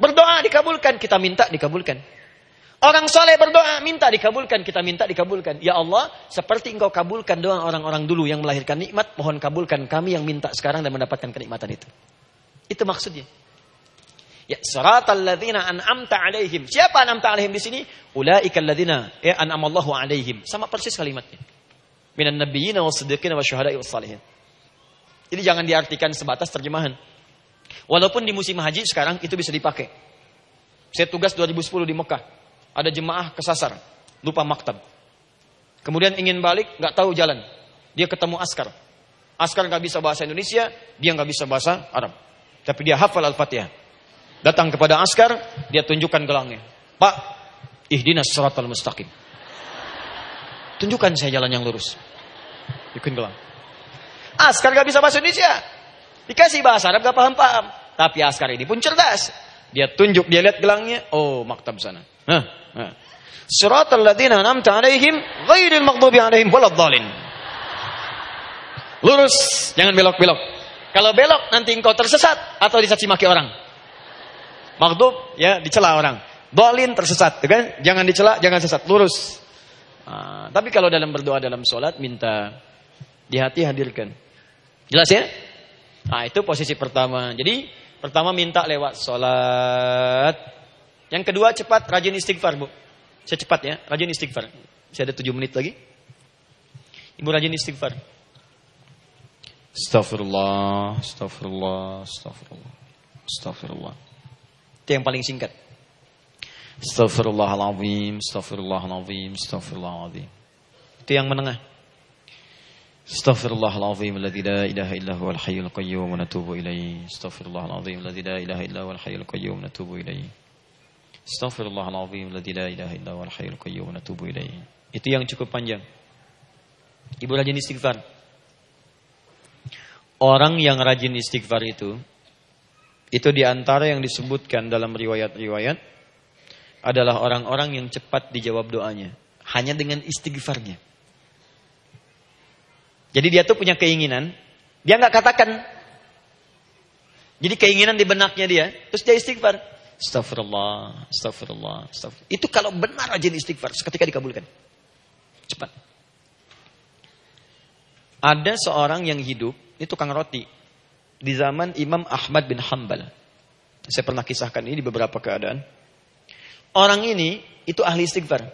[SPEAKER 2] berdoa dikabulkan, kita minta dikabulkan. Orang soleh berdoa, minta dikabulkan, kita minta dikabulkan. Ya Allah, seperti engkau kabulkan doa orang-orang dulu yang melahirkan nikmat, mohon kabulkan kami yang minta sekarang dan mendapatkan kenikmatan itu. Itu maksudnya. Ya, siratal ladzina an'amta alaihim. Siapa an'amta alaihim di sini? Ulaika alladzina ya an'amallahu alaihim. Sama persis kalimatnya. Minan nabiyyina was-siddiqina wasyuhada'i was-salihin. Jadi jangan diartikan sebatas terjemahan. Walaupun di musim haji sekarang itu bisa dipakai. Saya tugas 2010 di Mekah. Ada jemaah kesasar, lupa maktab. Kemudian ingin balik, nggak tahu jalan. Dia ketemu askar. Askar nggak bisa bahasa Indonesia, dia nggak bisa bahasa Arab. Tapi dia hafal Al-Fatihah. Datang kepada askar, dia tunjukkan gelangnya. Pak, ihdinas suratul mustaqim. Tunjukkan saya jalan yang lurus. Bikin gelang. Askar gak bisa bahasa Indonesia. Dikasih bahasa Arab gak paham-paham. Tapi askar ini pun cerdas. Dia tunjuk, dia lihat gelangnya. Oh, maktab sana. Nah. Suratul ladina namta alaihim ghairil maghdubi alaihim. Lurus, jangan belok-belok. Kalau belok nanti engkau tersesat atau dicaci maki orang. Maghdub ya dicela orang. Dolin tersesat, ya kan? Jangan dicela, jangan sesat, lurus. Nah, tapi kalau dalam berdoa dalam sholat minta di hati hadirkan. Jelas ya? Nah itu posisi pertama. Jadi pertama minta lewat sholat. Yang kedua cepat rajin istighfar bu. Saya cepat ya, rajin istighfar. Saya ada tujuh menit lagi. Ibu rajin istighfar. Astagfirullah, astagfirullah, astagfirullah, astagfirullah. Itu yang paling singkat. Astaghfirullahaladzim, astaghfirullahaladzim, astaghfirullahaladzim. Itu yang menengah. Astaghfirullahaladzim, alladzi la ilaha illa huwal hayyul qayyum wa natubu ilaihi. Astaghfirullahaladzim, alladzi la ilaha illa huwal hayyul qayyum wa natubu ilaihi. Astaghfirullahaladzim, alladzi la ilaha illa huwal hayyul qayyum wa natubu ilaihi. Itu yang cukup panjang. Ibu rajin istighfar. Orang yang rajin istighfar itu itu di antara yang disebutkan dalam riwayat-riwayat adalah orang-orang yang cepat dijawab doanya. Hanya dengan istighfarnya. Jadi dia tuh punya keinginan, dia nggak katakan. Jadi keinginan di benaknya dia, terus dia istighfar. Astagfirullah, astagfirullah, astagfirullah. Itu kalau benar aja istighfar, seketika dikabulkan. Cepat. Ada seorang yang hidup, itu tukang roti di zaman Imam Ahmad bin Hambal. Saya pernah kisahkan ini di beberapa keadaan. Orang ini itu ahli istighfar.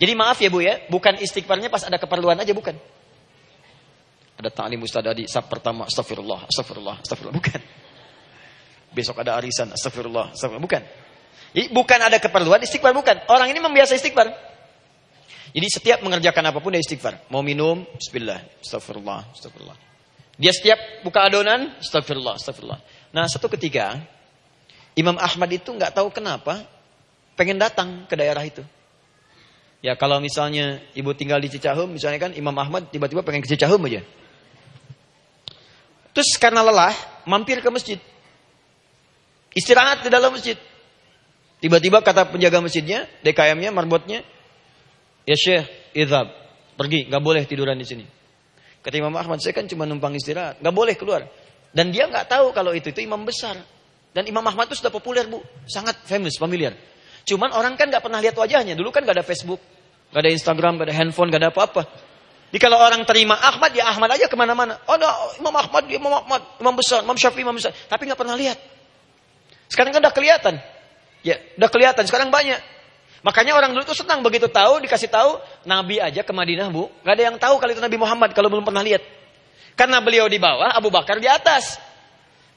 [SPEAKER 2] Jadi maaf ya Bu ya, bukan istighfarnya pas ada keperluan aja bukan. Ada ta'lim ustadz sab pertama astagfirullah, astagfirullah, astagfirullah, bukan. Besok ada arisan, astagfirullah, astagfirullah, bukan. Jadi bukan ada keperluan istighfar bukan. Orang ini membiasa istighfar. Jadi setiap mengerjakan apa pun dia istighfar. Mau minum, bismillah, astagfirullah, astagfirullah. Dia setiap buka adonan, astagfirullah, astagfirullah. Nah, satu ketika Imam Ahmad itu nggak tahu kenapa pengen datang ke daerah itu. Ya kalau misalnya ibu tinggal di Cicahum, misalnya kan Imam Ahmad tiba-tiba pengen ke Cicahum aja. Terus karena lelah, mampir ke masjid. Istirahat di dalam masjid. Tiba-tiba kata penjaga masjidnya, DKM-nya, marbotnya, ya Syekh, idhab, pergi, nggak boleh tiduran di sini. Kata Imam Ahmad, saya kan cuma numpang istirahat. Nggak boleh keluar. Dan dia nggak tahu kalau itu itu imam besar. Dan Imam Ahmad itu sudah populer bu. Sangat famous, familiar. Cuman orang kan nggak pernah lihat wajahnya. Dulu kan nggak ada Facebook. nggak ada Instagram, nggak ada handphone, nggak ada apa-apa. Jadi kalau orang terima Ahmad, ya Ahmad aja ke mana-mana. Oh, no, Imam Ahmad, Imam Ahmad, Imam besar, Imam Syafi'i, Imam besar. Tapi nggak pernah lihat. Sekarang kan udah kelihatan. Ya, udah kelihatan. Sekarang banyak. Makanya orang dulu itu senang begitu tahu, dikasih tahu, Nabi aja ke Madinah, Bu. Gak ada yang tahu kali itu Nabi Muhammad kalau belum pernah lihat. Karena beliau di bawah, Abu Bakar di atas.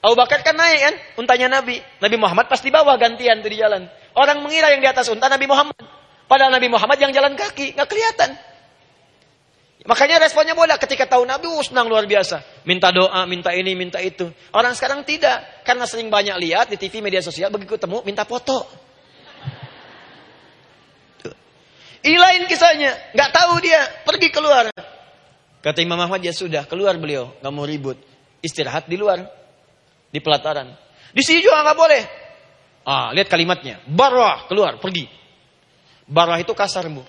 [SPEAKER 2] Abu Bakar kan naik kan, untanya Nabi. Nabi Muhammad pas di bawah gantian tuh di jalan. Orang mengira yang di atas unta Nabi Muhammad. Padahal Nabi Muhammad yang jalan kaki, gak kelihatan. Makanya responnya boleh ketika tahu Nabi uh, senang luar biasa. Minta doa, minta ini, minta itu. Orang sekarang tidak. Karena sering banyak lihat di TV media sosial begitu ketemu minta foto. Ini lain kisahnya. Nggak tahu dia. Pergi keluar. Kata Imam Ahmad ya sudah keluar beliau. Nggak mau ribut. Istirahat di luar. Di pelataran. Di sini juga nggak boleh. Ah, lihat kalimatnya. Barwah keluar pergi. Barwah itu kasar bu.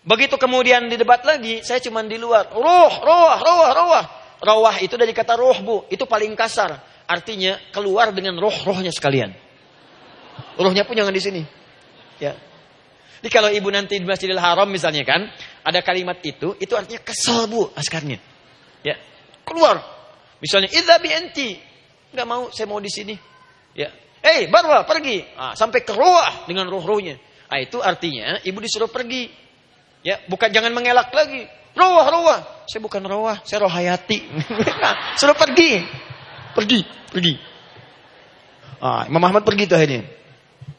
[SPEAKER 2] Begitu kemudian di debat lagi, saya cuma di luar. Roh, roh, roh, roh. Roh itu dari kata roh bu, itu paling kasar. Artinya keluar dengan roh-rohnya sekalian. Rohnya pun jangan di sini. Ya. Jadi kalau ibu nanti di Masjidil Haram misalnya kan, ada kalimat itu, itu artinya kesel bu askarnya. Ya, keluar. Misalnya, idza bi enti. Enggak mau, saya mau di sini. Ya. Eh, hey, barwa, pergi. Ah, sampai ke roh dengan roh-rohnya. Ah, itu artinya ibu disuruh pergi. Ya, bukan jangan mengelak lagi. Rawah, rawah. Saya bukan rawah, saya rohayati. nah, suruh pergi. Pergi, pergi. Ah, Imam Ahmad pergi tuh akhirnya.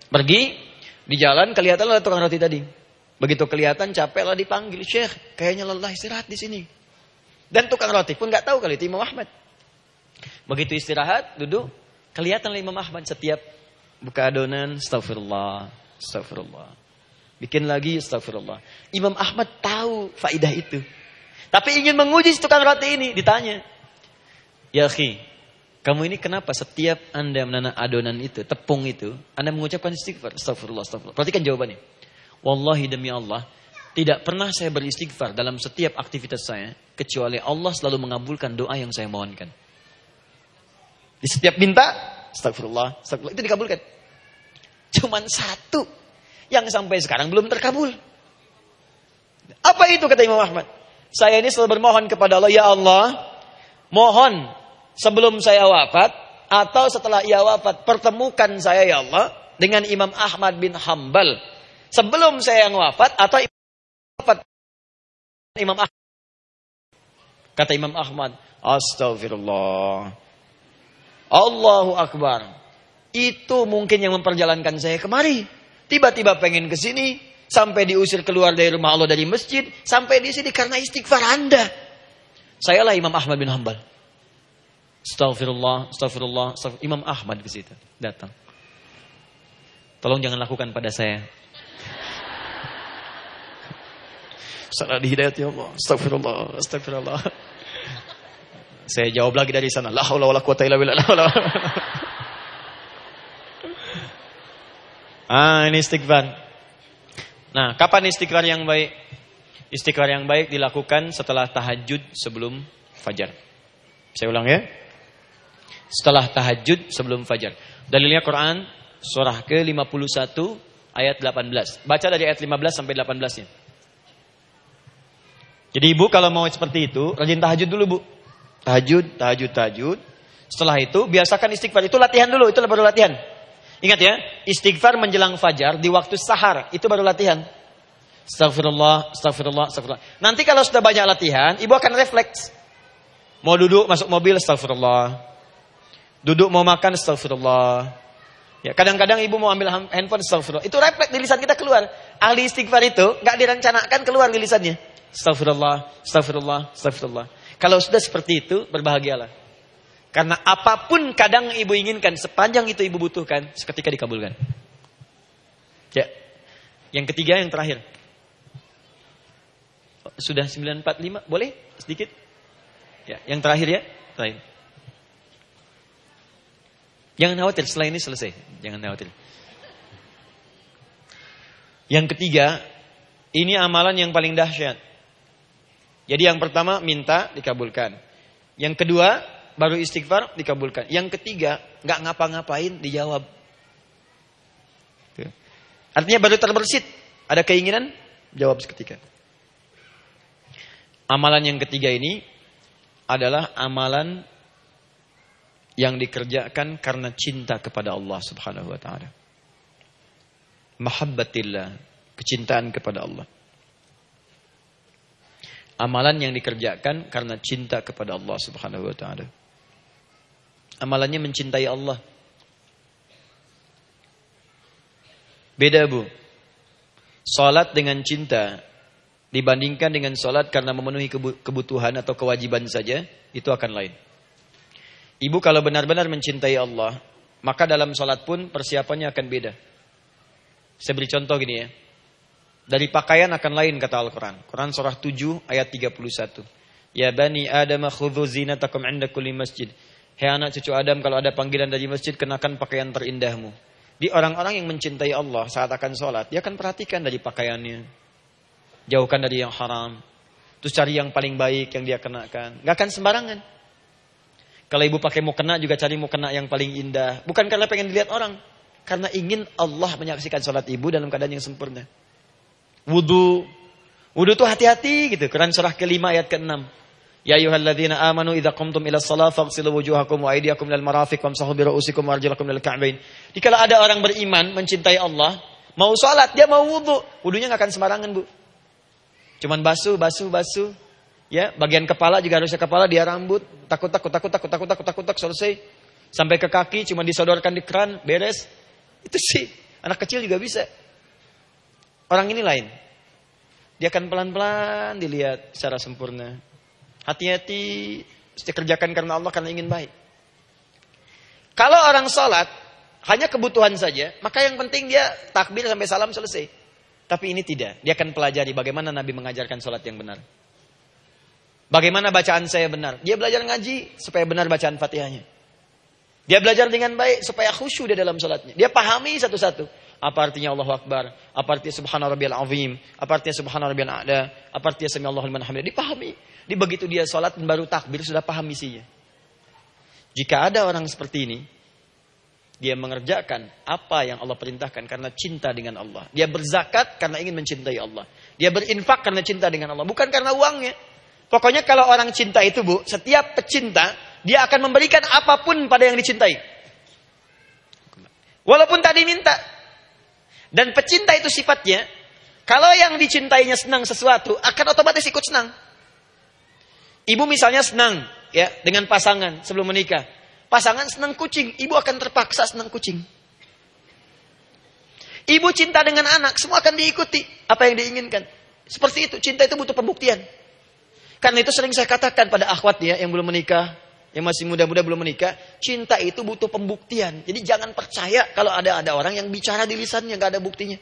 [SPEAKER 2] Pergi, di jalan kelihatan tukang roti tadi. Begitu kelihatan capek lah dipanggil, Syekh, kayaknya lelah istirahat di sini. Dan tukang roti pun nggak tahu kali itu Imam Ahmad. Begitu istirahat, duduk, kelihatan Imam Ahmad setiap buka adonan, astagfirullah, astagfirullah. Bikin lagi astagfirullah. Imam Ahmad tahu faidah itu. Tapi ingin menguji tukang roti ini. Ditanya. Ya khi, kamu ini kenapa setiap anda menanam adonan itu, tepung itu, anda mengucapkan istighfar. Astagfirullah, astagfirullah. Perhatikan jawabannya. Wallahi demi Allah, tidak pernah saya beristighfar dalam setiap aktivitas saya, kecuali Allah selalu mengabulkan doa yang saya mohonkan. Di setiap minta, astagfirullah, astagfirullah, itu dikabulkan. Cuman satu yang sampai sekarang belum terkabul. Apa itu kata Imam Ahmad? Saya ini selalu bermohon kepada Allah, ya Allah, mohon sebelum saya wafat atau setelah ia wafat pertemukan saya ya Allah dengan Imam Ahmad bin Hambal sebelum saya yang wafat atau wafat Imam Ahmad. Kata Imam Ahmad, Astagfirullah. Allahu Akbar. Itu mungkin yang memperjalankan saya kemari. Tiba-tiba pengen ke sini, sampai diusir keluar dari rumah Allah dari masjid, sampai di sini karena istighfar Anda. Sayalah Imam Ahmad bin Hambal. Astagfirullah, astagfirullah, astagfirullah. Imam Ahmad ke situ datang. Tolong jangan lakukan pada saya. Salah di hidayat ya Allah. Astagfirullah, astagfirullah. Saya jawab lagi dari sana. La haula wala quwata illa billah. Ah, ini istighfar. Nah, kapan istighfar yang baik? Istighfar yang baik dilakukan setelah tahajud sebelum fajar. Saya ulang ya. Setelah tahajud sebelum fajar. Dalilnya Quran surah ke-51 ayat 18. Baca dari ayat 15 sampai 18-nya. Jadi ibu kalau mau seperti itu, rajin tahajud dulu bu. Tahajud, tahajud, tahajud. Setelah itu biasakan istighfar. Itu latihan dulu, itu baru latihan. Ingat ya, istighfar menjelang fajar di waktu sahar, itu baru latihan. Astagfirullah, astagfirullah, astagfirullah. Nanti kalau sudah banyak latihan, ibu akan refleks. Mau duduk masuk mobil, astagfirullah. Duduk mau makan, astagfirullah. Ya, kadang-kadang ibu mau ambil handphone, astagfirullah. Itu refleks di lisan kita keluar. Ahli istighfar itu nggak direncanakan keluar di lisannya. Astagfirullah, astagfirullah, astagfirullah. Kalau sudah seperti itu, berbahagialah. Karena apa pun kadang ibu inginkan, sepanjang itu ibu butuhkan, seketika dikabulkan. Ya. Yang ketiga, yang terakhir. Sudah 945, boleh? Sedikit? Ya, yang terakhir ya. Terakhir. Jangan khawatir, setelah ini selesai. Jangan khawatir. Yang ketiga, ini amalan yang paling dahsyat. Jadi yang pertama minta dikabulkan. Yang kedua baru istighfar dikabulkan. Yang ketiga, nggak ngapa-ngapain dijawab. Artinya baru terbersit, ada keinginan, jawab seketika. Amalan yang ketiga ini adalah amalan yang dikerjakan karena cinta kepada Allah Subhanahu wa taala. Mahabbatillah, kecintaan kepada Allah. Amalan yang dikerjakan karena cinta kepada Allah Subhanahu wa taala. Amalannya mencintai Allah. Beda bu. Salat dengan cinta dibandingkan dengan sholat karena memenuhi kebutuhan atau kewajiban saja, itu akan lain. Ibu kalau benar-benar mencintai Allah, maka dalam sholat pun persiapannya akan beda. Saya beri contoh gini ya. Dari pakaian akan lain kata Al-Quran. Quran surah 7 ayat 31. Ya bani Adam khudhu zinatakum inda kulli masjid. Hei anak cucu Adam kalau ada panggilan dari masjid kenakan pakaian terindahmu. Di orang-orang yang mencintai Allah saat akan sholat, dia akan perhatikan dari pakaiannya. Jauhkan dari yang haram. Terus cari yang paling baik yang dia kenakan. Gak akan sembarangan. Kalau ibu pakai mau kena juga cari mau kena yang paling indah. Bukan karena pengen dilihat orang. Karena ingin Allah menyaksikan sholat ibu dalam keadaan yang sempurna. Wudhu. Wudhu itu hati-hati gitu. Quran surah kelima ayat ke-6. Ya ayuhalladzina amanu idza qumtum ila shalah faghsilu wujuhakum wa aydiyakum lil marafiq wamsahu bi ru'usikum wa arjulakum lil ka'bain. Jika ada orang beriman mencintai Allah, mau salat, dia mau wudu, wudunya enggak akan sembarangan, Bu. Cuman basuh, basuh, basuh. Ya, bagian kepala juga harusnya kepala dia rambut, takut takut takut takut takut takut takut, takut selesai. Sampai ke kaki cuma disodorkan di keran, beres. Itu sih anak kecil juga bisa. Orang ini lain. Dia akan pelan-pelan dilihat secara sempurna. Hati-hati kerjakan karena Allah karena ingin baik. Kalau orang sholat hanya kebutuhan saja, maka yang penting dia takbir sampai salam selesai. Tapi ini tidak. Dia akan pelajari bagaimana Nabi mengajarkan sholat yang benar. Bagaimana bacaan saya benar. Dia belajar ngaji supaya benar bacaan fatihahnya. Dia belajar dengan baik supaya khusyuk di dalam sholatnya. Dia pahami satu-satu. Apa artinya Allah Akbar? Apa artinya Subhana Rabbiyal Azim? Apa artinya Subhana Rabbiyal A'la? Apa artinya Sami Allahu liman hamidah? Dipahami. Di begitu dia sholat dan baru takbir sudah paham misinya. Jika ada orang seperti ini, dia mengerjakan apa yang Allah perintahkan karena cinta dengan Allah. Dia berzakat karena ingin mencintai Allah. Dia berinfak karena cinta dengan Allah, bukan karena uangnya. Pokoknya kalau orang cinta itu, Bu, setiap pecinta dia akan memberikan apa pun pada yang dicintai. Walaupun tadi minta. Dan pecinta itu sifatnya, kalau yang dicintainya senang sesuatu, akan otomatis ikut senang. Ibu misalnya senang ya dengan pasangan sebelum menikah. Pasangan senang kucing, ibu akan terpaksa senang kucing. Ibu cinta dengan anak, semua akan diikuti apa yang diinginkan. Seperti itu, cinta itu butuh pembuktian. Karena itu sering saya katakan pada akhwat ya yang belum menikah, yang masih muda-muda belum menikah, cinta itu butuh pembuktian. Jadi jangan percaya kalau ada ada orang yang bicara di lisannya nggak ada buktinya.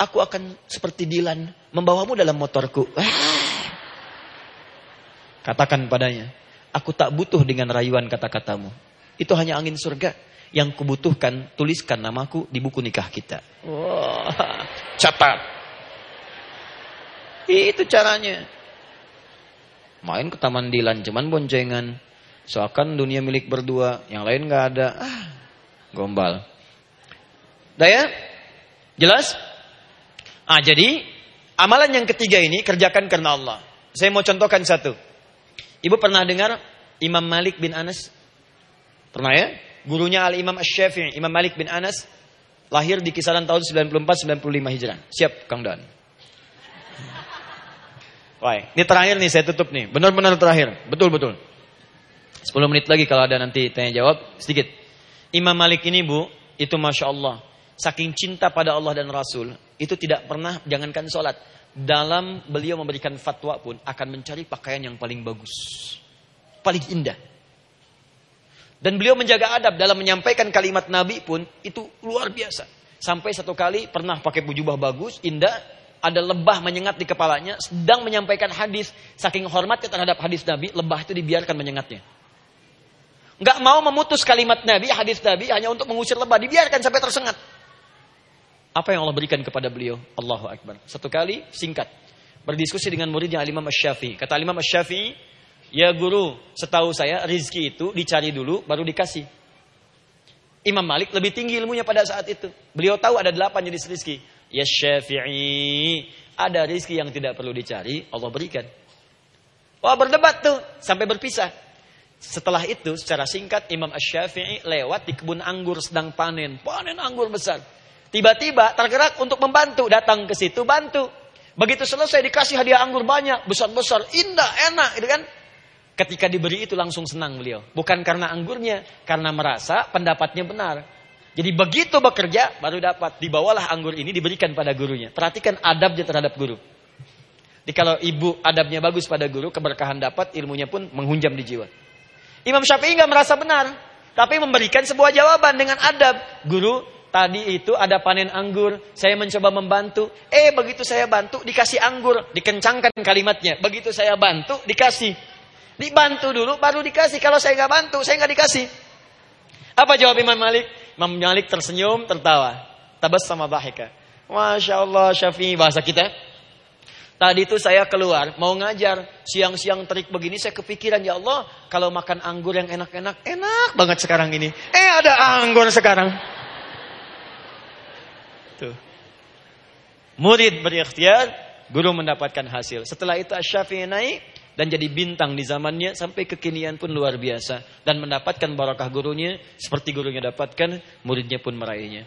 [SPEAKER 2] Aku akan seperti Dilan membawamu dalam motorku. Katakan padanya, aku tak butuh dengan rayuan kata-katamu. Itu hanya angin surga yang kubutuhkan. Tuliskan namaku di buku nikah kita. Wah, catat. Itu caranya. Main ke Taman Dilan, cuman boncengan. Seakan dunia milik berdua, yang lain nggak ada. Ah, gombal. Daya? Jelas? Ah, jadi amalan yang ketiga ini kerjakan karena Allah. Saya mau contohkan satu. Ibu pernah dengar Imam Malik bin Anas? Pernah ya? Gurunya Al-Imam Ash-Syafi'i, Imam Malik bin Anas lahir di kisaran tahun 94-95 Hijrah. Siap, Kang Dan. Baik, ini terakhir nih saya tutup nih. Benar-benar terakhir. Betul-betul. 10 menit lagi kalau ada nanti tanya jawab sedikit. Imam Malik ini Bu, itu Masya Allah. Saking cinta pada Allah dan Rasul, itu tidak pernah, jangankan sholat. Dalam beliau memberikan fatwa pun akan mencari pakaian yang paling bagus. Paling indah. Dan beliau menjaga adab dalam menyampaikan kalimat Nabi pun itu luar biasa. Sampai satu kali pernah pakai bujubah bagus, indah, ada lebah menyengat di kepalanya, sedang menyampaikan hadis, saking hormatnya terhadap hadis Nabi, lebah itu dibiarkan menyengatnya. Enggak mau memutus kalimat Nabi, hadis Nabi hanya untuk mengusir lebah, dibiarkan sampai tersengat. Apa yang Allah berikan kepada beliau? Allahu Akbar. Satu kali singkat, berdiskusi dengan muridnya Imam Asy-Syafi'i. Kata Imam Asy-Syafi'i, "Ya guru, setahu saya rizki itu dicari dulu baru dikasih." Imam Malik lebih tinggi ilmunya pada saat itu. Beliau tahu ada delapan jenis rizki. Ya syafi'i. Ada rizki yang tidak perlu dicari, Allah berikan. Wah berdebat tuh, sampai berpisah. Setelah itu, secara singkat, Imam Ash-Syafi'i lewat di kebun anggur sedang panen. Panen anggur besar. Tiba-tiba tergerak untuk membantu, datang ke situ, bantu. Begitu selesai dikasih hadiah anggur banyak, besar-besar, indah, enak, gitu kan? Ketika diberi itu langsung senang beliau. Bukan karena anggurnya, karena merasa pendapatnya benar. Jadi begitu bekerja baru dapat. Dibawalah anggur ini diberikan pada gurunya. Perhatikan adabnya terhadap guru.
[SPEAKER 4] Jadi kalau ibu adabnya bagus pada guru, keberkahan dapat, ilmunya pun menghunjam di jiwa. Imam Syafi'i nggak merasa benar, tapi memberikan sebuah jawaban dengan adab. Guru, tadi itu ada panen anggur, saya mencoba membantu. Eh, begitu saya bantu, dikasih anggur, dikencangkan kalimatnya. Begitu saya bantu, dikasih. Dibantu dulu, baru dikasih. Kalau saya nggak bantu, saya nggak dikasih. Apa jawab Imam Malik? Imam Malik tersenyum, tertawa. Tabas sama bahika. Masya Allah Syafi'i bahasa kita. Tadi itu saya keluar mau ngajar siang-siang terik begini saya kepikiran ya Allah kalau makan anggur yang enak-enak enak banget sekarang ini. Eh ada anggur sekarang. Tuh. Murid berikhtiar, guru mendapatkan hasil. Setelah itu Asy-Syafi'i naik dan jadi bintang di zamannya sampai kekinian pun luar biasa dan mendapatkan barakah gurunya seperti gurunya dapatkan, muridnya pun meraihnya.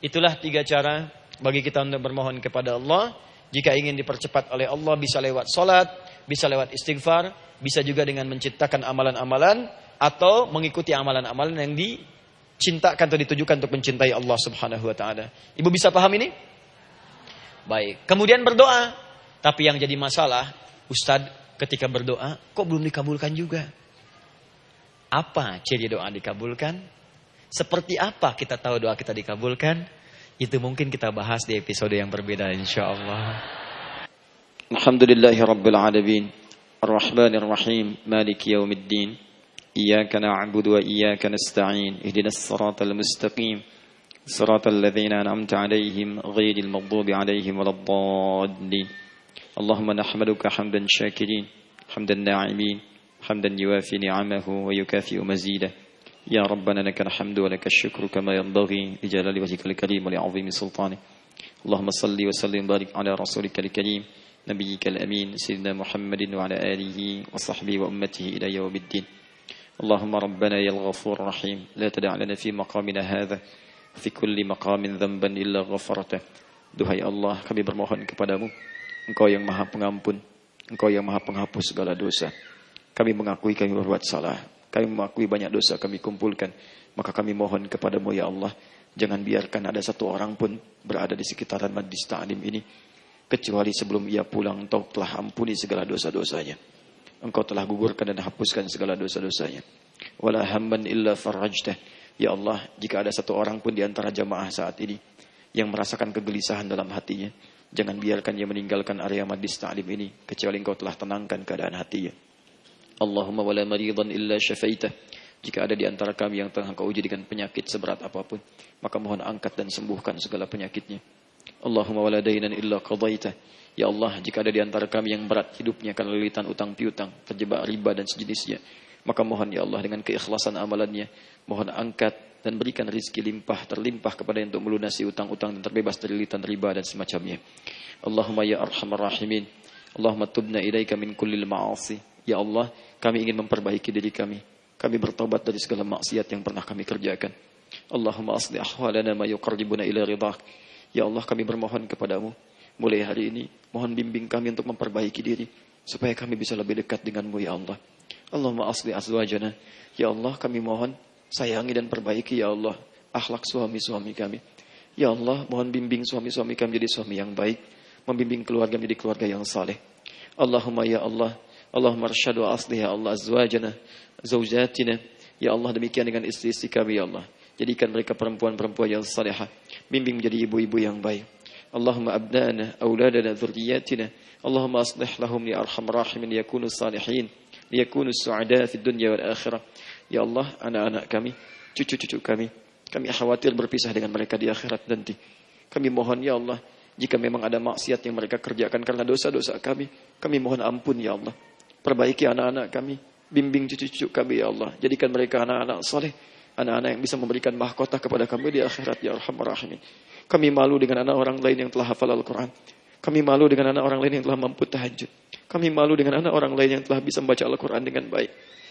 [SPEAKER 4] Itulah tiga cara bagi kita untuk bermohon kepada Allah jika ingin dipercepat oleh Allah bisa lewat solat, bisa lewat istighfar, bisa juga dengan menciptakan amalan-amalan atau mengikuti amalan-amalan yang dicintakan atau ditujukan untuk mencintai Allah Subhanahu wa taala. Ibu bisa paham ini? Baik. Kemudian berdoa. Tapi yang jadi masalah, Ustadz ketika berdoa kok belum dikabulkan juga? Apa ciri doa dikabulkan? Seperti apa kita tahu doa kita dikabulkan? Itu mungkin kita bahas di episode yang berbeda insya Allah.
[SPEAKER 2] Alhamdulillahi Rabbil Alamin Ar-Rahmanir Rahim Maliki Yawmiddin Iyaka na'budu wa iyaka nasta'in Ihdinas siratal mustaqim Siratal ladzina an'amta alaihim Ghairil maghdubi alaihim waladdallin اللهم نحمدك حمدا شاكرين حمدا ناعمين حمدا يوافي نعمه ويكافئ مزيده. يا ربنا لك الحمد ولك الشكر كما ينبغي لجلال وجهك الكريم ولعظيم سلطانه. اللهم صل وسلم وبارك على رسولك الكريم نبيك الأمين سيدنا محمد وعلى آله وصحبه وأمته إلى يوم الدين. اللهم ربنا يا الغفور الرحيم لا تدع لنا في مقامنا هذا في كل مقام ذنبا إلا غفرته. Duhai Allah, kami bermohon kepadamu. Engkau yang maha pengampun. Engkau yang maha penghapus segala dosa. Kami mengakui kami berbuat salah. Kami mengakui banyak dosa kami kumpulkan. Maka kami mohon kepadamu ya Allah. Jangan biarkan ada satu orang pun berada di sekitaran majlis ta'lim ini. Kecuali sebelum ia pulang engkau telah ampuni segala dosa-dosanya. Engkau telah gugurkan dan hapuskan segala dosa-dosanya. Wala illa farajtah. Ya Allah, jika ada satu orang pun di antara jamaah saat ini yang merasakan kegelisahan dalam hatinya, jangan biarkan ia meninggalkan area majlis ta'lim ini kecuali engkau telah tenangkan keadaan hatinya. Allahumma wala maridan illa syafaitah. Jika ada di antara kami yang tengah kau uji dengan penyakit seberat apa pun, maka mohon angkat dan sembuhkan segala penyakitnya. Allahumma wala dainan illa qadaitah. Ya Allah, jika ada di antara kami yang berat hidupnya karena lilitan utang piutang, terjebak riba dan sejenisnya, maka mohon ya Allah dengan keikhlasan amalannya, mohon angkat dan berikan rizki limpah terlimpah kepada yang untuk melunasi utang-utang dan terbebas dari lilitan riba dan semacamnya. Allahumma ya arhamar rahimin. Allahumma tubna ilaika min kullil ma'asi. Ya Allah, kami ingin memperbaiki diri kami. Kami bertobat dari segala maksiat yang pernah kami kerjakan. Allahumma asli ahwalana ma yuqarribuna ila ridah. Ya Allah, kami bermohon kepadamu. Mulai hari ini, mohon bimbing kami untuk memperbaiki diri. Supaya kami bisa lebih dekat denganmu, Ya Allah. Allahumma asli azwajana. Ya Allah, kami mohon sayangi dan perbaiki, Ya Allah, akhlak suami-suami kami. Ya Allah, mohon bimbing suami-suami kami jadi suami yang baik. Membimbing keluarga menjadi keluarga yang saleh. Allahumma ya Allah, Allahumma arsyadu asli ya Allah azwajana, zawjatina. Ya Allah demikian dengan istri-istri kami ya Allah. Jadikan mereka perempuan-perempuan yang salihah. Bimbing menjadi ibu-ibu yang baik. Allahumma abnana, awladana, dhurriyatina. Allahumma aslih lahum li arham rahimin yakunu salihin. Liyakunu su'ada fi dunya wal akhirah. Ya Allah, anak-anak kami, cucu-cucu kami. Kami khawatir berpisah dengan mereka di akhirat nanti. Kami mohon ya Allah, jika memang ada maksiat yang mereka kerjakan karena dosa-dosa kami, kami mohon ampun ya Allah. Perbaiki anak-anak kami. Bimbing cucu-cucu kami ya Allah. Jadikan mereka anak-anak soleh. Anak-anak yang bisa memberikan mahkota kepada kami di akhirat ya Rahman Rahimin. Kami malu dengan anak orang lain yang telah hafal Al-Quran. Kami malu dengan anak orang lain yang telah mampu tahajud. Kami malu dengan anak orang lain yang telah bisa membaca Al-Quran dengan baik.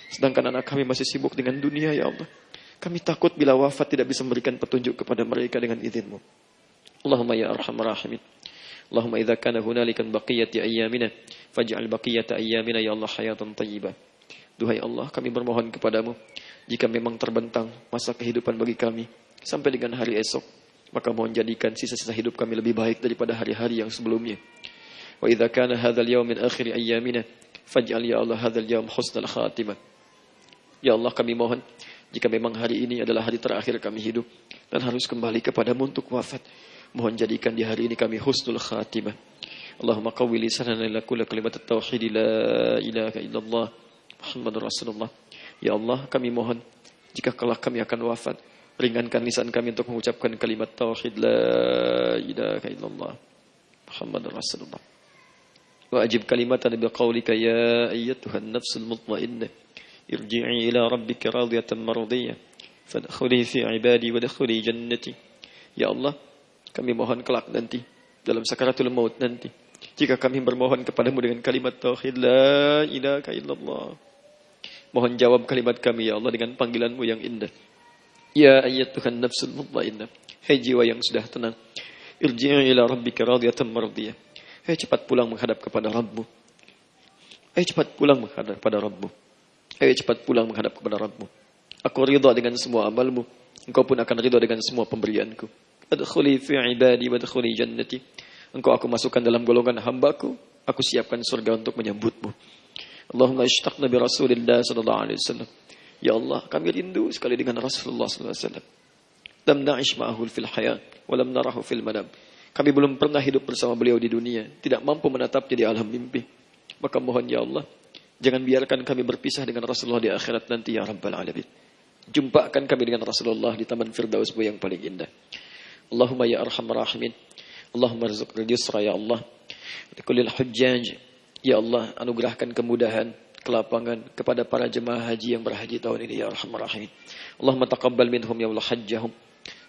[SPEAKER 2] Sedangkan anak kami masih sibuk dengan dunia ya Allah. Kami takut bila wafat tidak bisa memberikan petunjuk kepada mereka dengan izinmu. Allahumma ya arhamar rahimin. Allahumma idza kana hunalikan baqiyati ayyamina faj'al baqiyata ayyamina ya Allah hayatan tayyibah. Duhai Allah, kami bermohon kepadamu jika memang terbentang masa kehidupan bagi kami sampai dengan hari esok, maka mohon jadikan sisa-sisa hidup kami lebih baik daripada hari-hari yang sebelumnya. Wa idza kana hadzal yawm min akhir ayyamina faj'al ya Allah hadzal yawm husnal khatimah. Ya Allah kami mohon jika memang hari ini adalah hari terakhir kami hidup dan harus kembali kepadamu untuk wafat. Mohon jadikan di hari ini kami husnul khatimah. Allahumma qawwi lisanana ila kulli kalimat tauhid la ilaha illallah Muhammadur Rasulullah. Ya Allah kami mohon jika kelak kami akan wafat ringankan lisan kami untuk mengucapkan kalimat tauhid la ilaha illallah Muhammadur Rasulullah. Wa ajib kalimatan bi qawlika ya ayyatuhan nafsul mutmainnah irji'i ila rabbika radiyatan mardiyah fadkhuli fi ibadi wadkhuli jannati. Ya Allah, kami mohon kelak nanti dalam sakaratul maut nanti jika kami bermohon kepadamu dengan kalimat tauhid la ilaha illallah. Mohon jawab kalimat kami ya Allah dengan panggilanmu yang indah. Ya ayyatuhan nafsul mutmainnah. Hai jiwa yang sudah tenang. Irji'i ila rabbika radiyatan mardiyah. Hai cepat pulang menghadap kepada Rabbmu. Hai cepat pulang menghadap kepada Rabbmu. Hai cepat pulang menghadap kepada Rabbmu. Aku ridha dengan semua amalmu. Engkau pun akan ridha dengan semua pemberianku. Adkhuli fi ibadi wa adkhuli jannati. Engkau aku masukkan dalam golongan hambaku. Aku siapkan surga untuk menyambutmu. Allahumma ishtaqna bi Rasulillah sallallahu alaihi wasallam. Ya Allah, kami rindu sekali dengan Rasulullah SAW. Lam na'ish ma'ahul fil hayat, walam narahu fil manam. Kami belum pernah hidup bersama beliau di dunia, tidak mampu menatapnya di alam mimpi. Maka mohon ya Allah, jangan biarkan kami berpisah dengan Rasulullah di akhirat nanti ya Rabbal Alamin. Jumpakan kami dengan Rasulullah di Taman Firdaus yang paling indah. Allahumma ya arhamar rahimin. Allahumma rizqna yusra ya Allah. Likulil hujjaj. Ya Allah, anugerahkan kemudahan kelapangan kepada para jemaah haji yang berhaji tahun ini ya arhamar rahimin. Allahumma taqabbal minhum ya Allah hajjahum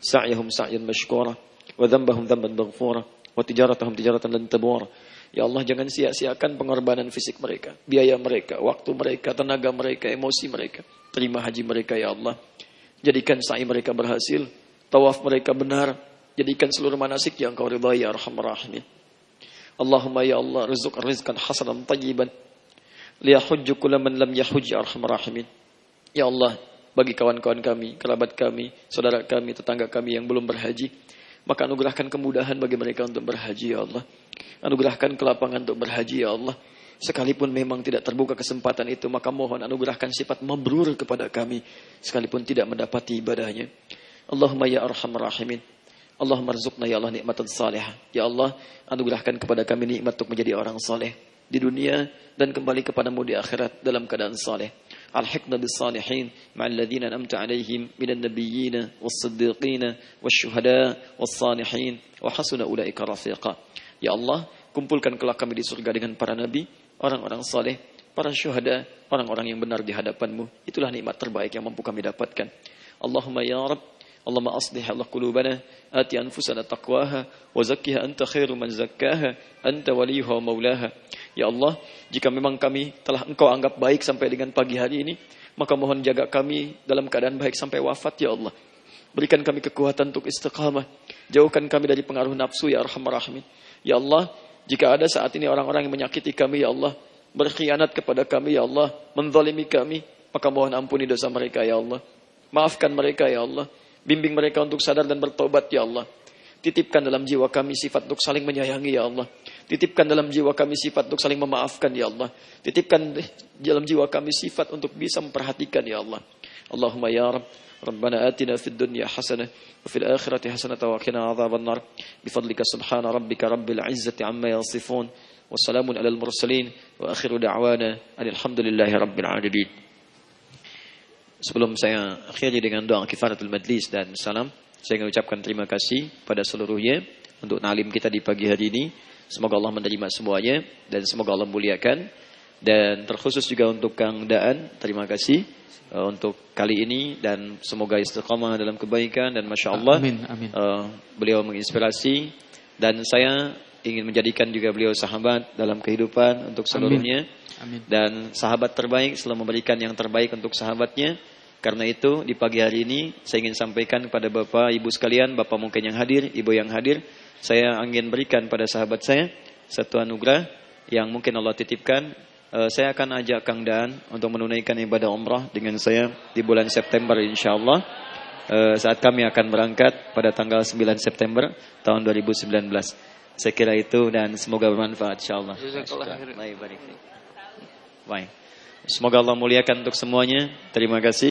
[SPEAKER 2] sa'yahum sa'yan mashkura wa dhanbahum dhanban maghfura wa tijaratahum tijaratan lan tabura. Ya Allah jangan sia-siakan pengorbanan fisik mereka, biaya mereka, waktu mereka, tenaga mereka, emosi mereka. Terima haji mereka ya Allah. Jadikan sa'i mereka berhasil, tawaf mereka benar, jadikan seluruh manasik yang kau ridhai ya arhamar rahimin. Allahumma ya Allah rizq rizqan hasanan tayyiban liyahujju man lam yahuj ya arhamar rahimin. Ya Allah, bagi kawan-kawan kami, kerabat kami, saudara kami, tetangga kami yang belum berhaji, maka anugerahkan kemudahan bagi mereka untuk berhaji ya Allah. Anugerahkan kelapangan untuk berhaji ya Allah. Sekalipun memang tidak terbuka kesempatan itu, maka mohon anugerahkan sifat mabrur kepada kami, sekalipun tidak mendapati ibadahnya. Allahumma ya arhamar rahimin. Allahumma rizukna ya Allah nikmatan salihah. Ya Allah, anugerahkan kepada kami nikmat untuk menjadi orang saleh di dunia dan kembali kepadamu di akhirat dalam keadaan saleh. Salihin ma'al ladzina an'amta 'alaihim minan nabiyyin was-siddiqin wasyuhada was-salihin wa hasuna ulaika rafiqa. Ya Allah, kumpulkan kelak kami di surga dengan para nabi, orang-orang saleh, para syuhada, orang-orang yang benar di hadapanmu. Itulah nikmat terbaik yang mampu kami dapatkan. Allahumma ya Rabb اللهم أصلح الله قلوبنا آت أنفسنا تقواها وزكها أنت خير من زكاها أنت وليها ومولاها Ya Allah, jika memang kami telah engkau anggap baik sampai dengan pagi hari ini, maka mohon jaga kami dalam keadaan baik sampai wafat ya Allah. Berikan kami kekuatan untuk istiqamah. Jauhkan kami dari pengaruh nafsu ya Arhamar Rahimin. Ya Allah, jika ada saat ini orang-orang yang menyakiti kami ya Allah, berkhianat kepada kami ya Allah, menzalimi kami, maka mohon ampuni dosa mereka ya Allah. Maafkan mereka ya Allah. Bimbing mereka untuk sadar dan bertobat ya Allah. Titipkan dalam jiwa kami sifat untuk saling menyayangi ya Allah. Titipkan dalam jiwa kami sifat untuk saling memaafkan ya Allah. Titipkan dalam jiwa kami sifat untuk bisa memperhatikan ya Allah. Allahumma ya Rabb. ربنا آتنا في الدنيا حسنة وفي الآخرة حسنة وقنا عذاب النار بفضلك سبحان ربك رب العزة عما يصفون وسلام على المرسلين وآخر دعوانا أن الحمد لله رب العالمين Sebelum saya akhiri dengan doa kifaratul majlis dan salam, saya ingin ucapkan terima kasih pada seluruhnya untuk nalim kita di pagi hari ini. Semoga Allah menerima semuanya dan semoga Allah muliakan. Dan terkhusus juga untuk Kang Daan, terima kasih uh, untuk kali ini dan semoga istiqamah dalam kebaikan dan masya Allah
[SPEAKER 5] amin, amin.
[SPEAKER 2] Uh, beliau menginspirasi dan saya ingin menjadikan juga beliau sahabat dalam kehidupan untuk seluruhnya
[SPEAKER 5] Amin.
[SPEAKER 2] Dan sahabat terbaik selalu memberikan yang terbaik untuk sahabatnya karena itu di pagi hari ini saya ingin sampaikan kepada Bapak Ibu sekalian, Bapak mungkin yang hadir, Ibu yang hadir, saya ingin berikan pada sahabat saya satu anugerah yang mungkin Allah titipkan. Uh, saya akan ajak Kang Dan untuk menunaikan ibadah umrah dengan saya di bulan September insya Allah. Uh, saat kami akan berangkat pada tanggal 9 September tahun 2019. Saya kira itu dan semoga bermanfaat.
[SPEAKER 6] Jazakallah.
[SPEAKER 2] Baik, baik. Baik. Semoga Allah muliakan untuk semuanya. Terima kasih.